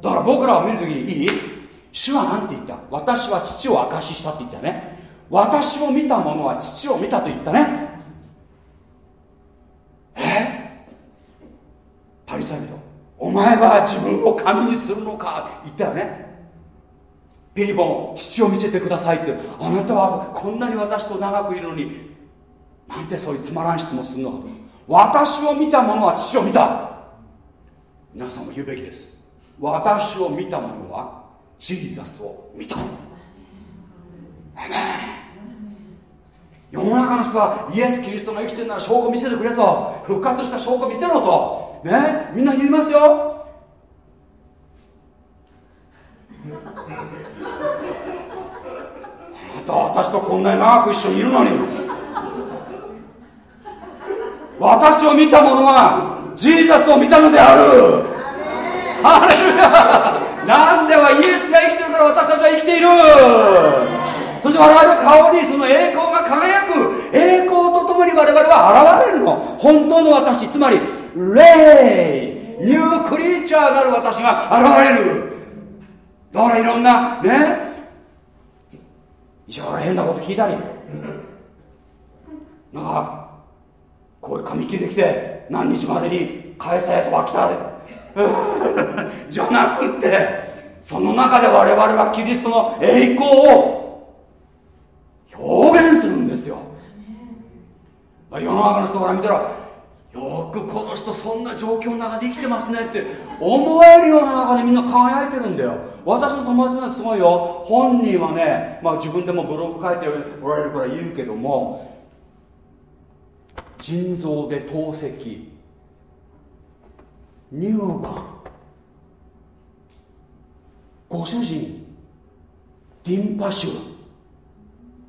だから僕らを見るときにいい？主は何て言った？私は父を証ししたって言ったよね。私を見た者は父を見たと言ったね。え？パリサイ人。お前は自分を神にするのか？って言ったよね。ピリポン父を見せてくださいって。あなたはこんなに私と長くいるのになんてそういうつまらん質問するのかと。私を見た者は父を見た。皆さんも言うべきです。私を見た者はジーザスを見た。世の中の人はイエス・キリストが生きてるなら証拠見せてくれと。復活した証拠見せろと。ね？みんな言いますよ。あ なた私とこんなに長く一緒にいるのに。私を見た者はジーザスを見たのである。あれなんではイエスが生きてるから私たちは生きている。そして我々の顔にその栄光が輝く。栄光とともに我々は現れるの。本当の私。つまり霊ニュークリーチャーなる私が現れる。だからいろんなね。いや変なこと聞いたり。なんかこういう紙切りできて何日までに返せとは来た。で じゃなくってその中で我々はキリストの栄光を表現するんですよ。世の中の人から見たらよくこの人そんな状況の中で生きてますねって思えるような中でみんな輝いてるんだよ。私の友達がすごいよ。本人はね、まあ、自分でもブログ書いておられるから言うけども腎臓で透析。乳がん。ご主人。リンパ腫。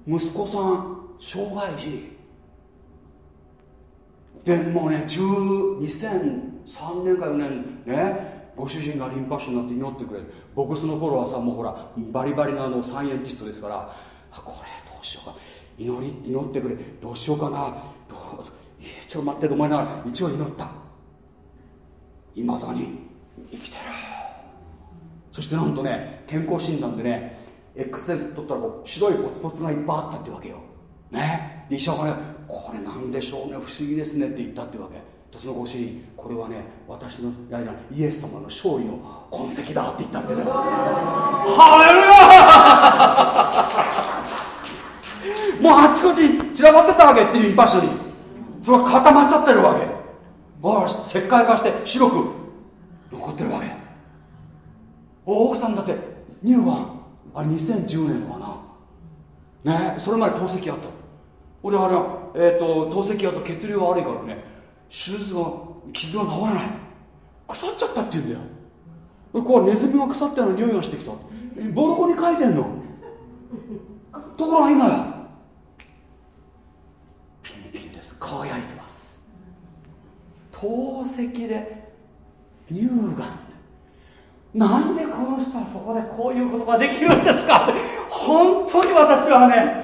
息子さん。障害児。でもね2003年か4年。ね。ご主人がリンパ腫になって祈ってくれ。僕その頃はさもうほらバリバリのあのサイエンティストですから。これどうしようか。祈り祈ってくれ。どうしようかな。ちょっと待ってと思いながら一応祈った。いまだに生きてる。そしてなんとね健康診断でね X 線撮ったらこう白いポツポツがいっぱいあったってわけよ。ね。で医者がねこれなんでしょうね不思議ですねって言ったってわけ。でそのご主人これはね私の間イエス様の勝利の痕跡だって言ったってね。ハレルヤ もうあちこち散らばってたわけっていう場所に。それは固まっちゃってるわけ。あ石灰化して白く残ってるわけ。お奥さんだって乳がん。あれ2010年のかな。ねそれまで透析あった。俺あれは、えーと、透析やと血流が悪いからね手術が傷が治らない。腐っちゃったって言うんだよ。こうネズミが腐ったような匂いがしてきた。ボロコに書いてんの。ところが今やピンピンです輝いてます。透析で乳がん。なんでこの人はそこでこういうことができるんですか？って本当に私はね。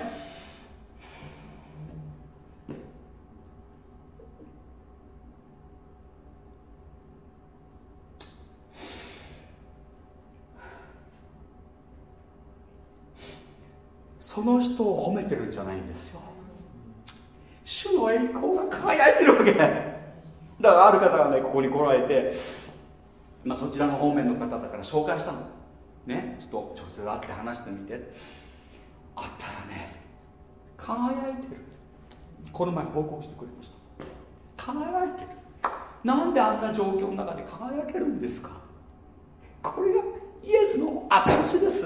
その人を褒めてるんじゃないんですよ。主の栄光が輝いてるわけ。だからある方がねここに来られてまあ、そちらの方面の方だから紹介したの。ねちょっと直接会って話してみて。会ったらね輝いてる。この前報告してくれました。輝いてる。なんであんな状況の中で輝けるんですか。これがイエスの証です。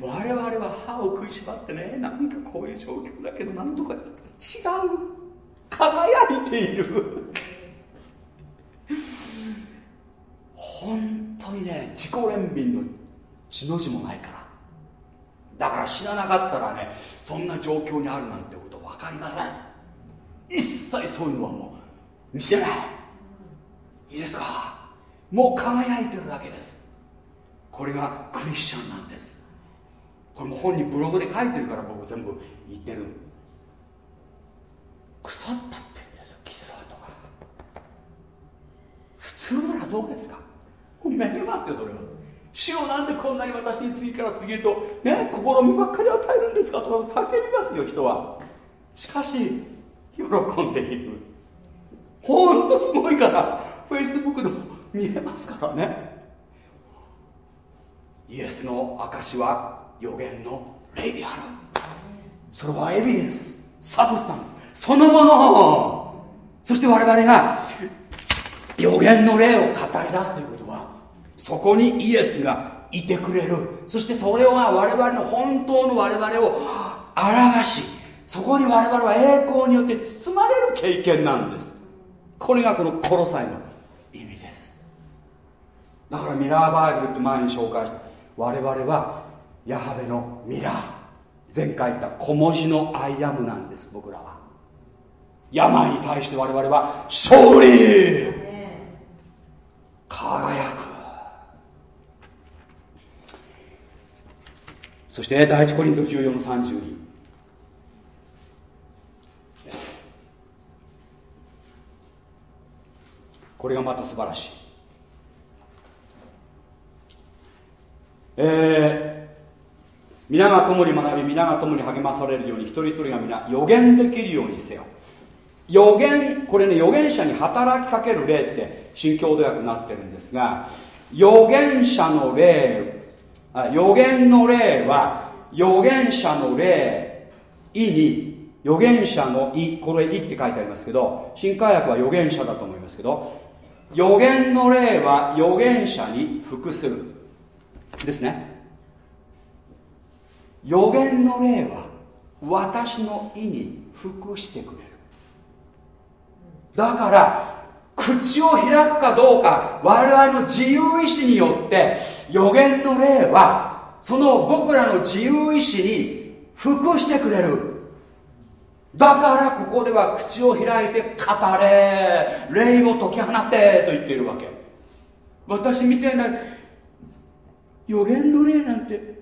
我々は歯を食いしばってねなんかこういう状況だけどなんとか違う輝いている。本当にね自己憐憫の血の字もないから。だから知らなかったらねそんな状況にあるなんてこと分かりません。一切そういうのはもう見せない。いいですか？もう輝いてるだけです。これがクリスチャンなんです。これも本にブログで書いてるから僕全部言ってる。腐ったって言うんですよ。傷跡が普通ならどうですか？もうめげますよそれは。主をなんでこんなに私に次から次へとね心身ばっかり与えるんですかとか叫びますよ人は。しかし喜んでいる。ほんとすごいからフェイスブックでも見えますからね。イエスの証は予言の霊であるそれはエビデンスサブスタンス。そのもの。そして我々が予言の霊を語り出すということはそこにイエスがいてくれる。そしてそれは我々の本当の我々を表しそこに我々は栄光によって包まれる経験なんです。これがこのコロサイの意味です。だからミラーバイブルって前に紹介した。我々はヤハベのミラー。前回言った小文字のアイアムなんです僕らは。病に対して我々は勝利。輝く。そして第一コリント14の32これがまた素晴らしい。えー、皆が共に学び皆が共に励まされるように一人一人が皆予言できるようにせよ。予言これね預言者に働きかける霊って新共同訳になってるんですが預言者の霊あ予言の霊は預言者の霊意に預言者の意これ意って書いてありますけど新海訳は預言者だと思いますけど予言の霊は預言者に服する。ですね。予言の霊は私の意に服してくれる。だから口を開くかどうか我々の自由意志によって予言の霊はその僕らの自由意志に服してくれる。だからここでは口を開いて語れ霊を解き放ってと言っているわけ。私みたいな予言の霊なんて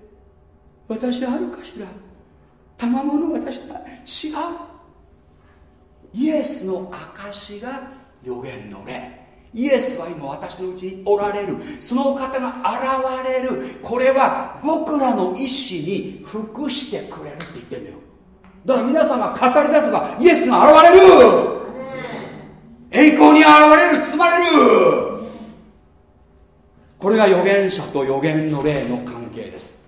私あるかしら？賜物私だ違う。イエスの証が予言の霊。イエスは今私のうちにおられる。そのお方が現れる。これは僕らの意志に服してくれるって言ってんだよ。だから皆さんが語り出せばイエスが現れる。栄光に現れる。包まれる。これが預言者と預言の霊の関係です。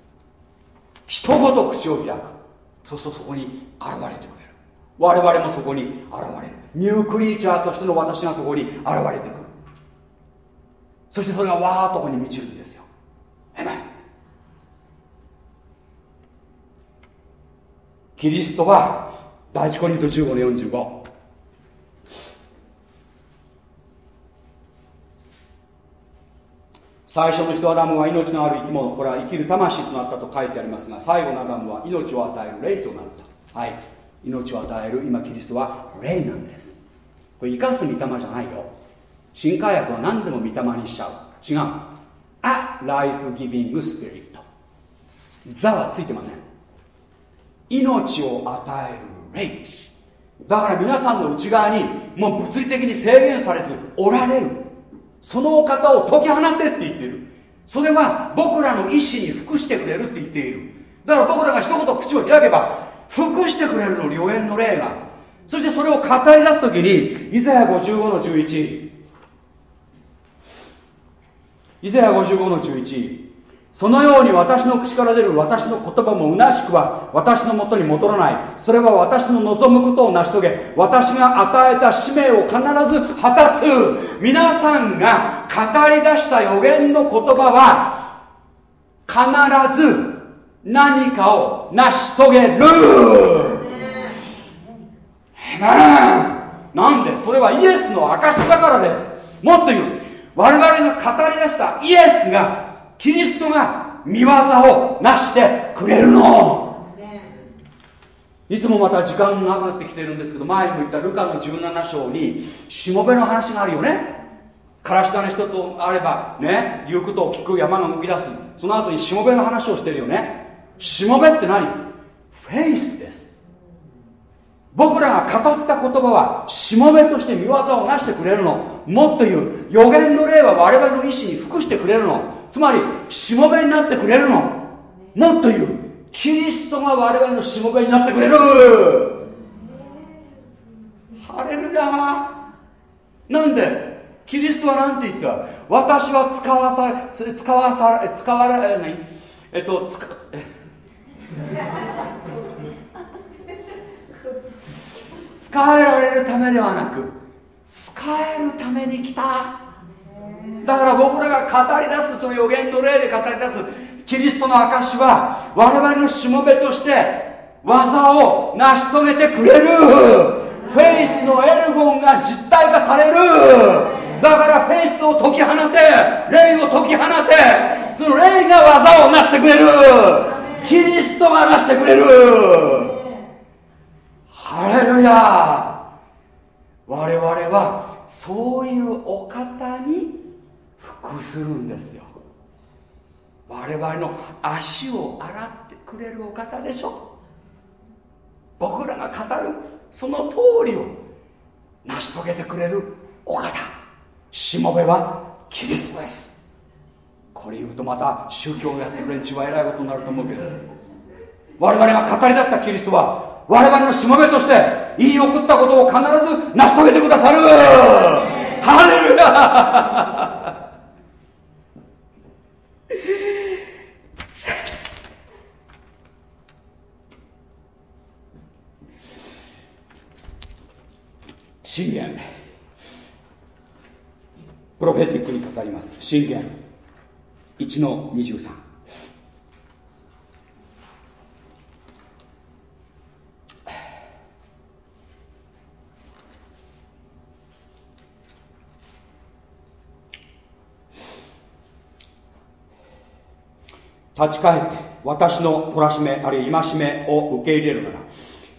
一言口を開く。そうするとそこに現れてくれる。我々もそこに現れる。ニュークリーチャーとしての私がそこに現れてくる。そしてそれがわーっとここに満ちるんですよ。えめキリストは第一コリント15の45最初の人アダムは命のある生き物これは生きる魂となったと書いてありますが最後のアダムは命を与える霊となった。はい。命を与える今キリストは霊なんです。これ生かす御霊じゃないよ。新化薬は何でも御霊にしちゃう。違う。A life giving spirit 座はついてません。命を与える霊。だから皆さんの内側にもう物理的に制限されずおられる。そのお方を解き放ってって言ってる。それは僕らの意志に服してくれるって言っている。だから僕らが一言口を開けば服してくれるの良縁の霊が。そしてそれを語り出す時にイザヤ55の11イザヤ55の11そのように私の口から出る私の言葉も虚しくは私のもとに戻らない。それは私の望むことを成し遂げ私が与えた使命を必ず果たす。皆さんが語り出した予言の言葉は必ず何かを成し遂げる。なんでそれはイエスの証だからです。もっと言う。我々が語り出したイエスがキリストが見業をなしてくれるの。いつもまた時間が長くなってきてるんですけど前にも言ったルカの17章にしもべの話があるよね。からし種一つあればね言うことを聞く山がむき出す。その後にしもべの話をしてるよね。しもべって何？フェイスです。僕らが語った言葉はしもべとして見業をなしてくれるの。もっと言う。予言の霊は我々の意志に服してくれるの。つまりしもべになってくれるの。もっと言うキリストが我々のしもべになってくれる。ハレルヤなんでキリストは何て言った？私は使わさ使わさ使われない。えっと使使え。られるためではなく使えるために来ただから僕らが語り出すその予言の例で語り出すキリストの証は我々のしもべとして技を成し遂げてくれる。フェイスのエルゴンが実体化される。だからフェイスを解き放て霊を解き放てその霊が技を成してくれる。キリストが成してくれる。ハレルヤ。我々はそういうお方に服するんですよ。我々の足を洗ってくれるお方でしょ。僕らが語るその通りを成し遂げてくれるお方。しもべはキリストです。これ言うとまた宗教をやってる連中は偉いことになると思うけど。我々が語り出したキリストは我々のしもべとして言い送ったことを必ず成し遂げてくださる。ハレルヤ信玄。プロフェティックに語ります。信玄。1の23立ち返って私の懲らしめあるいは戒めを受け入れるなら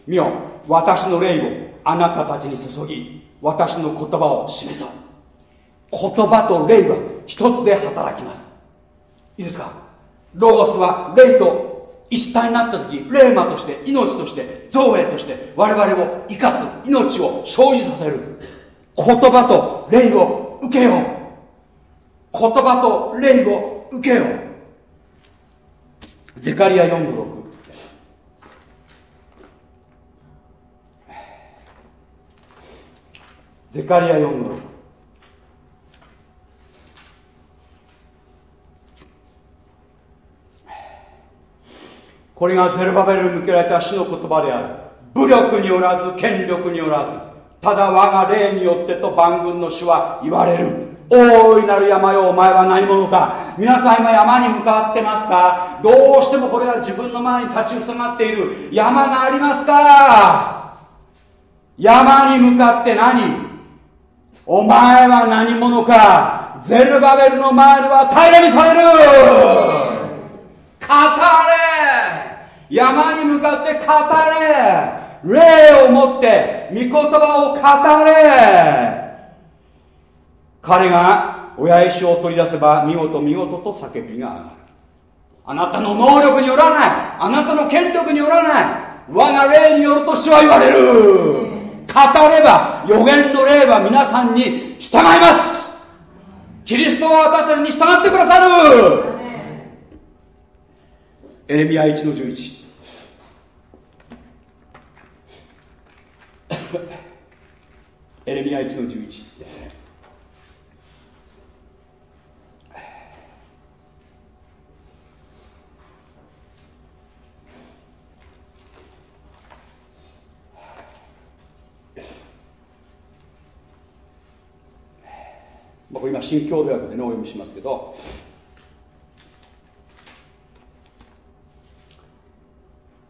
見よ私の霊をあなたたちに注ぎ私の言葉を示そう。言葉と霊は一つで働きます。いいですか？ロゴスは霊と一体になった時霊魔として命として造営として我々を生かす命を生じさせる。言葉と霊を受けよう。言葉と霊を受けよう。ゼカリア4の6ゼカリア4の6これがゼルバベルに向けられた死の言葉である。武力によらず権力によらずただ我が霊によってと万軍の主は言われる。大いなる山よお前は何者か。皆さん今山に向かってますか？どうしてもこれは自分の前に立ちふさがっている。山がありますか？山に向かって何？お前は何者か？ゼルバベルの前では平らにされる。語れ！山に向かって語れ！霊を持って御言葉を語れ！彼が親石を取り出せば見事見事と叫びが上がる。あなたの能力によらない。あなたの権力によらない。我が霊によると主は言われる。語れば予言の霊は皆さんに従います。キリストは私たちに従ってくださる。エレミア1の11エレミア1の11僕今新共同訳でねお読みしますけど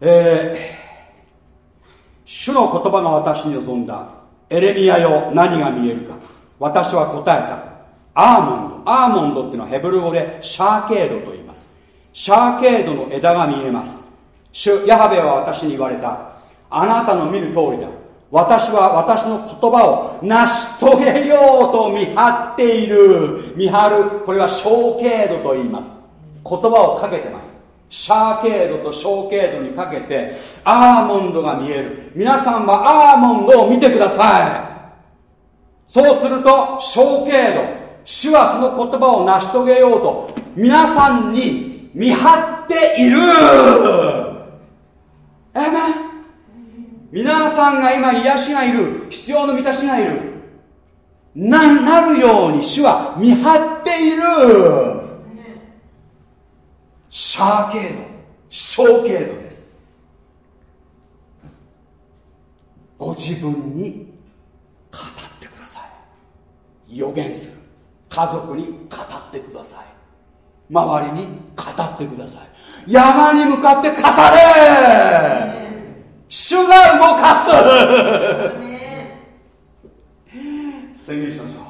えー、主の言葉が私に望んだエレミアよ何が見えるか。私は答えた。アーモンド。アーモンドっていうのはヘブル語でシャーケードと言います。シャーケードの枝が見えます。主ヤハベは私に言われた。あなたの見る通りだ。私は私の言葉を成し遂げようと見張っている。見張るこれは小経度と言います。言葉をかけてます。シャーケードと小経度にかけてアーモンドが見える。皆さんはアーモンドを見てください。そうすると小経度。主はその言葉を成し遂げようと皆さんに見張っている。えめ皆さんが今癒しがいる必要の満たしがいる。ななるように主は見張っている。シャーケード小経度です。ご自分に語ってください。予言する。家族に語ってください。周りに語ってください。山に向かって語れ。主が動かす。宣言しましょう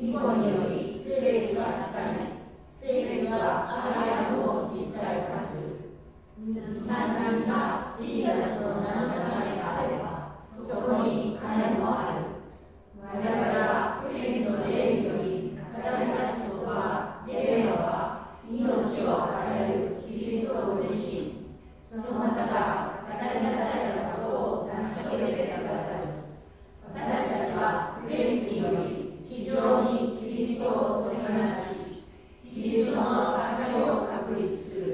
日本によりフェイスが聞かフェイスはアイアムを実体化する皆さんがジーザスの名の流れがあればそこに金もある我々はフェイスの霊により語り出すことは霊は命を与えるキリストご自身その方が語り出されたことを成し遂げてくださいキリストの解き、を確立する。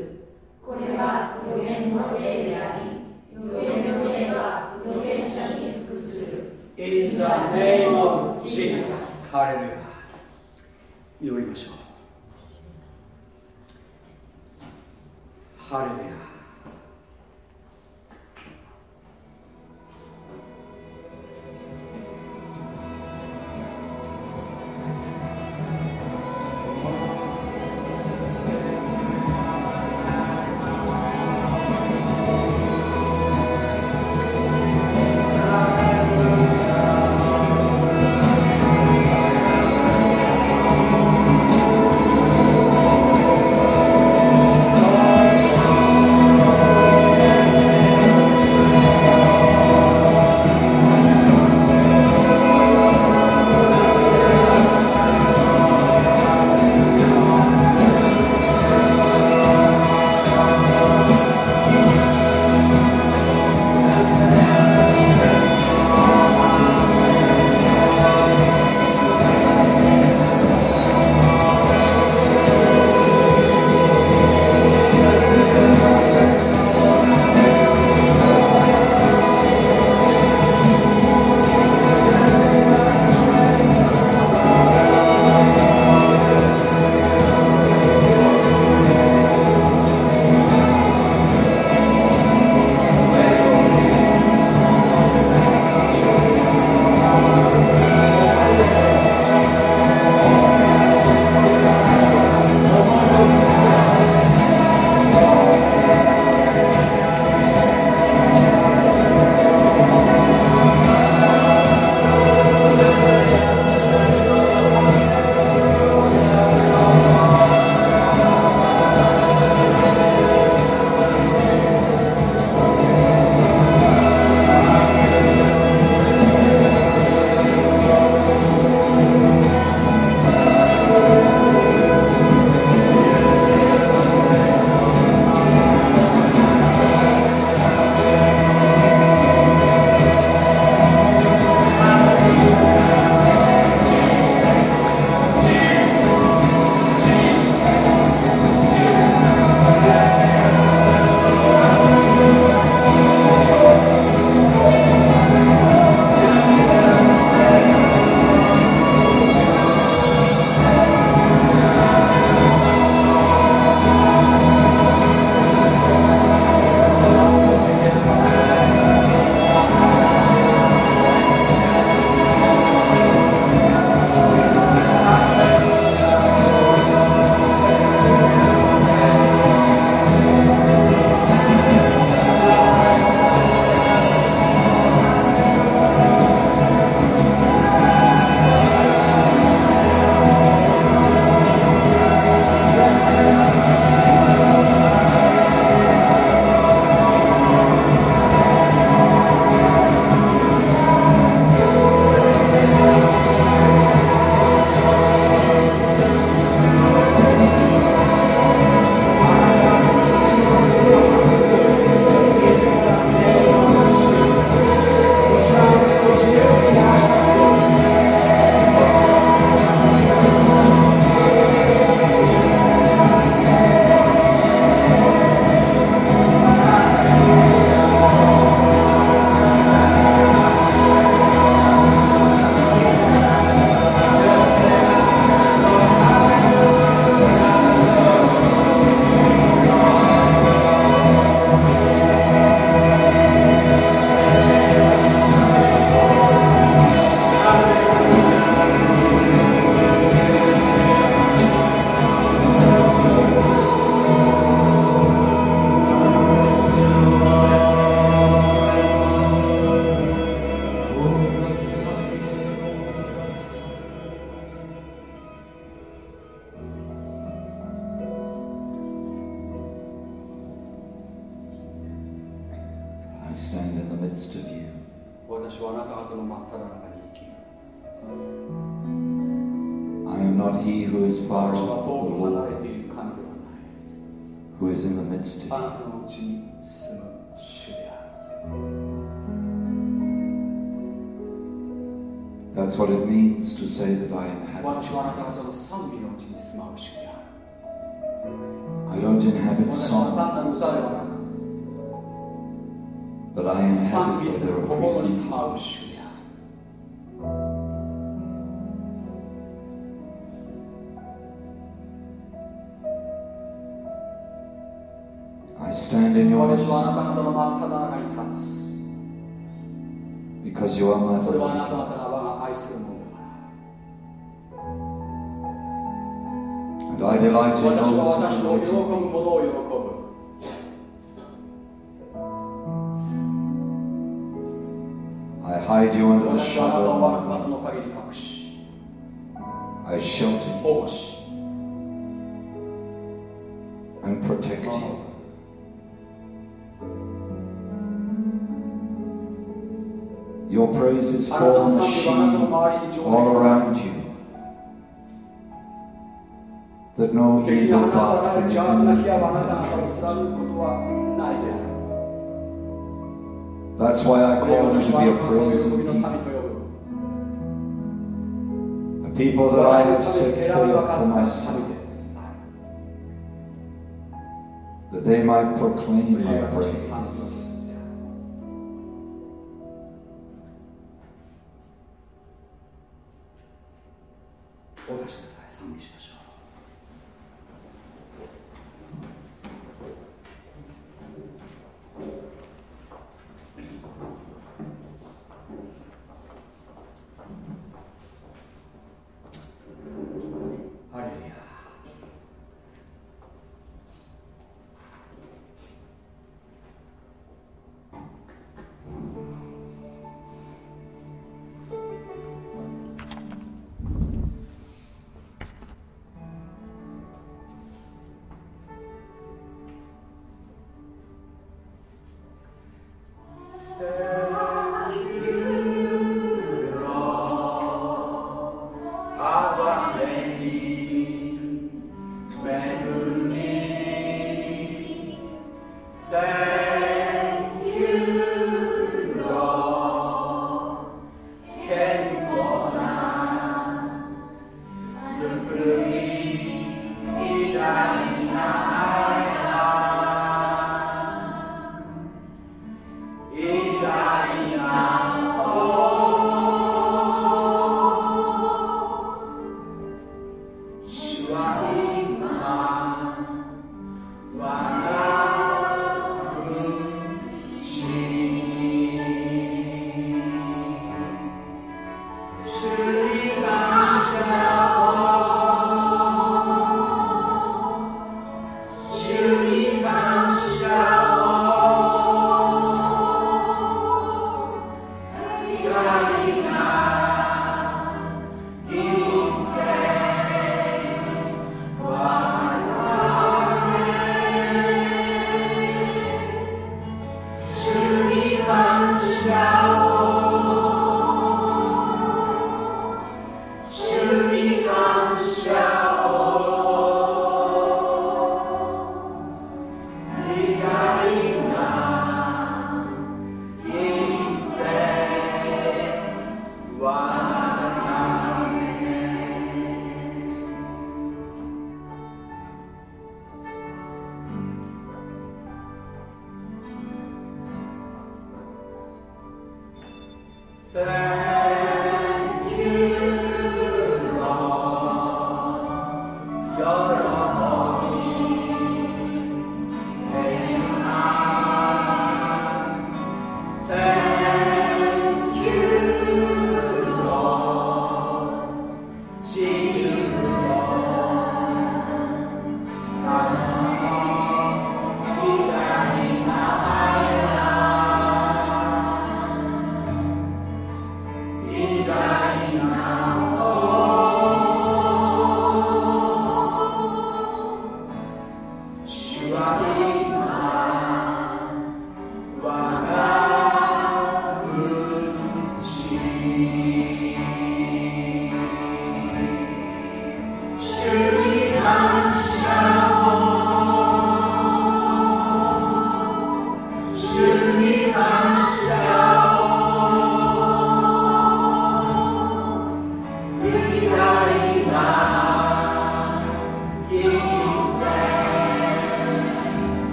これは予言の例であり、予言の例は予言者に服する。In the name of Jesus. ハレル。祈りましょう。ハレルヤ。aulas lá. na Your praises fall for the sheep all around you. That no evil dark That's why I call you to be a praise. The people that I have set forth for sake, That they might proclaim my praises. お出しください賛美しましょううん。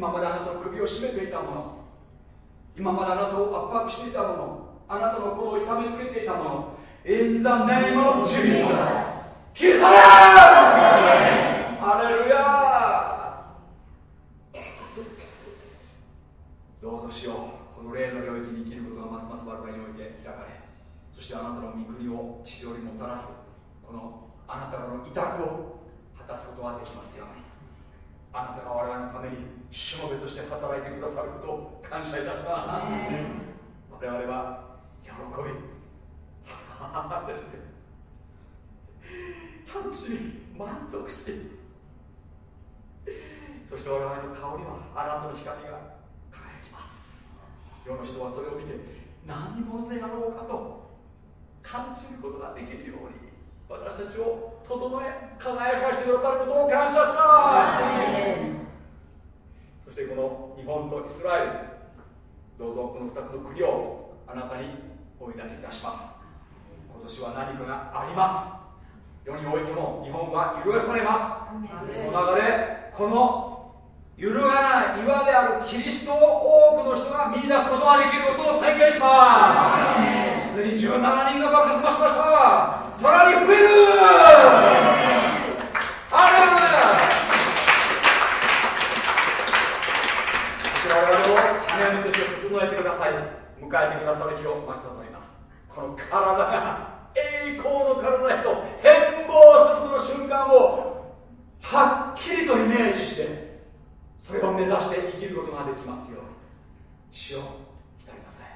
今まであなたの首を絞めていたもの今まであなたを圧迫していたものあなたの心を痛めつけていたもの In the name of Jesus キリストレルヤどうぞしよう。この霊の領域に生きることがますます我々において開かれそしてあなたの御国を地上にもたらすこのあなたの委託を果たすことはできますように。あなたが我々のためにしもべとして働いてくださることを感謝いたします、我々は喜び。楽しみ満足し。そして我々の顔にはあなたの光が輝きます。世の人はそれを見て何者であろうかと感じることができるように私たちを整え輝かしてくださることを感謝します。てこの日本とイスラエルどうぞこの2つの国をあなたにお委ねいたします。今年は何かがあります。世においても日本は揺るがされます。その中でこの揺るがない岩であるキリストを多くの人が見出すことができることを宣言します。すでに17人が爆発しました。さらに増える。えてください。迎えてくださる日を待ち望みます。この体が栄光の体へと変貌するその瞬間をはっきりとイメージしてそれを目指して生きることができますように。主を浸りなさい。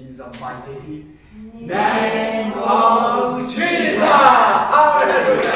In the mighty name of Jesus! ハレルヤ